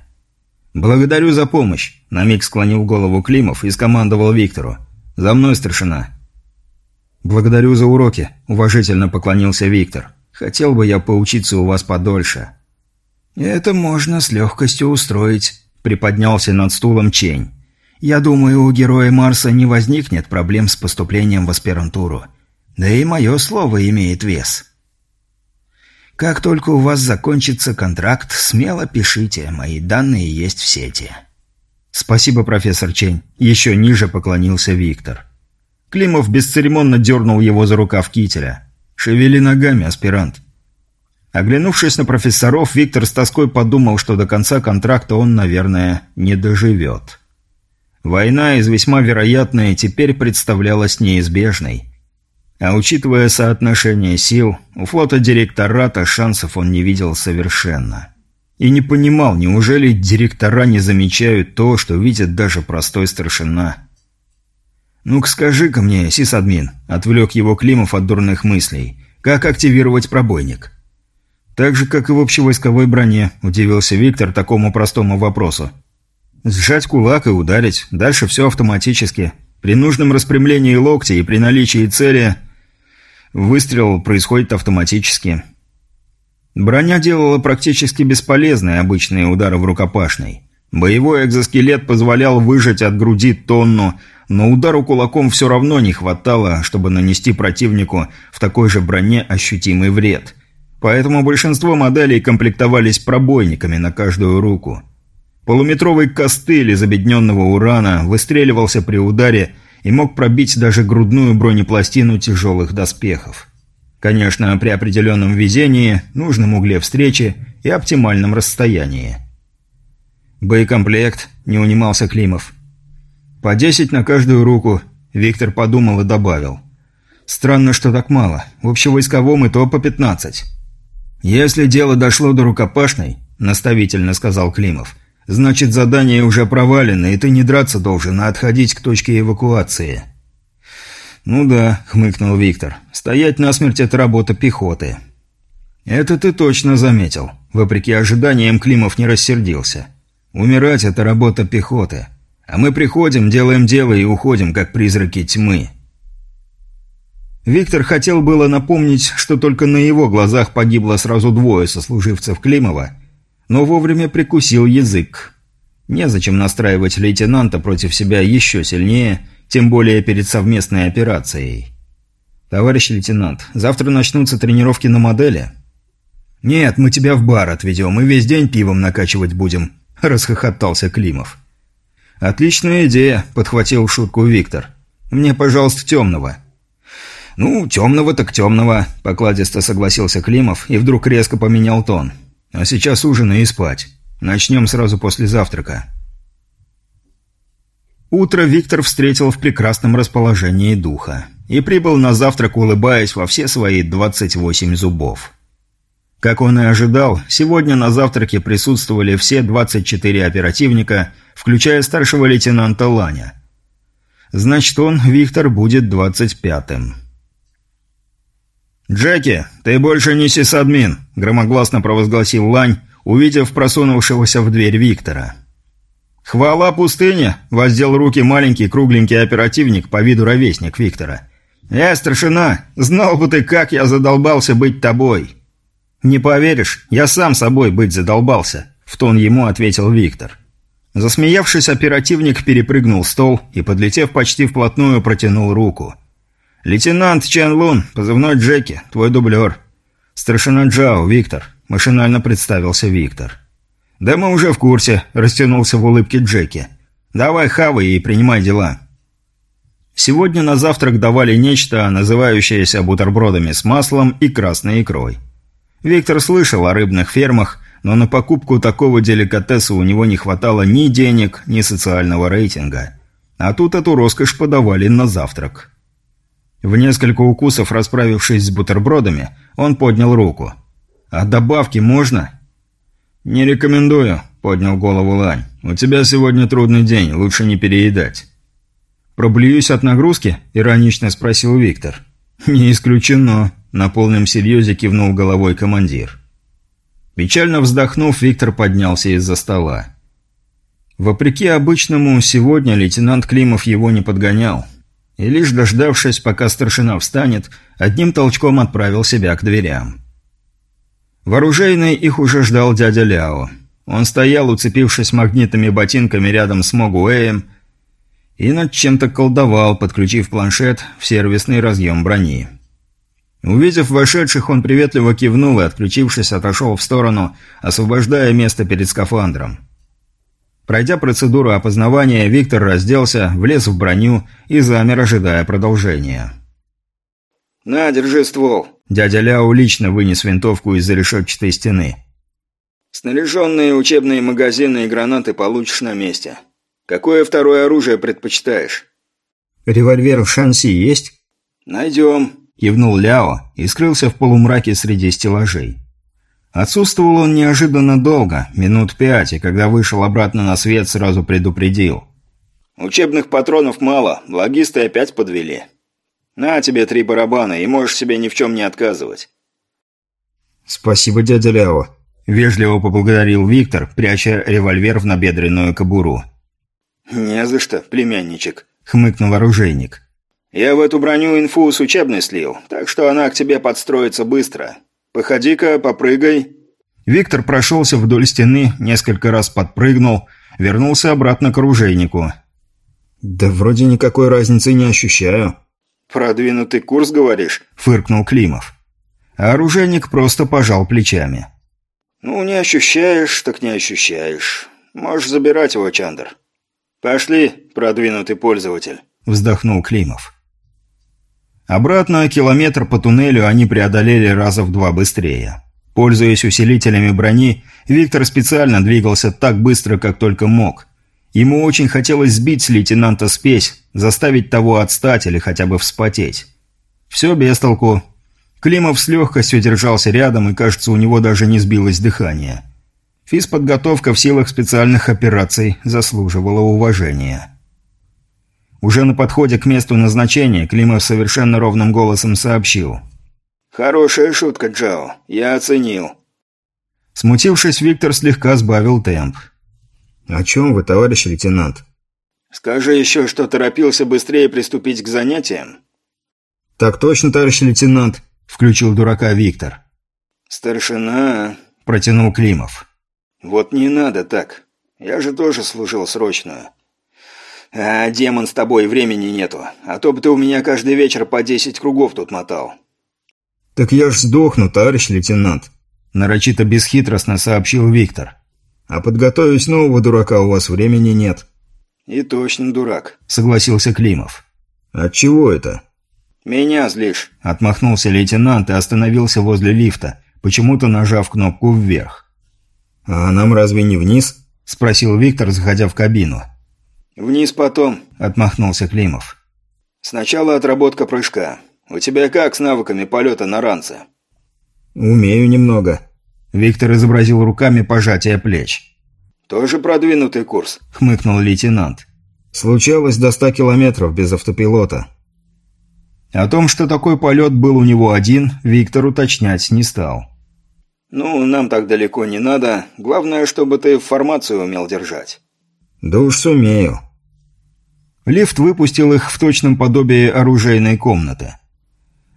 «Благодарю за помощь», – на миг склонил голову Климов и скомандовал Виктору. «За мной, старшина». «Благодарю за уроки», – уважительно поклонился Виктор. «Хотел бы я поучиться у вас подольше». «Это можно с легкостью устроить», – приподнялся над стулом Чень. Я думаю, у героя Марса не возникнет проблем с поступлением в аспирантуру. Да и мое слово имеет вес. Как только у вас закончится контракт, смело пишите, мои данные есть в сети. Спасибо, профессор Чень. Еще ниже поклонился Виктор. Климов бесцеремонно дернул его за рукав кителя. «Шевели ногами, аспирант». Оглянувшись на профессоров, Виктор с тоской подумал, что до конца контракта он, наверное, не доживет. Война из весьма вероятной теперь представлялась неизбежной. А учитывая соотношение сил, у флота директората шансов он не видел совершенно. И не понимал, неужели директора не замечают то, что видит даже простой старшина. «Ну-ка скажи-ка мне, сисадмин», — отвлек его Климов от дурных мыслей, — «как активировать пробойник?» «Так же, как и в общевойсковой броне», — удивился Виктор такому простому вопросу. Сжать кулак и ударить. Дальше все автоматически. При нужном распрямлении локтя и при наличии цели выстрел происходит автоматически. Броня делала практически бесполезные обычные удары в рукопашной. Боевой экзоскелет позволял выжать от груди тонну, но удару кулаком все равно не хватало, чтобы нанести противнику в такой же броне ощутимый вред. Поэтому большинство моделей комплектовались пробойниками на каждую руку. Полуметровый костыль из обедненного урана выстреливался при ударе и мог пробить даже грудную бронепластину тяжелых доспехов. Конечно, при определенном везении, нужном угле встречи и оптимальном расстоянии. «Боекомплект», – не унимался Климов. «По десять на каждую руку», – Виктор подумал и добавил. «Странно, что так мало. В общевойсковом и то по пятнадцать». «Если дело дошло до рукопашной», – наставительно сказал Климов, – «значит, задание уже провалено, и ты не драться должен, а отходить к точке эвакуации». «Ну да», – хмыкнул Виктор, – «стоять насмерть – это работа пехоты». «Это ты точно заметил». Вопреки ожиданиям Климов не рассердился. Умирать – это работа пехоты. А мы приходим, делаем дело и уходим, как призраки тьмы. Виктор хотел было напомнить, что только на его глазах погибло сразу двое сослуживцев Климова, но вовремя прикусил язык. Незачем настраивать лейтенанта против себя еще сильнее, тем более перед совместной операцией. «Товарищ лейтенант, завтра начнутся тренировки на модели?» «Нет, мы тебя в бар отведем и весь день пивом накачивать будем», – расхохотался Климов. «Отличная идея», – подхватил шутку Виктор. «Мне, пожалуйста, темного». «Ну, темного так темного», – покладисто согласился Климов и вдруг резко поменял тон. «А сейчас ужинай и спать. Начнем сразу после завтрака». Утро Виктор встретил в прекрасном расположении духа и прибыл на завтрак, улыбаясь во все свои 28 зубов. Как он и ожидал, сегодня на завтраке присутствовали все 24 оперативника, включая старшего лейтенанта Ланя. Значит, он, Виктор, будет 25-м. «Джеки, ты больше не сисадмин», – громогласно провозгласил Лань, увидев просунувшегося в дверь Виктора. «Хвала пустыне!» – воздел руки маленький кругленький оперативник по виду ровесник Виктора. «Я, старшина, знал бы ты, как я задолбался быть тобой!» «Не поверишь, я сам собой быть задолбался», – в тон ему ответил Виктор. Засмеявшись, оперативник перепрыгнул стол и, подлетев почти вплотную, протянул руку. «Лейтенант Чен Лун, позывной Джеки, твой дублер». «Старшина Джао, Виктор», – машинально представился Виктор. «Да мы уже в курсе», – растянулся в улыбке Джеки. «Давай хавай и принимай дела». Сегодня на завтрак давали нечто, называющееся бутербродами с маслом и красной икрой. Виктор слышал о рыбных фермах, но на покупку такого деликатеса у него не хватало ни денег, ни социального рейтинга. А тут эту роскошь подавали на завтрак. В несколько укусов, расправившись с бутербродами, он поднял руку. «А добавки можно?» «Не рекомендую», – поднял голову Лань. «У тебя сегодня трудный день, лучше не переедать». «Проблююсь от нагрузки?» – иронично спросил Виктор. «Не исключено», на полном серьезе кивнул головой командир. Печально вздохнув, Виктор поднялся из-за стола. Вопреки обычному, сегодня лейтенант Климов его не подгонял. И лишь дождавшись, пока старшина встанет, одним толчком отправил себя к дверям. Вооружейный их уже ждал дядя Ляо. Он стоял, уцепившись магнитными ботинками рядом с Могуэем, и над чем-то колдовал, подключив планшет в сервисный разъем брони. Увидев вошедших, он приветливо кивнул и, отключившись, отошел в сторону, освобождая место перед скафандром. Пройдя процедуру опознавания, Виктор разделся, влез в броню и замер, ожидая продолжения. «На, держи ствол!» Дядя Ляо лично вынес винтовку из-за решетчатой стены. «Снаряженные учебные магазины и гранаты получишь на месте. Какое второе оружие предпочитаешь?» «Револьвер в шанси есть?» «Найдем», Кивнул Ляо и скрылся в полумраке среди стеллажей. Отсутствовал он неожиданно долго, минут пять, и когда вышел обратно на свет, сразу предупредил. «Учебных патронов мало, логисты опять подвели. На тебе три барабана, и можешь себе ни в чем не отказывать». «Спасибо, дядя Ляо», – вежливо поблагодарил Виктор, пряча револьвер в набедренную кобуру. «Не за что, племянничек», – хмыкнул оружейник. «Я в эту броню инфу с учебной слил, так что она к тебе подстроится быстро. Походи-ка, попрыгай». Виктор прошелся вдоль стены, несколько раз подпрыгнул, вернулся обратно к оружейнику. «Да вроде никакой разницы не ощущаю». «Продвинутый курс, говоришь?» – фыркнул Климов. А оружейник просто пожал плечами. «Ну, не ощущаешь, так не ощущаешь. Можешь забирать его, Чандр». «Пошли, продвинутый пользователь», – вздохнул Климов. Обратно километр по туннелю они преодолели раза в два быстрее. Пользуясь усилителями брони, Виктор специально двигался так быстро, как только мог. Ему очень хотелось сбить с лейтенанта спесь, заставить того отстать или хотя бы вспотеть. Все без толку. Климов с легкостью держался рядом, и, кажется, у него даже не сбилось дыхание. Физподготовка в силах специальных операций заслуживала уважения. Уже на подходе к месту назначения Климов совершенно ровным голосом сообщил. «Хорошая шутка, Джао. Я оценил». Смутившись, Виктор слегка сбавил темп. «О чем вы, товарищ лейтенант?» «Скажи еще, что торопился быстрее приступить к занятиям». «Так точно, товарищ лейтенант», – включил дурака Виктор. «Старшина», – протянул Климов. «Вот не надо так. Я же тоже служил срочную. «А, демон, с тобой времени нету. А то бы ты у меня каждый вечер по десять кругов тут мотал». «Так я ж сдохну, товарищ лейтенант», – нарочито бесхитростно сообщил Виктор. «А подготовить нового дурака у вас времени нет». «И точно дурак», – согласился Климов. «От чего это?» «Меня злишь», – отмахнулся лейтенант и остановился возле лифта, почему-то нажав кнопку вверх. «А нам разве не вниз?» – спросил Виктор, заходя в кабину. «Вниз потом», – отмахнулся Климов. «Сначала отработка прыжка. У тебя как с навыками полета на ранце?» «Умею немного». Виктор изобразил руками пожатие плеч. «Тоже продвинутый курс», – хмыкнул лейтенант. «Случалось до ста километров без автопилота». О том, что такой полет был у него один, Виктор уточнять не стал. «Ну, нам так далеко не надо. Главное, чтобы ты формацию умел держать». «Да уж сумею». Лифт выпустил их в точном подобии оружейной комнаты.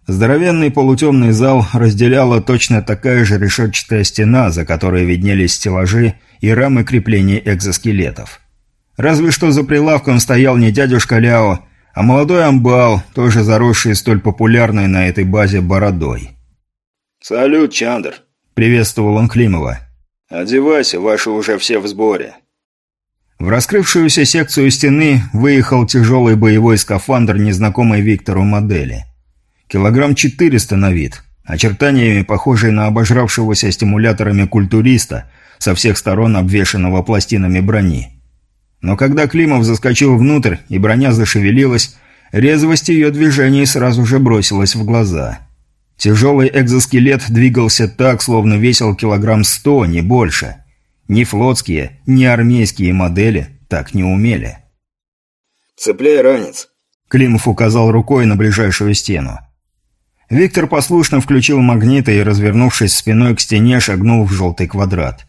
Здоровенный полутемный зал разделяла точно такая же решетчатая стена, за которой виднелись стеллажи и рамы крепления экзоскелетов. Разве что за прилавком стоял не дядюшка Ляо, а молодой амбал, тоже заросший столь популярной на этой базе бородой. «Салют, Чандр!» – приветствовал он Климова. «Одевайся, ваши уже все в сборе». В раскрывшуюся секцию стены выехал тяжелый боевой скафандр незнакомой Виктору модели. Килограмм 400 на вид, очертаниями похожий на обожравшегося стимуляторами культуриста, со всех сторон обвешанного пластинами брони. Но когда Климов заскочил внутрь и броня зашевелилась, резвость ее движений сразу же бросилась в глаза. Тяжелый экзоскелет двигался так, словно весил килограмм сто, не больше – ни флотские, ни армейские модели так не умели. «Цепляй ранец», – Климов указал рукой на ближайшую стену. Виктор послушно включил магниты и, развернувшись спиной к стене, шагнул в желтый квадрат.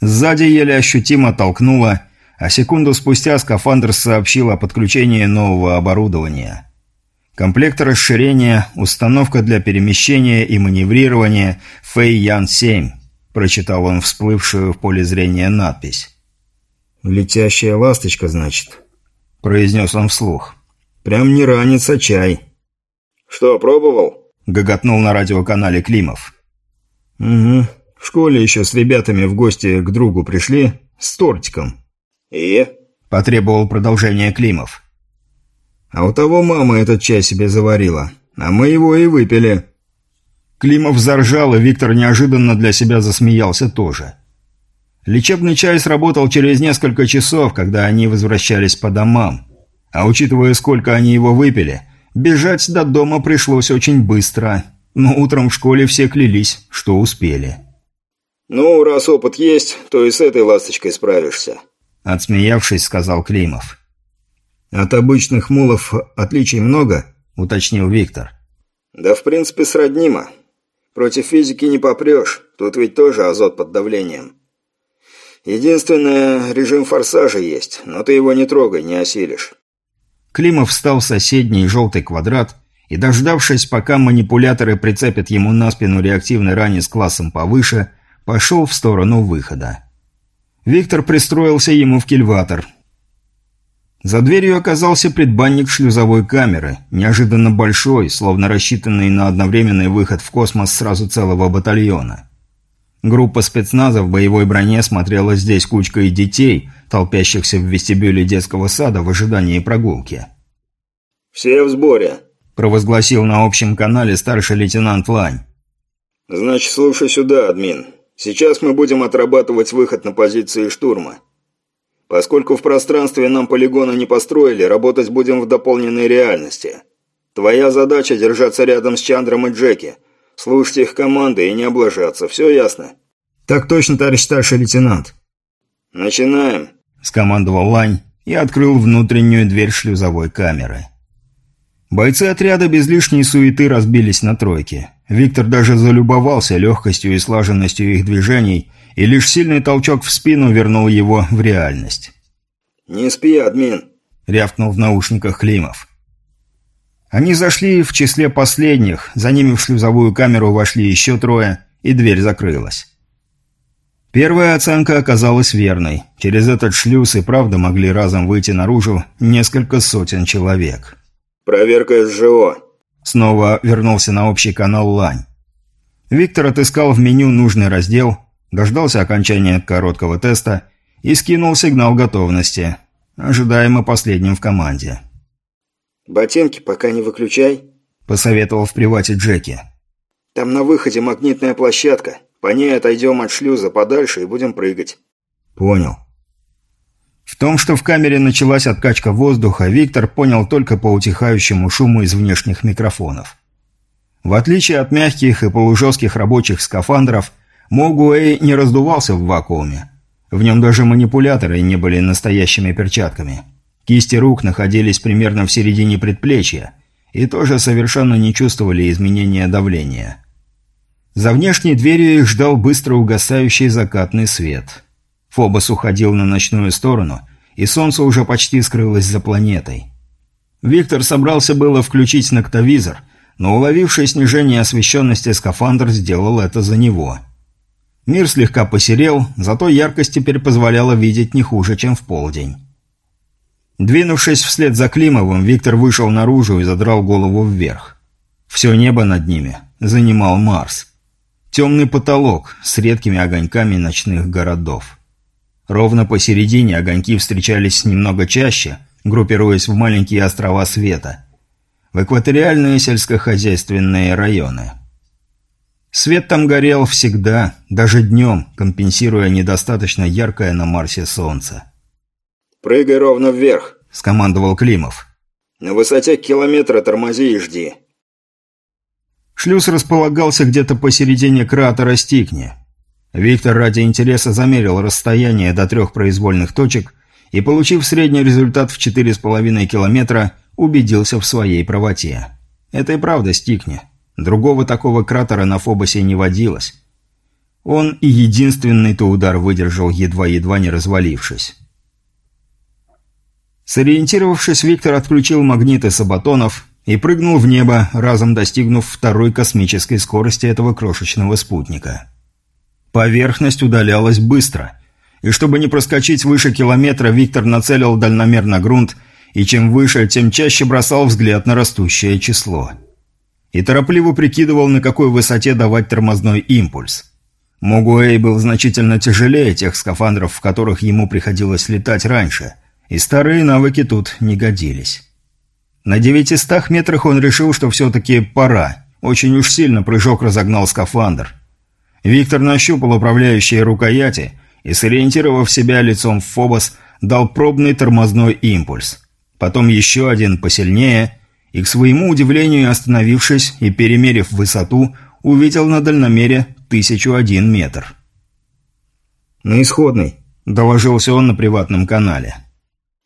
Сзади еле ощутимо толкнуло, а секунду спустя скафандр сообщил о подключении нового оборудования. Комплект расширения, установка для перемещения и маневрирования Фэй-Ян-7 прочитал он всплывшую в поле зрения надпись. «Летящая ласточка, значит», – произнес он вслух. «Прям не а чай». «Что, пробовал?» – гоготнул на радиоканале Климов. «Угу. В школе еще с ребятами в гости к другу пришли с тортиком». «И?» – потребовал продолжение Климов. «А у того мама этот чай себе заварила, а мы его и выпили». Климов заржал, и Виктор неожиданно для себя засмеялся тоже. Лечебный чай сработал через несколько часов, когда они возвращались по домам. А учитывая, сколько они его выпили, бежать до дома пришлось очень быстро. Но утром в школе все клялись, что успели. «Ну, раз опыт есть, то и с этой ласточкой справишься», – отсмеявшись, сказал Климов. «От обычных мулов отличий много?» – уточнил Виктор. «Да в принципе сроднимо. Против физики не попрешь, тут ведь тоже азот под давлением. Единственное, режим форсажа есть, но ты его не трогай, не осилишь». Климов встал в соседний желтый квадрат и, дождавшись, пока манипуляторы прицепят ему на спину реактивный ранец классом повыше, пошел в сторону выхода. Виктор пристроился ему в кильватор. За дверью оказался предбанник шлюзовой камеры, неожиданно большой, словно рассчитанный на одновременный выход в космос сразу целого батальона. Группа спецназа в боевой броне смотрела здесь кучкой детей, толпящихся в вестибюле детского сада в ожидании прогулки. «Все в сборе», – провозгласил на общем канале старший лейтенант Лань. «Значит, слушай сюда, админ. Сейчас мы будем отрабатывать выход на позиции штурма. Поскольку в пространстве нам полигона не построили, работать будем в дополненной реальности. Твоя задача – держаться рядом с Чандром и Джеки, слушать их команды и не облажаться. Все ясно?» «Так точно, товарищ старший лейтенант». «Начинаем», – скомандовал Лань и открыл внутреннюю дверь шлюзовой камеры. Бойцы отряда без лишней суеты разбились на тройки. Виктор даже залюбовался легкостью и слаженностью их движений, и лишь сильный толчок в спину вернул его в реальность. «Не спи, админ!» – рявкнул в наушниках Климов. Они зашли в числе последних, за ними в шлюзовую камеру вошли еще трое, и дверь закрылась. Первая оценка оказалась верной. Через этот шлюз и правда могли разом выйти наружу несколько сотен человек. «Проверка СЖО». Снова вернулся на общий канал Лань. Виктор отыскал в меню нужный раздел, дождался окончания короткого теста и скинул сигнал готовности, ожидаемо последним в команде. «Ботинки пока не выключай», – посоветовал в привате Джеки. «Там на выходе магнитная площадка. По ней отойдем от шлюза подальше и будем прыгать». «Понял». В том, что в камере началась откачка воздуха, Виктор понял только по утихающему шуму из внешних микрофонов. В отличие от мягких и полужестких рабочих скафандров, Могуэй не раздувался в вакууме. В нем даже манипуляторы не были настоящими перчатками. Кисти рук находились примерно в середине предплечья и тоже совершенно не чувствовали изменения давления. За внешней дверью их ждал быстро угасающий закатный свет. Фобос уходил на ночную сторону, и солнце уже почти скрылось за планетой. Виктор собрался было включить ноктовизор, но уловивший снижение освещенности скафандр сделал это за него. Мир слегка посерел, зато яркость теперь позволяла видеть не хуже, чем в полдень. Двинувшись вслед за Климовым, Виктор вышел наружу и задрал голову вверх. Все небо над ними занимал Марс. Темный потолок с редкими огоньками ночных городов. Ровно посередине огоньки встречались немного чаще, группируясь в маленькие острова света. В экваториальные сельскохозяйственные районы. Свет там горел всегда, даже днем, компенсируя недостаточно яркое на Марсе солнце. «Прыгай ровно вверх», – скомандовал Климов. «На высоте километра тормози и жди». Шлюз располагался где-то посередине кратера Стикни. Виктор ради интереса замерил расстояние до трех произвольных точек и, получив средний результат в 4,5 километра, убедился в своей правоте. Это и правда стикни. Другого такого кратера на Фобосе не водилось. Он и единственный-то удар выдержал, едва-едва не развалившись. Сориентировавшись, Виктор отключил магниты сабатонов и прыгнул в небо, разом достигнув второй космической скорости этого крошечного спутника. Поверхность удалялась быстро. И чтобы не проскочить выше километра, Виктор нацелил дальномер на грунт, и чем выше, тем чаще бросал взгляд на растущее число. И торопливо прикидывал, на какой высоте давать тормозной импульс. Могуэй был значительно тяжелее тех скафандров, в которых ему приходилось летать раньше, и старые навыки тут не годились. На 900 метрах он решил, что все-таки пора. Очень уж сильно прыжок разогнал скафандр – Виктор нащупал управляющие рукояти и, сориентировав себя лицом в Фобос, дал пробный тормозной импульс. Потом еще один посильнее и, к своему удивлению, остановившись и перемерив высоту, увидел на дальномере 1001 метр. «На исходный», – доложился он на приватном канале.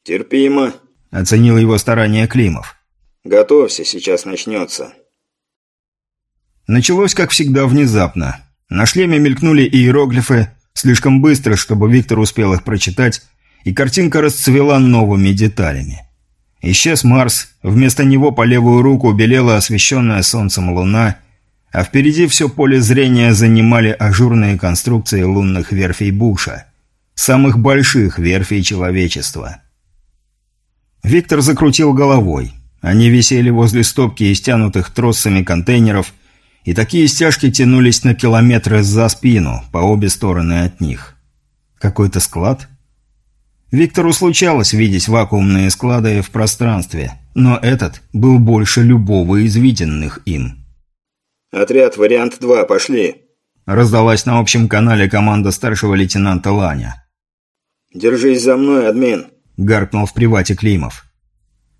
«Терпимо», – оценил его старания Климов. «Готовься, сейчас начнется». Началось, как всегда, внезапно. На шлеме мелькнули иероглифы, слишком быстро, чтобы Виктор успел их прочитать, и картинка расцвела новыми деталями. Исчез Марс, вместо него по левую руку белела освещенная солнцем луна, а впереди все поле зрения занимали ажурные конструкции лунных верфей Буша, самых больших верфей человечества. Виктор закрутил головой. Они висели возле стопки из стянутых тросами контейнеров, и такие стяжки тянулись на километры за спину, по обе стороны от них. Какой-то склад? Виктору случалось видеть вакуумные склады в пространстве, но этот был больше любого из виденных им. «Отряд, вариант 2, пошли!» Раздалась на общем канале команда старшего лейтенанта Ланя. «Держись за мной, админ!» – гаркнул в привате Климов.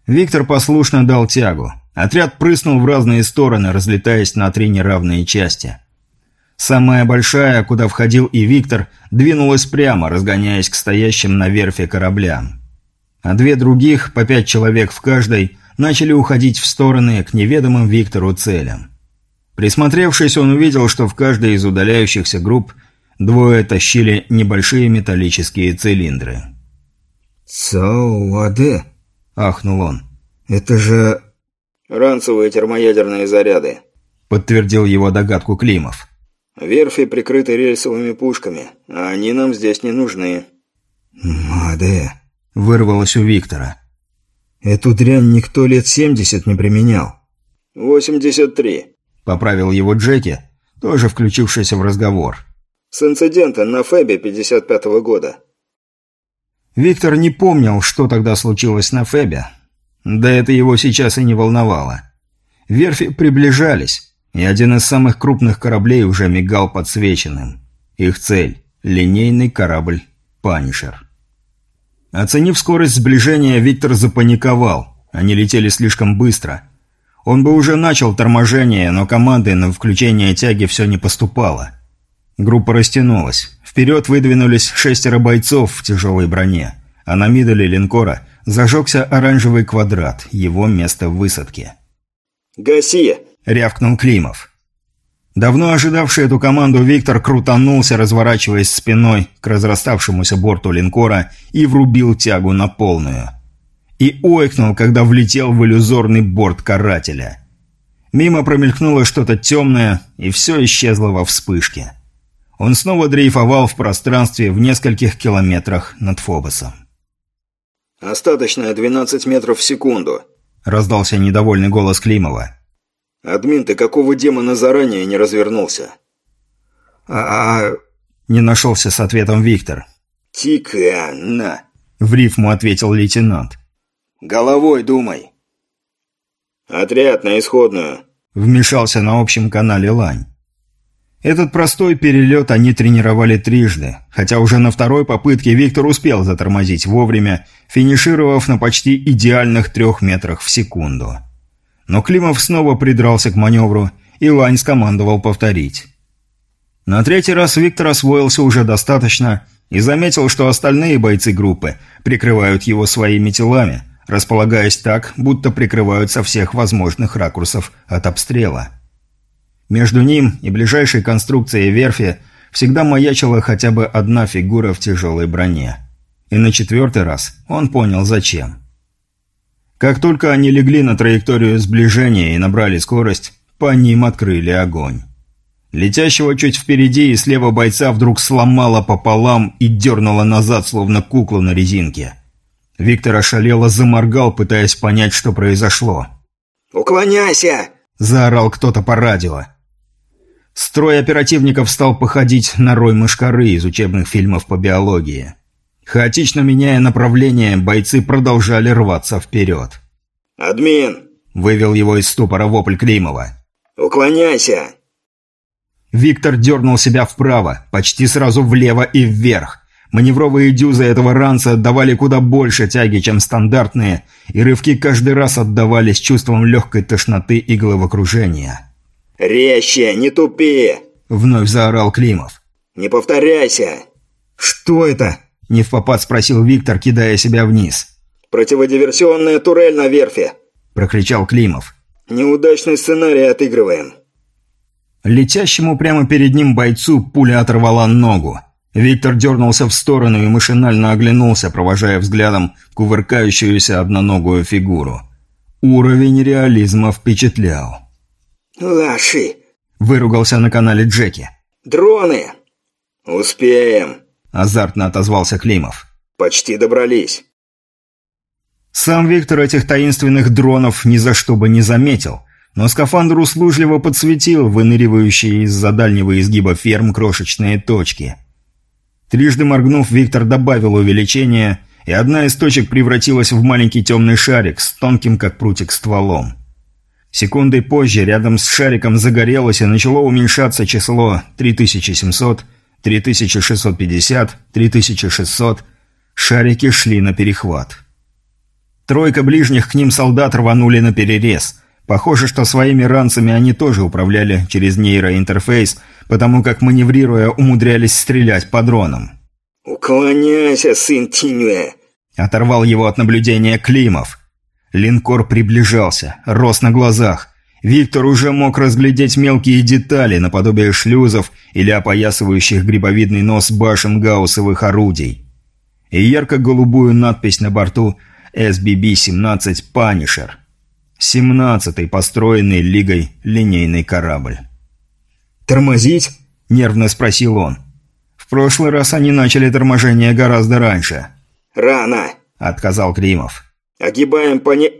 Виктор послушно дал тягу. Отряд прыснул в разные стороны, разлетаясь на три неравные части. Самая большая, куда входил и Виктор, двинулась прямо, разгоняясь к стоящим на верфи кораблям. А две других, по пять человек в каждой, начали уходить в стороны к неведомым Виктору целям. Присмотревшись, он увидел, что в каждой из удаляющихся групп двое тащили небольшие металлические цилиндры. «Цауаде!» ахнул он. «Это же...» «Ранцевые термоядерные заряды», — подтвердил его догадку Климов. «Верфи прикрыты рельсовыми пушками, а они нам здесь не нужны». «Маде», — вырвалось у Виктора. «Эту дрянь никто лет семьдесят не применял». «Восемьдесят три», — поправил его Джеки, тоже включившийся в разговор. «С инцидента на Фебе 55-го года». Виктор не помнил, что тогда случилось на Фебе. Да это его сейчас и не волновало. Верфи приближались, и один из самых крупных кораблей уже мигал подсвеченным. Их цель – линейный корабль «Панишер». Оценив скорость сближения, Виктор запаниковал. Они летели слишком быстро. Он бы уже начал торможение, но команды на включение тяги все не поступало. Группа растянулась. Вперед выдвинулись шестеро бойцов в тяжелой броне, а на мидоле линкора зажегся оранжевый квадрат, его место в высадке. «Гаси!» – рявкнул Климов. Давно ожидавший эту команду Виктор крутанулся, разворачиваясь спиной к разраставшемуся борту линкора и врубил тягу на полную. И ойкнул, когда влетел в иллюзорный борт карателя. Мимо промелькнуло что-то темное, и все исчезло во вспышке. Он снова дрейфовал в пространстве в нескольких километрах над Фобосом. «Остаточная 12 метров в секунду», – раздался недовольный голос Климова. «Админ, ты какого демона заранее не развернулся?» «А...», -а не нашелся с ответом Виктор. «Тика, на!» – в рифму ответил лейтенант. «Головой думай!» «Отряд на исходную!» – вмешался на общем канале Лань. Этот простой перелет они тренировали трижды, хотя уже на второй попытке Виктор успел затормозить вовремя, финишировав на почти идеальных трех метрах в секунду. Но Климов снова придрался к маневру, и Лань скомандовал повторить. На третий раз Виктор освоился уже достаточно и заметил, что остальные бойцы группы прикрывают его своими телами, располагаясь так, будто прикрывают со всех возможных ракурсов от обстрела. Между ним и ближайшей конструкцией верфи всегда маячила хотя бы одна фигура в тяжелой броне. И на четвертый раз он понял, зачем. Как только они легли на траекторию сближения и набрали скорость, по ним открыли огонь. Летящего чуть впереди и слева бойца вдруг сломало пополам и дернуло назад, словно куклу на резинке. Виктор ошалело заморгал, пытаясь понять, что произошло. «Уклоняйся!» – заорал кто-то по радио. Строй оперативников стал походить на рой мышкары из учебных фильмов по биологии. Хаотично меняя направление, бойцы продолжали рваться вперед. «Админ!» – вывел его из ступора вопль Климова. «Уклоняйся!» Виктор дернул себя вправо, почти сразу влево и вверх. Маневровые дюзы этого ранца отдавали куда больше тяги, чем стандартные, и рывки каждый раз отдавались чувством легкой тошноты и головокружения. «Резче, не тупи!» – вновь заорал Климов. «Не повторяйся!» «Что это?» – не в попад спросил Виктор, кидая себя вниз. «Противодиверсионная турель на верфи!» – прокричал Климов. «Неудачный сценарий отыгрываем». Летящему прямо перед ним бойцу пуля оторвала ногу. Виктор дернулся в сторону и машинально оглянулся, провожая взглядом кувыркающуюся одноногую фигуру. Уровень реализма впечатлял. «Лаши!» – выругался на канале Джеки. «Дроны!» «Успеем!» – азартно отозвался Климов. «Почти добрались». Сам Виктор этих таинственных дронов ни за что бы не заметил, но скафандр услужливо подсветил выныривающие из-за дальнего изгиба ферм крошечные точки. Трижды моргнув, Виктор добавил увеличение, и одна из точек превратилась в маленький темный шарик с тонким, как прутик, стволом. Секундой позже рядом с шариком загорелось и начало уменьшаться число 3700, 3650, 3600. Шарики шли на перехват. Тройка ближних к ним солдат рванули на перерез. Похоже, что своими ранцами они тоже управляли через нейроинтерфейс, потому как, маневрируя, умудрялись стрелять по дронам. «Уклоняйся, сын Тинюэ!» Оторвал его от наблюдения Климов. Линкор приближался, рос на глазах. Виктор уже мог разглядеть мелкие детали, наподобие шлюзов или опоясывающих грибовидный нос башен гауссовых орудий. И ярко-голубую надпись на борту SBB-17 «Панишер». 17-й построенный Лигой линейный корабль. «Тормозить?» – нервно спросил он. В прошлый раз они начали торможение гораздо раньше. «Рано!» – отказал Кримов. «Огибаем по не...»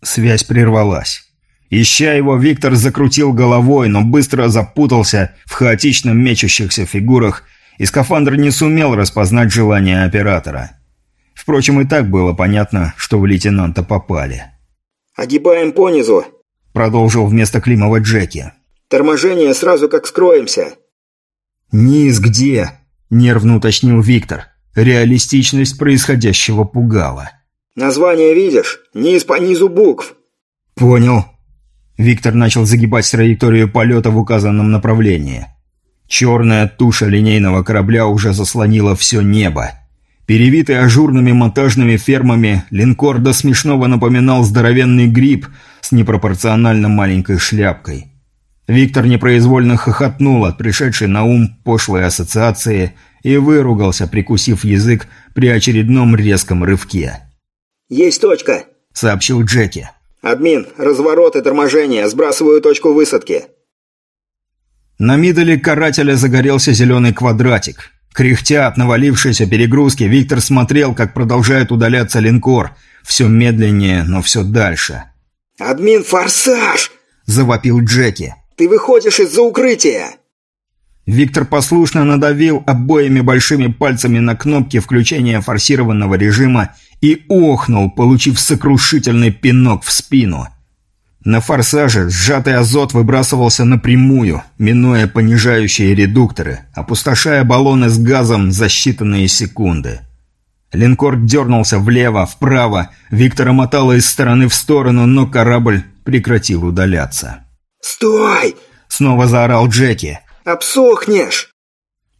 Связь прервалась. Ища его, Виктор закрутил головой, но быстро запутался в хаотично мечущихся фигурах, и скафандр не сумел распознать желание оператора. Впрочем, и так было понятно, что в лейтенанта попали. «Огибаем понизу», — продолжил вместо Климова Джеки. «Торможение сразу как скроемся». «Низ где?» – нервно уточнил Виктор. Реалистичность происходящего пугала. «Название видишь? Низ по низу букв». «Понял». Виктор начал загибать траекторию полета в указанном направлении. Черная туша линейного корабля уже заслонила все небо. Перевитый ажурными монтажными фермами, линкор до смешного напоминал здоровенный гриб с непропорционально маленькой шляпкой. Виктор непроизвольно хохотнул от пришедшей на ум пошлой ассоциации и выругался, прикусив язык при очередном резком рывке. «Есть точка», — сообщил Джеки. «Админ, разворот и торможение, сбрасываю точку высадки». На мидоле карателя загорелся зеленый квадратик. Кряхтя от навалившейся перегрузки, Виктор смотрел, как продолжает удаляться линкор. Все медленнее, но все дальше. «Админ, форсаж!» – завопил Джеки. «Ты выходишь из-за укрытия!» Виктор послушно надавил обоими большими пальцами на кнопки включения форсированного режима и охнул, получив сокрушительный пинок в спину. На форсаже сжатый азот выбрасывался напрямую, минуя понижающие редукторы, опустошая баллоны с газом за считанные секунды. Линкор дернулся влево, вправо, Виктора мотало из стороны в сторону, но корабль прекратил удаляться. «Стой!» — снова заорал Джеки. «Обсохнешь!»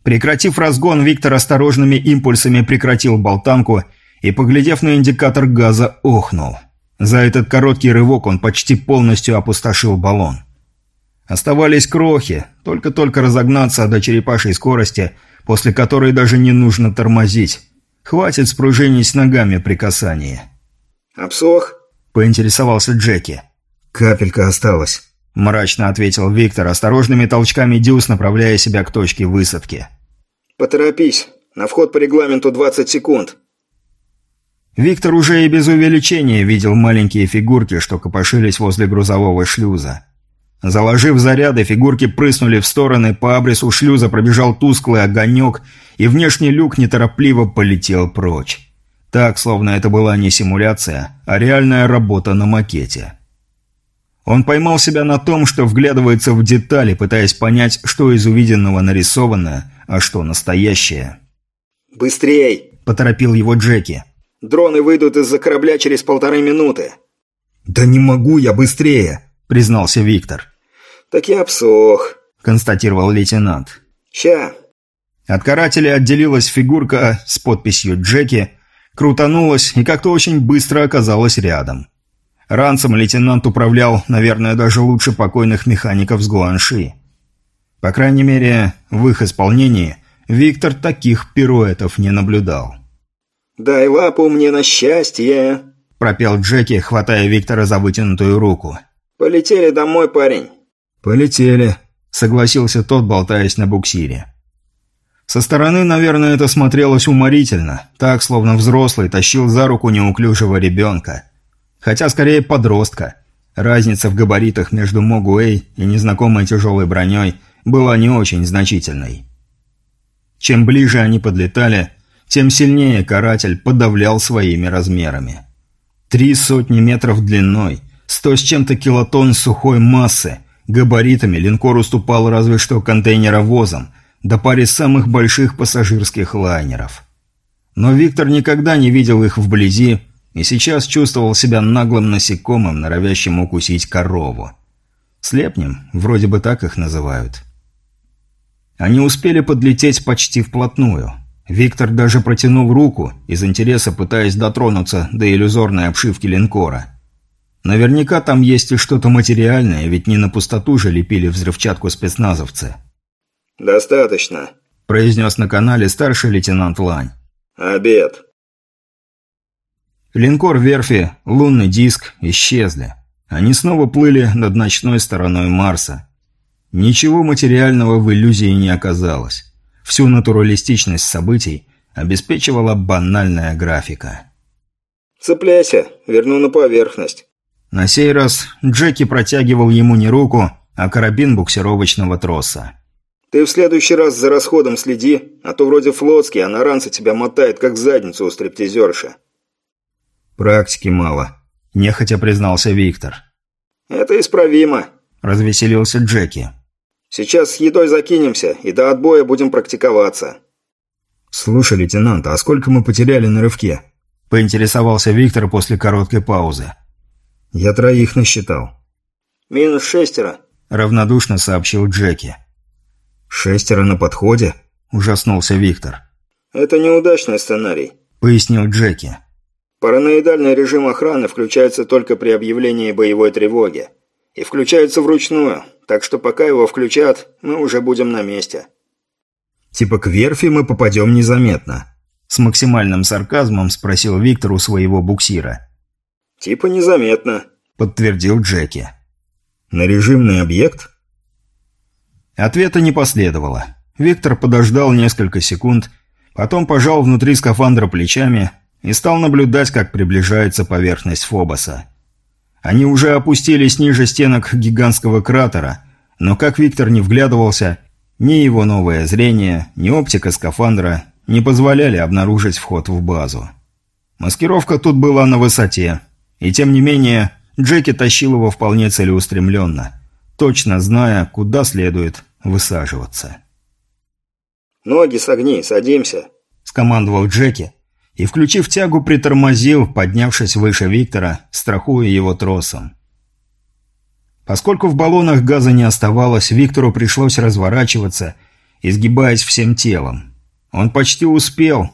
Прекратив разгон, Виктор осторожными импульсами прекратил болтанку и, поглядев на индикатор газа, охнул. За этот короткий рывок он почти полностью опустошил баллон. Оставались крохи, только-только разогнаться до черепашьей скорости, после которой даже не нужно тормозить. Хватит спружинить ногами при касании. «Обсох?» – поинтересовался Джеки. «Капелька осталась», – мрачно ответил Виктор, осторожными толчками дюз направляя себя к точке высадки. «Поторопись. На вход по регламенту 20 секунд». Виктор уже и без увеличения видел маленькие фигурки, что копошились возле грузового шлюза. Заложив заряды, фигурки прыснули в стороны, по абрису шлюза пробежал тусклый огонек, и внешний люк неторопливо полетел прочь. Так, словно это была не симуляция, а реальная работа на макете. Он поймал себя на том, что вглядывается в детали, пытаясь понять, что из увиденного нарисовано, а что настоящее. «Быстрей!» – поторопил его Джеки. Дроны выйдут из-за корабля через полторы минуты». «Да не могу я быстрее», — признался Виктор. «Так я обсох», — констатировал лейтенант. «Ща». От карателя отделилась фигурка с подписью «Джеки», крутанулась и как-то очень быстро оказалась рядом. Ранцем лейтенант управлял, наверное, даже лучше покойных механиков с Гуанши. По крайней мере, в их исполнении Виктор таких пируэтов не наблюдал. «Дай лапу мне на счастье!» – пропел Джеки, хватая Виктора за вытянутую руку. «Полетели домой, парень!» «Полетели», – согласился тот, болтаясь на буксире. Со стороны, наверное, это смотрелось уморительно, так, словно взрослый тащил за руку неуклюжего ребенка. Хотя, скорее, подростка. Разница в габаритах между Могуэй и незнакомой тяжелой броней была не очень значительной. Чем ближе они подлетали, тем сильнее каратель подавлял своими размерами. Три сотни метров длиной, сто с чем-то килотонн сухой массы, габаритами линкор уступал разве что контейнеровозам, до паре самых больших пассажирских лайнеров. Но Виктор никогда не видел их вблизи и сейчас чувствовал себя наглым насекомым, норовящим укусить корову. Слепнем, вроде бы так их называют. Они успели подлететь почти вплотную. Виктор даже протянул руку, из интереса пытаясь дотронуться до иллюзорной обшивки линкора. Наверняка там есть и что-то материальное, ведь не на пустоту же лепили взрывчатку спецназовцы. «Достаточно», – произнес на канале старший лейтенант Лань. «Обед». Линкор верфи, лунный диск исчезли. Они снова плыли над ночной стороной Марса. Ничего материального в иллюзии не оказалось. Всю натуралистичность событий обеспечивала банальная графика. «Цепляйся, верну на поверхность». На сей раз Джеки протягивал ему не руку, а карабин буксировочного троса. «Ты в следующий раз за расходом следи, а то вроде флотский, а на ранце тебя мотает, как задницу у стриптизерши». «Практики мало», – нехотя признался Виктор. «Это исправимо», – развеселился Джеки. Сейчас с едой закинемся и до отбоя будем практиковаться». «Слушай, лейтенант, а сколько мы потеряли на рывке?» – поинтересовался Виктор после короткой паузы. «Я троих насчитал». «Минус шестеро», – равнодушно сообщил Джеки. «Шестеро на подходе?» – ужаснулся Виктор. «Это неудачный сценарий», – пояснил Джеки. «Параноидальный режим охраны включается только при объявлении боевой тревоги. И включается вручную, так что пока его включат, мы уже будем на месте. Типа к верфи мы попадем незаметно. С максимальным сарказмом спросил Виктор у своего буксира. Типа незаметно, подтвердил Джеки. На режимный объект? Ответа не последовало. Виктор подождал несколько секунд, потом пожал внутри скафандра плечами и стал наблюдать, как приближается поверхность Фобоса. Они уже опустились ниже стенок гигантского кратера, но как Виктор не вглядывался, ни его новое зрение, ни оптика скафандра не позволяли обнаружить вход в базу. Маскировка тут была на высоте, и тем не менее Джеки тащил его вполне целеустремленно, точно зная, куда следует высаживаться. «Ноги согни, садимся», – скомандовал Джеки, и, включив тягу, притормозил, поднявшись выше Виктора, страхуя его тросом. Поскольку в баллонах газа не оставалось, Виктору пришлось разворачиваться, изгибаясь всем телом. Он почти успел,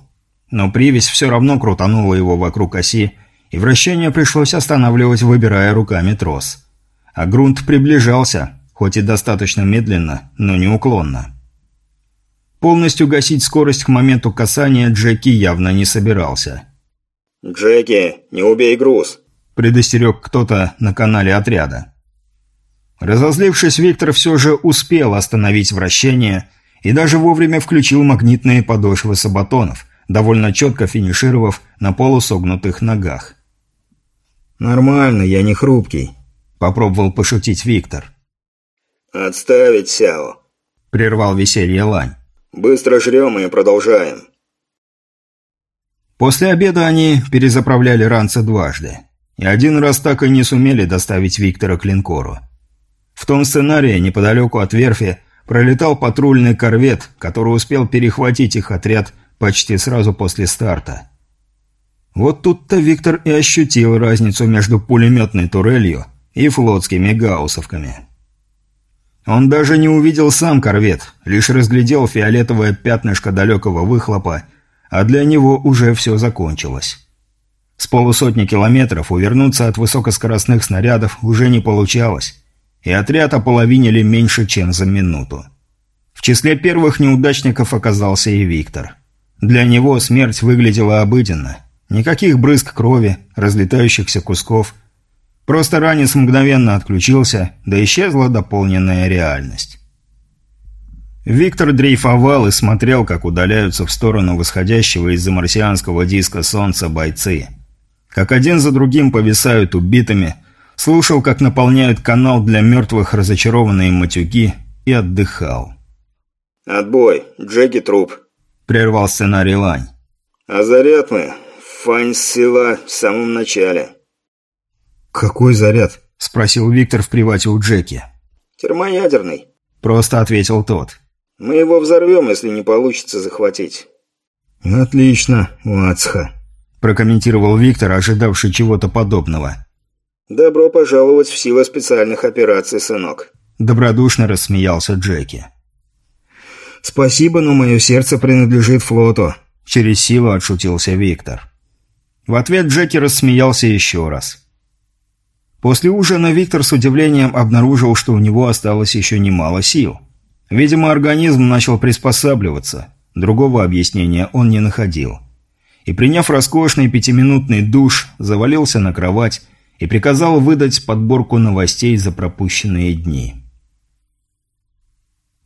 но привязь все равно крутанула его вокруг оси, и вращение пришлось останавливать, выбирая руками трос. А грунт приближался, хоть и достаточно медленно, но неуклонно. Полностью гасить скорость к моменту касания Джеки явно не собирался. «Джеки, не убей груз!» – предостерег кто-то на канале отряда. Разозлившись, Виктор все же успел остановить вращение и даже вовремя включил магнитные подошвы сабатонов, довольно четко финишировав на полусогнутых ногах. «Нормально, я не хрупкий», – попробовал пошутить Виктор. «Отставить, Сяо», – прервал веселье Лань. Быстро жрем и продолжаем. После обеда они перезаправляли ранца дважды. И один раз так и не сумели доставить Виктора к линкору. В том сценарии, неподалеку от верфи, пролетал патрульный корвет, который успел перехватить их отряд почти сразу после старта. Вот тут-то Виктор и ощутил разницу между пулеметной турелью и флотскими гаусовками. Он даже не увидел сам корвет, лишь разглядел фиолетовое пятнышко далекого выхлопа, а для него уже все закончилось. С полусотни километров увернуться от высокоскоростных снарядов уже не получалось, и отряд ополовинили меньше, чем за минуту. В числе первых неудачников оказался и Виктор. Для него смерть выглядела обыденно. Никаких брызг крови, разлетающихся кусков. Просто ранец мгновенно отключился, да исчезла дополненная реальность. Виктор дрейфовал и смотрел, как удаляются в сторону восходящего из-за марсианского диска солнца бойцы. Как один за другим повисают убитыми, слушал, как наполняют канал для мертвых разочарованные матюки и отдыхал. «Отбой. Джеки труп», – прервал сценарий Лань. «А заряд мы. Фань сила в самом начале». «Какой заряд?» – спросил Виктор в привате у Джеки. «Термоядерный», – просто ответил тот. Мы его взорвем, если не получится захватить». «Отлично, Мацха», – прокомментировал Виктор, ожидавший чего-то подобного. «Добро пожаловать в силы специальных операций, сынок», – добродушно рассмеялся Джеки. «Спасибо, но мое сердце принадлежит флоту», – через силу отшутился Виктор. В ответ Джеки рассмеялся еще раз. После ужина Виктор с удивлением обнаружил, что у него осталось еще немало сил – Видимо, организм начал приспосабливаться. Другого объяснения он не находил. И приняв роскошный пятиминутный душ, завалился на кровать и приказал выдать подборку новостей за пропущенные дни.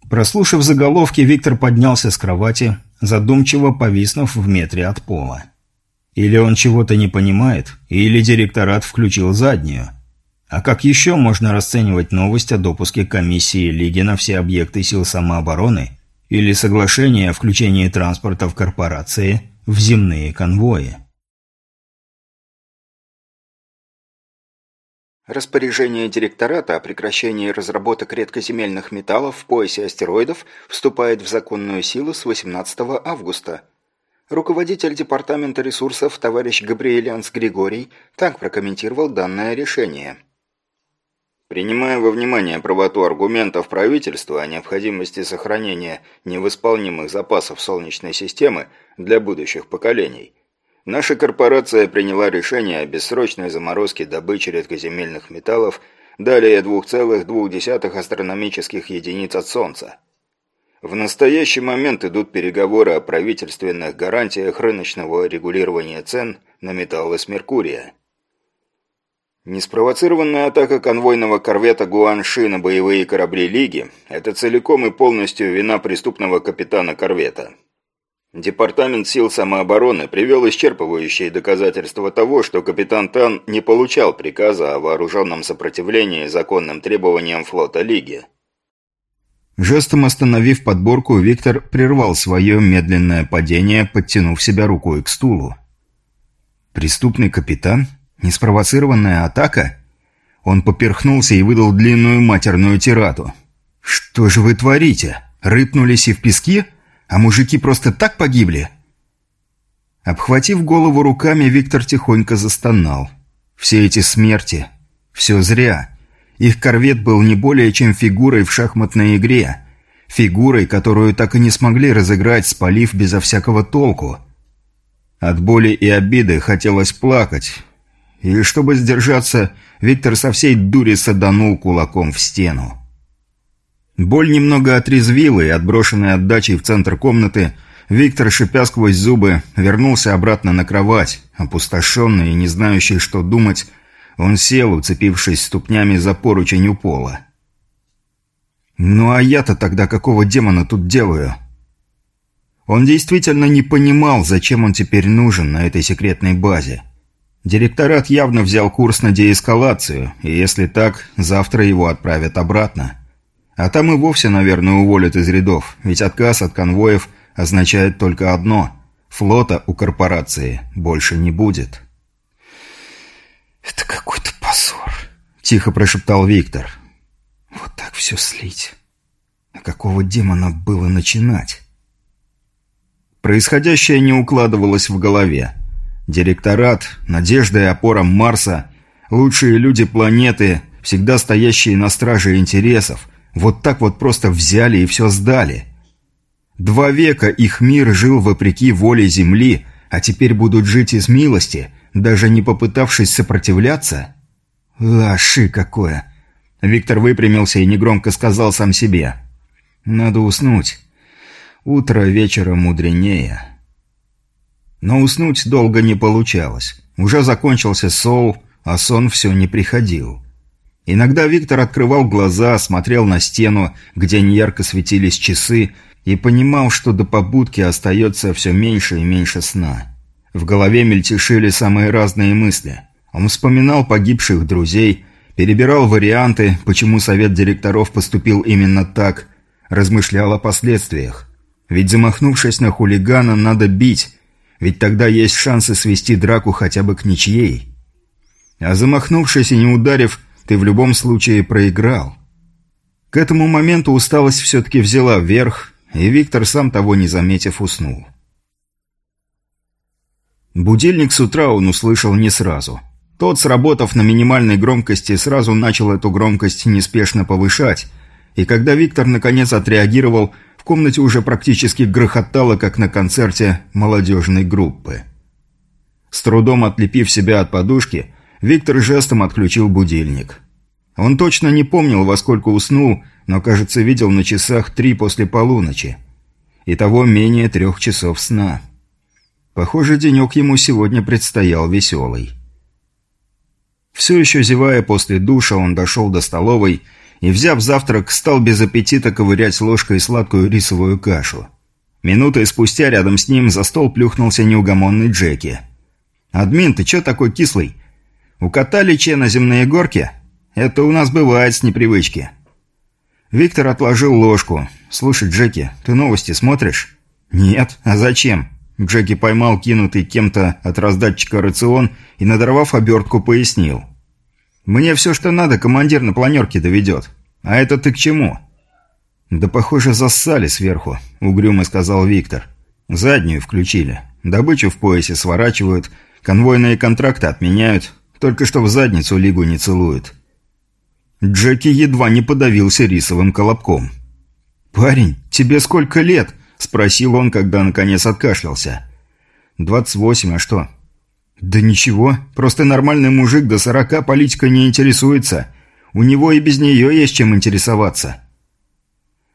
Прослушав заголовки, Виктор поднялся с кровати, задумчиво повиснув в метре от пола. Или он чего-то не понимает, или директорат включил заднюю – а как еще можно расценивать новость о допуске комиссии Лиги на все объекты сил самообороны или соглашение о включении транспорта в корпорации в земные конвои? Распоряжение директората о прекращении разработок редкоземельных металлов в поясе астероидов вступает в законную силу с 18 августа. Руководитель департамента ресурсов товарищ Габриэлианс Григорий так прокомментировал данное решение – Принимая во внимание правоту аргументов правительства о необходимости сохранения невосполнимых запасов Солнечной системы для будущих поколений, наша корпорация приняла решение о бессрочной заморозке добычи редкоземельных металлов далее 2,2 астрономических единиц от Солнца. В настоящий момент идут переговоры о правительственных гарантиях рыночного регулирования цен на металлы с Меркурия. Неспровоцированная атака конвойного корвета Гуанши на боевые корабли Лиги – это целиком и полностью вина преступного капитана корвета. Департамент сил самообороны привел исчерпывающие доказательства того, что капитан Тан не получал приказа о вооруженном сопротивлении законным требованиям флота Лиги. Жестом остановив подборку, Виктор прервал свое медленное падение, подтянув себя рукой к стулу. «Преступный капитан?» Неспровоцированная атака? Он поперхнулся и выдал длинную матерную тираду. «Что же вы творите? Рыпнулись и в песке? А мужики просто так погибли?» Обхватив голову руками, Виктор тихонько застонал. «Все эти смерти. Все зря. Их корвет был не более чем фигурой в шахматной игре. Фигурой, которую так и не смогли разыграть, спалив безо всякого толку. От боли и обиды хотелось плакать, и чтобы сдержаться, Виктор со всей дури саданул кулаком в стену. Боль немного отрезвила, и отброшенный отдачей в центр комнаты, Виктор, шипя сквозь зубы, вернулся обратно на кровать. Опустошенный и не знающий, что думать, он сел, уцепившись ступнями за поручень у пола. «Ну а я-то тогда какого демона тут делаю?» Он действительно не понимал, зачем он теперь нужен на этой секретной базе. Директорат явно взял курс на деэскалацию, и если так, завтра его отправят обратно. А там и вовсе, наверное, уволят из рядов, ведь отказ от конвоев означает только одно – флота у корпорации больше не будет. «Это какой-то позор», – тихо прошептал Виктор. «Вот так все слить. А какого демона было начинать?» Происходящее не укладывалось в голове. Директорат, надежда и опора Марса, лучшие люди планеты, всегда стоящие на страже интересов, вот так вот просто взяли и все сдали. Два века их мир жил вопреки воле Земли, а теперь будут жить из милости, даже не попытавшись сопротивляться? Лаши какое! Виктор выпрямился и негромко сказал сам себе. Надо уснуть. Утро вечера мудренее. Но уснуть долго не получалось. Уже закончился сол, а сон все не приходил. Иногда Виктор открывал глаза, смотрел на стену, где неярко светились часы, и понимал, что до побудки остается все меньше и меньше сна. В голове мельтешили самые разные мысли. Он вспоминал погибших друзей, перебирал варианты, почему совет директоров поступил именно так, размышлял о последствиях. Ведь замахнувшись на хулигана, надо бить, ведь тогда есть шансы свести драку хотя бы к ничьей. А замахнувшись и не ударив, ты в любом случае проиграл. К этому моменту усталость все-таки взяла вверх, и Виктор, сам того не заметив, уснул. Будильник с утра он услышал не сразу. Тот, сработав на минимальной громкости, сразу начал эту громкость неспешно повышать, и когда Виктор наконец отреагировал, в комнате уже практически грохотало, как на концерте молодежной группы. С трудом отлепив себя от подушки, Виктор жестом отключил будильник. Он точно не помнил, во сколько уснул, но, кажется, видел на часах три после полуночи. Итого менее трех часов сна. Похоже, денек ему сегодня предстоял веселый. Все еще зевая после душа, он дошел до столовой и, взяв завтрак, стал без аппетита ковырять ложкой сладкую рисовую кашу. Минутой спустя рядом с ним за стол плюхнулся неугомонный Джеки. «Админ, ты че такой кислый? Укатали че на земные горки? Это у нас бывает с непривычки». Виктор отложил ложку. «Слушай, Джеки, ты новости смотришь?» «Нет. А зачем?» Джеки поймал кинутый кем-то от раздатчика рацион и, надорвав обертку, пояснил. «Мне все, что надо, командир на планерке доведет. А это ты к чему?» «Да, похоже, зассали сверху», — угрюмо сказал Виктор. «Заднюю включили. Добычу в поясе сворачивают, конвойные контракты отменяют, только что в задницу лигу не целуют». Джеки едва не подавился рисовым колобком. «Парень, тебе сколько лет?» – спросил он, когда наконец откашлялся. «Двадцать восемь, а что?» «Да ничего, просто нормальный мужик до сорока политикой не интересуется. У него и без нее есть чем интересоваться».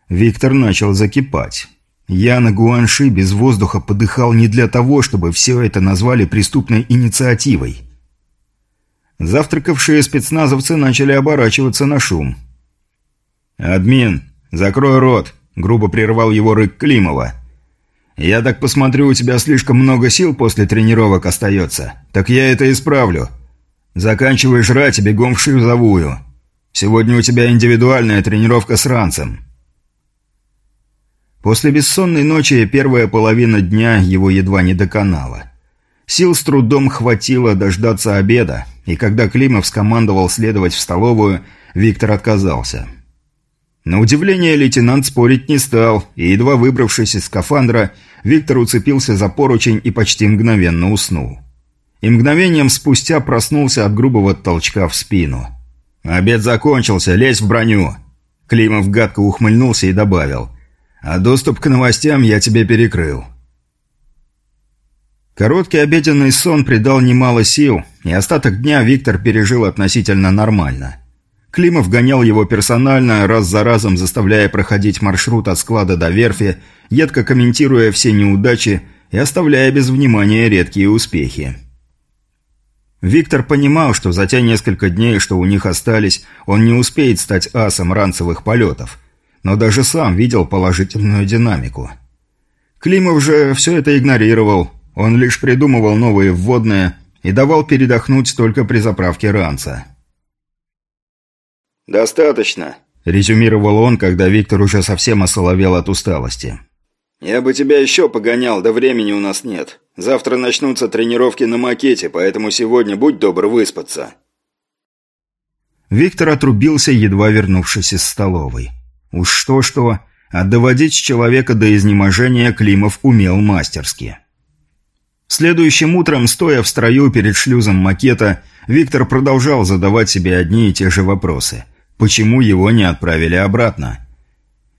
Виктор начал закипать. Я на Гуанши без воздуха подыхал не для того, чтобы все это назвали преступной инициативой. Завтракавшие спецназовцы начали оборачиваться на шум. «Админ, закрой рот!» – грубо прервал его рык Климова. «Я так посмотрю, у тебя слишком много сил после тренировок остается. Так я это исправлю. Заканчивай жрать и бегом в шизовую. Сегодня у тебя индивидуальная тренировка с ранцем». После бессонной ночи первая половина дня его едва не доконала. Сил с трудом хватило дождаться обеда, и когда Климов скомандовал следовать в столовую, Виктор отказался. На удивление лейтенант спорить не стал, и, едва выбравшись из скафандра, Виктор уцепился за поручень и почти мгновенно уснул. И мгновением спустя проснулся от грубого толчка в спину. «Обед закончился, лезь в броню!» Климов гадко ухмыльнулся и добавил. «А доступ к новостям я тебе перекрыл». Короткий обеденный сон придал немало сил, и остаток дня Виктор пережил относительно нормально. Климов гонял его персонально, раз за разом заставляя проходить маршрут от склада до верфи, едко комментируя все неудачи и оставляя без внимания редкие успехи. Виктор понимал, что за те несколько дней, что у них остались, он не успеет стать асом ранцевых полетов, но даже сам видел положительную динамику. Климов же все это игнорировал, он лишь придумывал новые вводные и давал передохнуть только при заправке ранца. «Достаточно», – резюмировал он, когда Виктор уже совсем осоловел от усталости. «Я бы тебя еще погонял, да времени у нас нет. Завтра начнутся тренировки на макете, поэтому сегодня будь добр выспаться». Виктор отрубился, едва вернувшись из столовой. Уж что-что, а доводить человека до изнеможения Климов умел мастерски. Следующим утром, стоя в строю перед шлюзом макета, Виктор продолжал задавать себе одни и те же вопросы. Почему его не отправили обратно?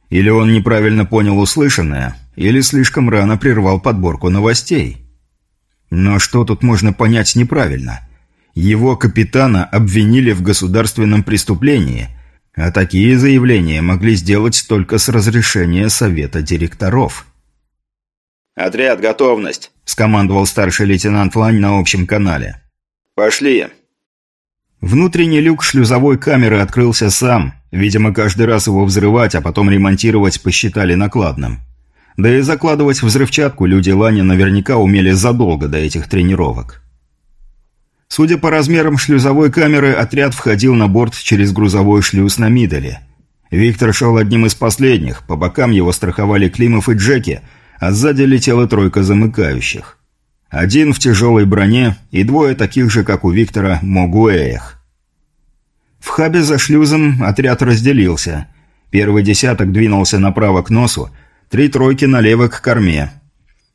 Или он неправильно понял услышанное, или слишком рано прервал подборку новостей? Но что тут можно понять неправильно? Его капитана обвинили в государственном преступлении, А такие заявления могли сделать только с разрешения совета директоров. «Отряд, готовность!» – скомандовал старший лейтенант Лань на общем канале. «Пошли!» Внутренний люк шлюзовой камеры открылся сам. Видимо, каждый раз его взрывать, а потом ремонтировать посчитали накладным. Да и закладывать взрывчатку люди Лани наверняка умели задолго до этих тренировок. Судя по размерам шлюзовой камеры, отряд входил на борт через грузовой шлюз на Миделе. Виктор шел одним из последних, по бокам его страховали Климов и Джеки, а сзади летела тройка замыкающих. Один в тяжелой броне и двое таких же, как у Виктора, Могуэях. В хабе за шлюзом отряд разделился. Первый десяток двинулся направо к носу, три тройки налево к корме.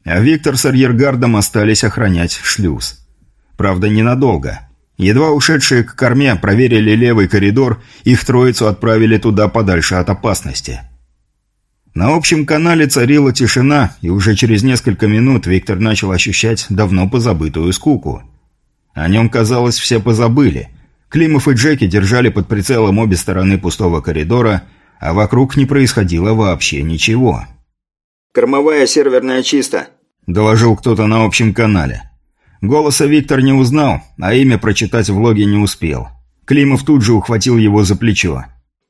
А Виктор с арьергардом остались охранять шлюз. Правда, ненадолго. Едва ушедшие к корме проверили левый коридор, их троицу отправили туда подальше от опасности. На общем канале царила тишина, и уже через несколько минут Виктор начал ощущать давно позабытую скуку. О нем, казалось, все позабыли. Климов и Джеки держали под прицелом обе стороны пустого коридора, а вокруг не происходило вообще ничего. «Кормовая серверная чисто», – доложил кто-то на общем канале. Голоса Виктор не узнал, а имя прочитать в логе не успел. Климов тут же ухватил его за плечо.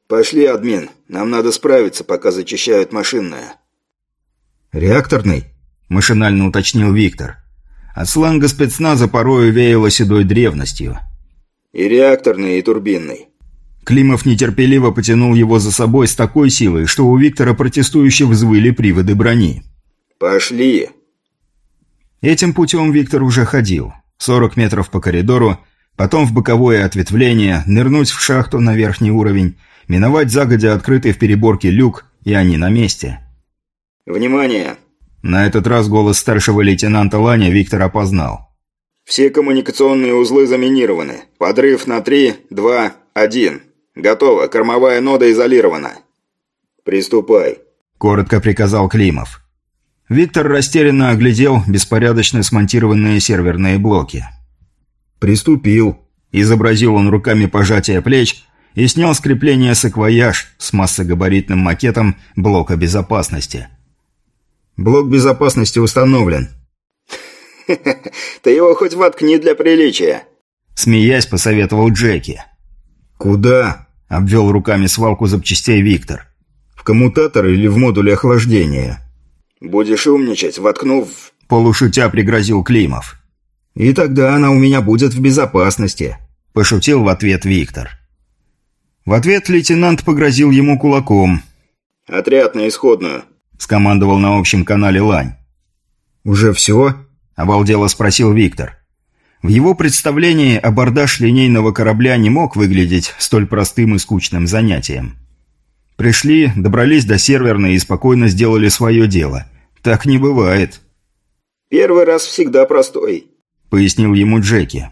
«Пошли, админ. Нам надо справиться, пока зачищают машинное». «Реакторный?» – машинально уточнил Виктор. От сланга спецназа порою веяло седой древностью. «И реакторный, и турбинный». Климов нетерпеливо потянул его за собой с такой силой, что у Виктора протестующе взвыли приводы брони. «Пошли!» Этим путем Виктор уже ходил. 40 метров по коридору, потом в боковое ответвление, нырнуть в шахту на верхний уровень, миновать загодя открытый в переборке люк, и они на месте. «Внимание!» На этот раз голос старшего лейтенанта Ланя Виктор опознал. «Все коммуникационные узлы заминированы. Подрыв на 3, 2, 1. Готово. Кормовая нода изолирована». «Приступай», – коротко приказал Климов. Виктор растерянно оглядел беспорядочно смонтированные серверные блоки. «Приступил», – изобразил он руками пожатия плеч и снял с крепления саквояж с массогабаритным макетом блока безопасности. «Блок безопасности установлен». <laughs> «Ты его хоть воткни для приличия», – смеясь посоветовал Джеки. «Куда?» – обвел руками свалку запчастей Виктор. «В коммутатор или в модуле охлаждения?» «Будешь умничать, воткнув...» – полушутя пригрозил Климов. «И тогда она у меня будет в безопасности», – пошутил в ответ Виктор. В ответ лейтенант погрозил ему кулаком. «Отряд на исходную», – скомандовал на общем канале Лань. «Уже все?» – обалдело спросил Виктор. В его представлении абордаж линейного корабля не мог выглядеть столь простым и скучным занятием. Пришли, добрались до серверной и спокойно сделали свое дело. Так не бывает. «Первый раз всегда простой», — пояснил ему Джеки.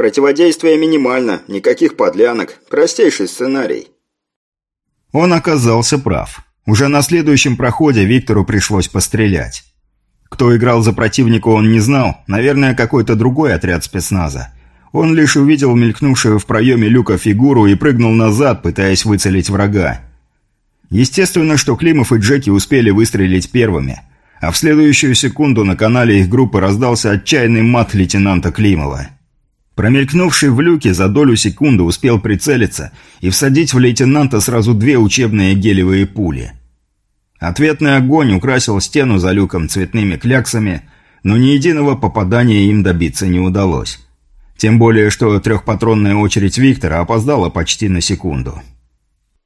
«Противодействие минимально, никаких подлянок, простейший сценарий». Он оказался прав. Уже на следующем проходе Виктору пришлось пострелять. Кто играл за противника, он не знал, наверное, какой-то другой отряд спецназа. Он лишь увидел мелькнувшую в проеме люка фигуру и прыгнул назад, пытаясь выцелить врага. Естественно, что Климов и Джеки успели выстрелить первыми, а в следующую секунду на канале их группы раздался отчаянный мат лейтенанта Климова. Промелькнувший в люке за долю секунды успел прицелиться и всадить в лейтенанта сразу две учебные гелевые пули. Ответный огонь украсил стену за люком цветными кляксами, но ни единого попадания им добиться не удалось. Тем более, что трехпатронная очередь Виктора опоздала почти на секунду.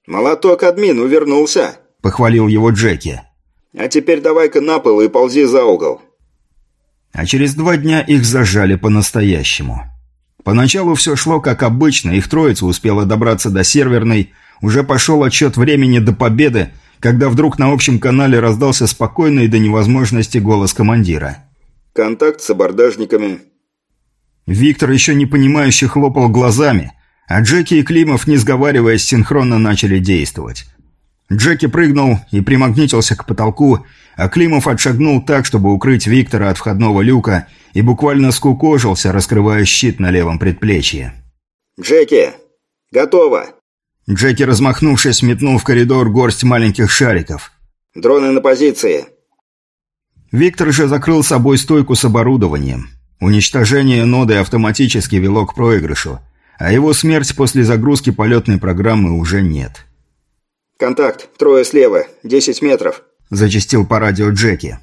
«Молоток админ увернулся», – похвалил его Джеки. «А теперь давай-ка на пол и ползи за угол». А через два дня их зажали по-настоящему. Поначалу все шло как обычно, их троица успела добраться до серверной, уже пошел отсчет времени до победы, когда вдруг на общем канале раздался спокойный до невозможности голос командира. «Контакт с абордажниками». Виктор еще не понимающе хлопал глазами – а Джеки и Климов, не сговариваясь, синхронно начали действовать. Джеки прыгнул и примагнитился к потолку, а Климов отшагнул так, чтобы укрыть Виктора от входного люка и буквально скукожился, раскрывая щит на левом предплечье. «Джеки! Готово!» Джеки, размахнувшись, метнул в коридор горсть маленьких шариков. «Дроны на позиции!» Виктор же закрыл собой стойку с оборудованием. Уничтожение ноды автоматически вело к проигрышу, а его смерть после загрузки полетной программы уже нет. «Контакт. Трое слева. Десять метров», – зачастил по радио Джеки.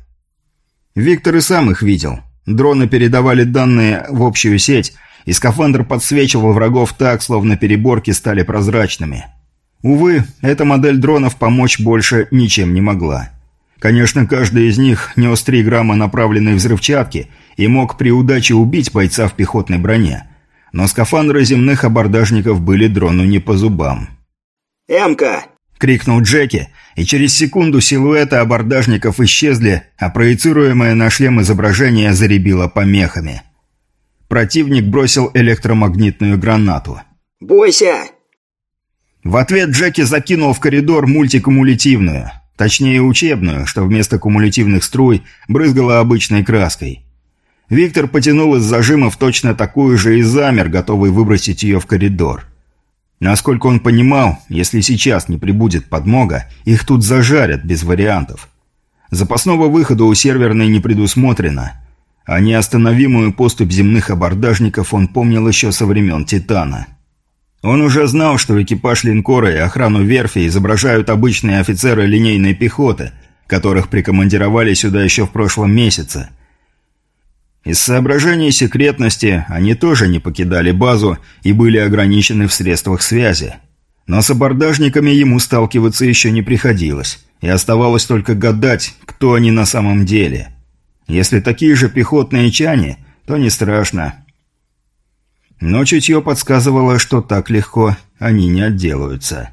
Виктор и сам их видел. Дроны передавали данные в общую сеть, и скафандр подсвечивал врагов так, словно переборки стали прозрачными. Увы, эта модель дронов помочь больше ничем не могла. Конечно, каждый из них нес 3 грамма направленной взрывчатки и мог при удаче убить бойца в пехотной броне. Но скафандры земных абордажников были дрону не по зубам. «Эмка!» – крикнул Джеки, и через секунду силуэты абордажников исчезли, а проецируемое на шлем изображение заребило помехами. Противник бросил электромагнитную гранату. «Бойся!» В ответ Джеки закинул в коридор мультикумулятивную, точнее учебную, что вместо кумулятивных струй брызгала обычной краской. Виктор потянул из зажимов точно такую же и замер, готовый выбросить ее в коридор. Насколько он понимал, если сейчас не прибудет подмога, их тут зажарят без вариантов. Запасного выхода у серверной не предусмотрено, а неостановимую поступь земных абордажников он помнил еще со времен «Титана». Он уже знал, что экипаж линкора и охрану верфи изображают обычные офицеры линейной пехоты, которых прикомандировали сюда еще в прошлом месяце. Из соображений секретности они тоже не покидали базу и были ограничены в средствах связи. Но с абордажниками ему сталкиваться еще не приходилось, и оставалось только гадать, кто они на самом деле – если такие же пехотные чане, то не страшно. Но чутье подсказывало, что так легко они не отделаются.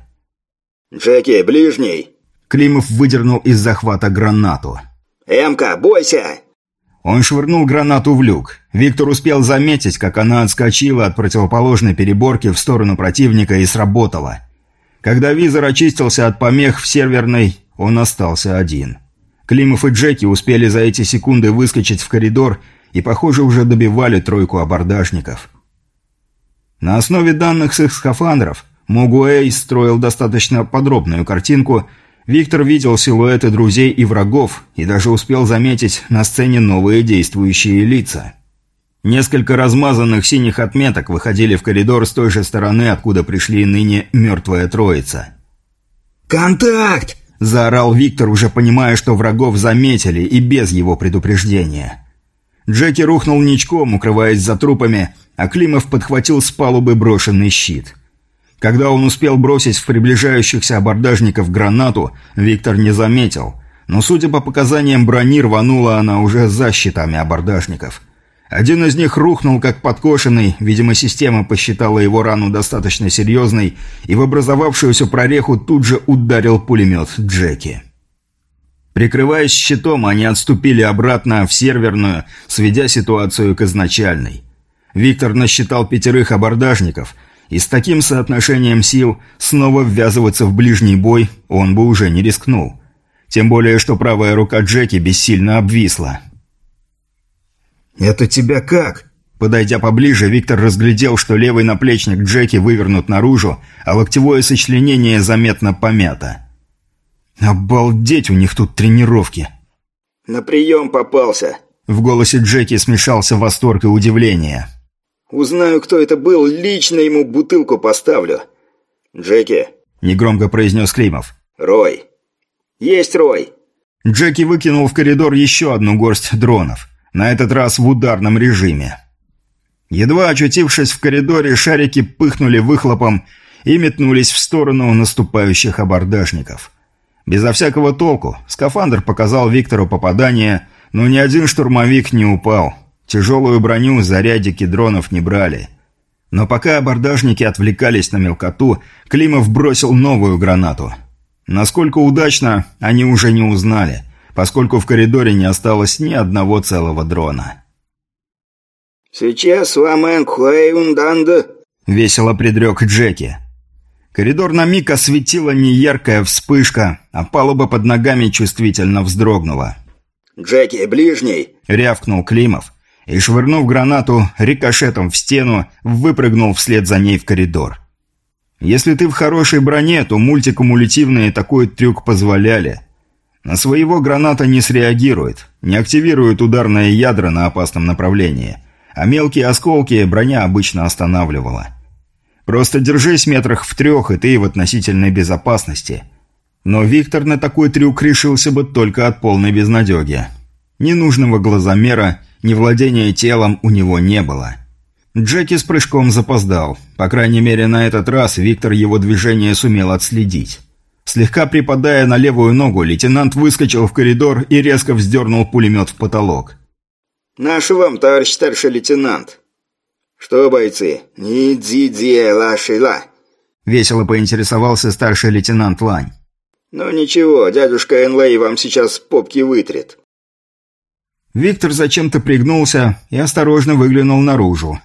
«Джеки, ближний!» Климов выдернул из захвата гранату. «Эмка, бойся!» Он швырнул гранату в люк. Виктор успел заметить, как она отскочила от противоположной переборки в сторону противника и сработала. Когда визор очистился от помех в серверной, он остался один. Климов и Джеки успели за эти секунды выскочить в коридор и, похоже, уже добивали тройку абордажников. На основе данных с их скафандров Могуэй строил достаточно подробную картинку. Виктор видел силуэты друзей и врагов и даже успел заметить на сцене новые действующие лица. Несколько размазанных синих отметок выходили в коридор с той же стороны, откуда пришли ныне мертвая троица. «Контакт!» – заорал Виктор, уже понимая, что врагов заметили и без его предупреждения. Джеки рухнул ничком, укрываясь за трупами, а Климов подхватил с палубы брошенный щит. Когда он успел бросить в приближающихся абордажников гранату, Виктор не заметил, но, судя по показаниям брони, рванула она уже за щитами абордажников – один из них рухнул как подкошенный, видимо, система посчитала его рану достаточно серьезной, и в образовавшуюся прореху тут же ударил пулемет Джеки. Прикрываясь щитом, они отступили обратно в серверную, сведя ситуацию к изначальной. Виктор насчитал пятерых абордажников, и с таким соотношением сил снова ввязываться в ближний бой он бы уже не рискнул. Тем более, что правая рука Джеки бессильно обвисла. «Это тебя как?» Подойдя поближе, Виктор разглядел, что левый наплечник Джеки вывернут наружу, а локтевое сочленение заметно помято. «Обалдеть у них тут тренировки!» «На прием попался!» В голосе Джеки смешался восторг и удивление. «Узнаю, кто это был, лично ему бутылку поставлю!» «Джеки!» – негромко произнес Климов. «Рой!» «Есть Рой!» Джеки выкинул в коридор еще одну горсть дронов на этот раз в ударном режиме. Едва очутившись в коридоре, шарики пыхнули выхлопом и метнулись в сторону наступающих абордажников. Безо всякого толку, скафандр показал Виктору попадание, но ни один штурмовик не упал. Тяжелую броню зарядики дронов не брали. Но пока абордажники отвлекались на мелкоту, Климов бросил новую гранату. Насколько удачно, они уже не узнали поскольку в коридоре не осталось ни одного целого дрона. «Сейчас ламен хуэйунданда», — весело предрек Джеки. Коридор на миг осветила неяркая вспышка, а палуба под ногами чувствительно вздрогнула. «Джеки, ближний!» — рявкнул Климов и, швырнув гранату рикошетом в стену, выпрыгнул вслед за ней в коридор. Если ты в хорошей броне, то мультикумулятивные такой трюк позволяли. На своего граната не среагирует, не активирует ударные ядра на опасном направлении, а мелкие осколки броня обычно останавливала. Просто держись метрах в трех, и ты в относительной безопасности. Но Виктор на такой трюк решился бы только от полной безнадеги. Ненужного глазомера, ни владения телом у него не было. Джеки с прыжком запоздал. По крайней мере, на этот раз Виктор его движение сумел отследить. Слегка припадая на левую ногу, лейтенант выскочил в коридор и резко вздернул пулемет в потолок. «Наш вам, товарищ старший лейтенант!» «Что, бойцы, не дзидзе лашила?» Весело поинтересовался старший лейтенант Лань. «Ну ничего, дядюшка Энлей вам сейчас попки вытрет». Виктор зачем-то пригнулся и осторожно выглянул наружу.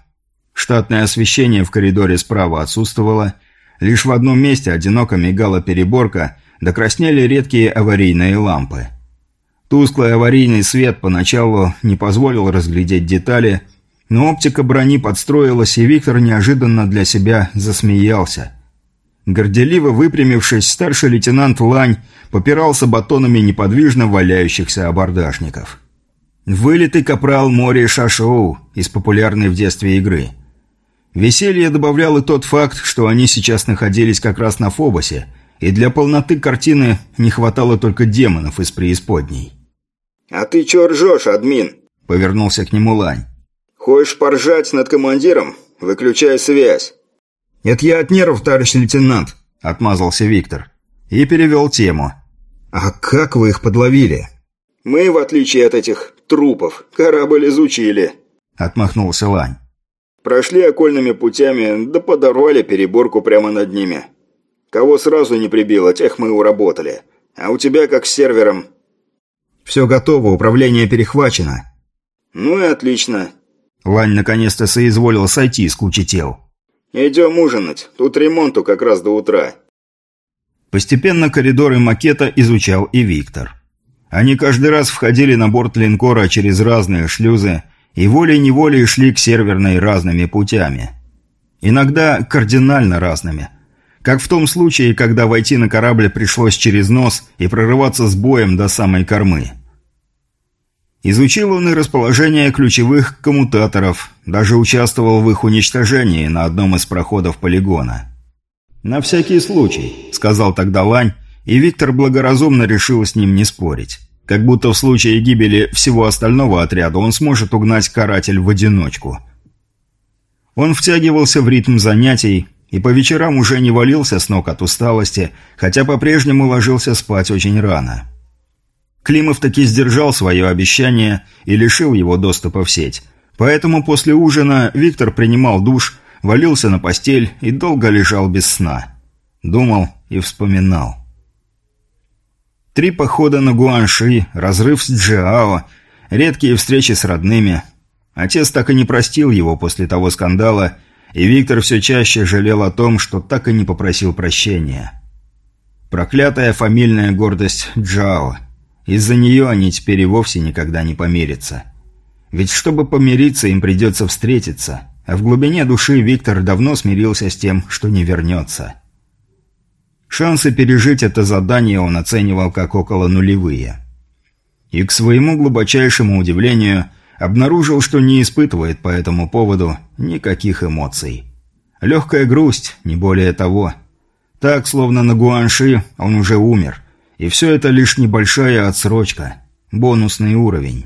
Штатное освещение в коридоре справа отсутствовало. Лишь в одном месте одиноко мигала переборка, докраснели редкие аварийные лампы. Тусклый аварийный свет поначалу не позволил разглядеть детали, но оптика брони подстроилась, и Виктор неожиданно для себя засмеялся. Горделиво выпрямившись, старший лейтенант Лань попирался батонами неподвижно валяющихся абордажников. Вылитый капрал Мори Шашоу из популярной в детстве игры – Веселье добавлял и тот факт, что они сейчас находились как раз на Фобосе, и для полноты картины не хватало только демонов из преисподней. «А ты чё ржёшь, админ?» – повернулся к нему Лань. «Хочешь поржать над командиром? Выключай связь». «Это я от нервов, товарищ лейтенант», – отмазался Виктор. И перевел тему. «А как вы их подловили?» «Мы, в отличие от этих трупов, корабль изучили», – отмахнулся Лань. Прошли окольными путями, да подорвали переборку прямо над ними. Кого сразу не прибило, тех мы уработали. А у тебя как с сервером?» «Все готово, управление перехвачено». «Ну и отлично». Лань наконец-то соизволил сойти с кучи тел. «Идем ужинать. Тут ремонту как раз до утра». Постепенно коридоры макета изучал и Виктор. Они каждый раз входили на борт линкора через разные шлюзы, и волей-неволей шли к серверной разными путями. Иногда кардинально разными. Как в том случае, когда войти на корабль пришлось через нос и прорываться с боем до самой кормы. Изучил он и расположение ключевых коммутаторов, даже участвовал в их уничтожении на одном из проходов полигона. «На всякий случай», — сказал тогда Лань, и Виктор благоразумно решил с ним не спорить. Как будто в случае гибели всего остального отряда он сможет угнать каратель в одиночку. Он втягивался в ритм занятий и по вечерам уже не валился с ног от усталости, хотя по-прежнему ложился спать очень рано. Климов таки сдержал свое обещание и лишил его доступа в сеть. Поэтому после ужина Виктор принимал душ, валился на постель и долго лежал без сна. Думал и вспоминал. Три похода на Гуанши, разрыв с Джиао, редкие встречи с родными. Отец так и не простил его после того скандала, и Виктор все чаще жалел о том, что так и не попросил прощения. Проклятая фамильная гордость Джао. Из-за нее они теперь и вовсе никогда не помирятся. Ведь чтобы помириться, им придется встретиться, а в глубине души Виктор давно смирился с тем, что не вернется. Шансы пережить это задание он оценивал как около нулевые. И к своему глубочайшему удивлению обнаружил, что не испытывает по этому поводу никаких эмоций. Легкая грусть, не более того. Так, словно на Гуанши, он уже умер. И все это лишь небольшая отсрочка. Бонусный уровень.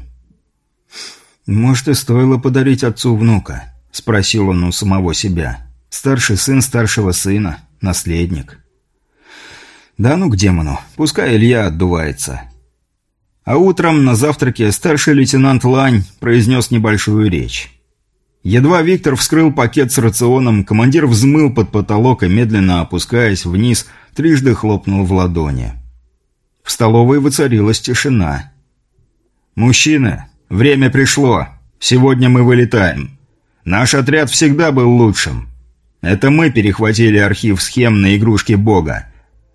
«Может, и стоило подарить отцу внука?» – спросил он у самого себя. «Старший сын старшего сына, наследник». Да ну к демону, пускай Илья отдувается. А утром на завтраке старший лейтенант Лань произнес небольшую речь. Едва Виктор вскрыл пакет с рационом, командир взмыл под потолок и, медленно опускаясь вниз, трижды хлопнул в ладони. В столовой воцарилась тишина. «Мужчины, время пришло. Сегодня мы вылетаем. Наш отряд всегда был лучшим. Это мы перехватили архив схем на игрушке Бога.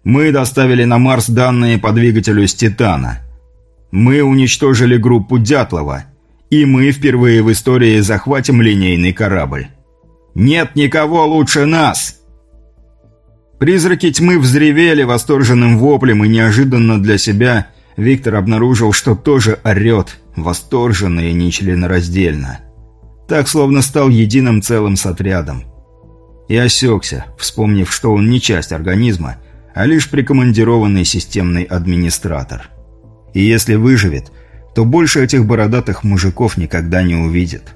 Мы доставили на Марс данные по двигателю с Титана. Мы уничтожили группу Дятлова. И мы впервые в истории захватим линейный корабль. Нет никого лучше нас!» Призраки тьмы взревели восторженным воплем, и неожиданно для себя Виктор обнаружил, что тоже орет, восторженно и нечленораздельно. Так, словно стал единым целым с отрядом. И осекся, вспомнив, что он не часть организма, а лишь прикомандированный системный администратор. И если выживет, то больше этих бородатых мужиков никогда не увидит.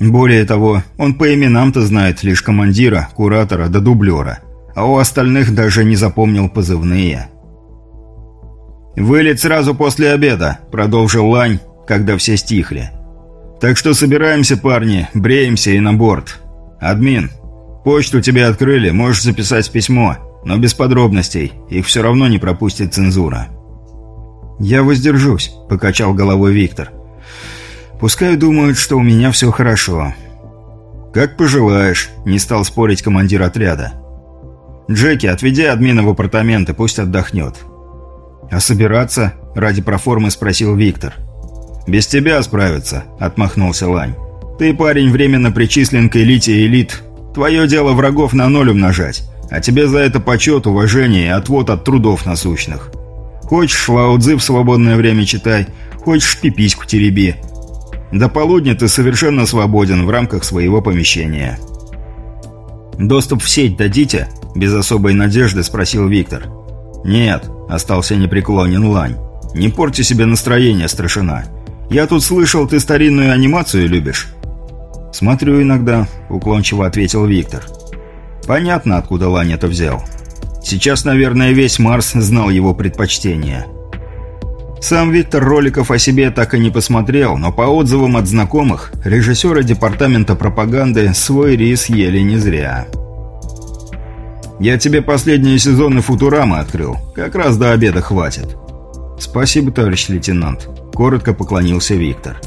Более того, он по именам-то знает лишь командира, куратора да дублера, а у остальных даже не запомнил позывные. «Вылет сразу после обеда», — продолжил Лань, когда все стихли. «Так что собираемся, парни, бреемся и на борт. Админ, почту тебе открыли, можешь записать письмо, но без подробностей, их все равно не пропустит цензура». «Я воздержусь», — покачал головой Виктор. «Пускай думают, что у меня все хорошо». «Как пожелаешь», — не стал спорить командир отряда. «Джеки, отведи админа в апартаменты, пусть отдохнет». «А собираться?» – ради проформы спросил Виктор. «Без тебя справиться», – отмахнулся Лань. «Ты, парень, временно причислен к элите элит. Твое дело врагов на ноль умножать, а тебе за это почет, уважение и отвод от трудов насущных. Хочешь лаудзы в свободное время читай, хочешь пипиську тереби. До полудня ты совершенно свободен в рамках своего помещения». «Доступ в сеть дадите?» – без особой надежды спросил Виктор. «Нет», – остался непреклонен Лань. «Не порти себе настроение, старшина. Я тут слышал, ты старинную анимацию любишь». «Смотрю иногда», – уклончиво ответил Виктор. «Понятно, откуда Лань это взял. Сейчас, наверное, весь Марс знал его предпочтения». Сам Виктор роликов о себе так и не посмотрел, но по отзывам от знакомых, режиссеры департамента пропаганды свой рис ели не зря. Я тебе последние сезоны Футурамы открыл. Как раз до обеда хватит». «Спасибо, товарищ лейтенант», – коротко поклонился Виктор.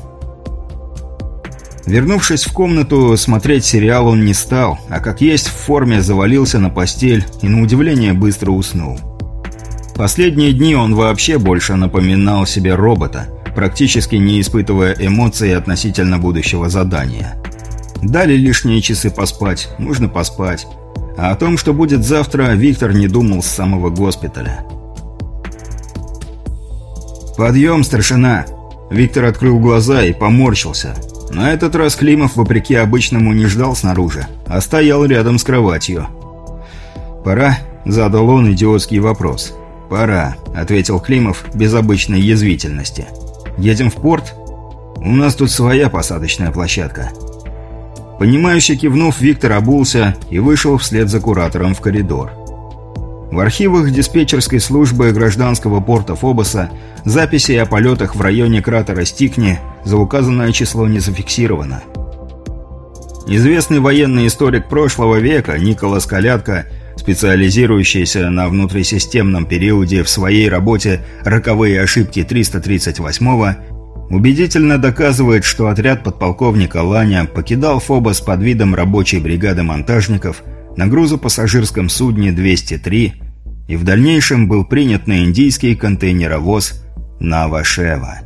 Вернувшись в комнату, смотреть сериал он не стал, а как есть в форме завалился на постель и на удивление быстро уснул. Последние дни он вообще больше напоминал себе робота, практически не испытывая эмоций относительно будущего задания. Дали лишние часы поспать, нужно поспать. А о том, что будет завтра, Виктор не думал с самого госпиталя. «Подъем, старшина!» Виктор открыл глаза и поморщился. На этот раз Климов, вопреки обычному, не ждал снаружи, а стоял рядом с кроватью. «Пора?» – задал он идиотский вопрос. «Пора», – ответил Климов без обычной язвительности. «Едем в порт?» «У нас тут своя посадочная площадка». Понимающе кивнув, Виктор обулся и вышел вслед за куратором в коридор. В архивах диспетчерской службы гражданского порта Фобоса записи о полетах в районе кратера Стикни за указанное число не зафиксировано. Известный военный историк прошлого века Николас Калятко, специализирующийся на внутрисистемном периоде в своей работе «Роковые ошибки 338-го», убедительно доказывает, что отряд подполковника Ланя покидал Фобос под видом рабочей бригады монтажников на грузопассажирском судне 203 и в дальнейшем был принят на индийский контейнеровоз «Навашева».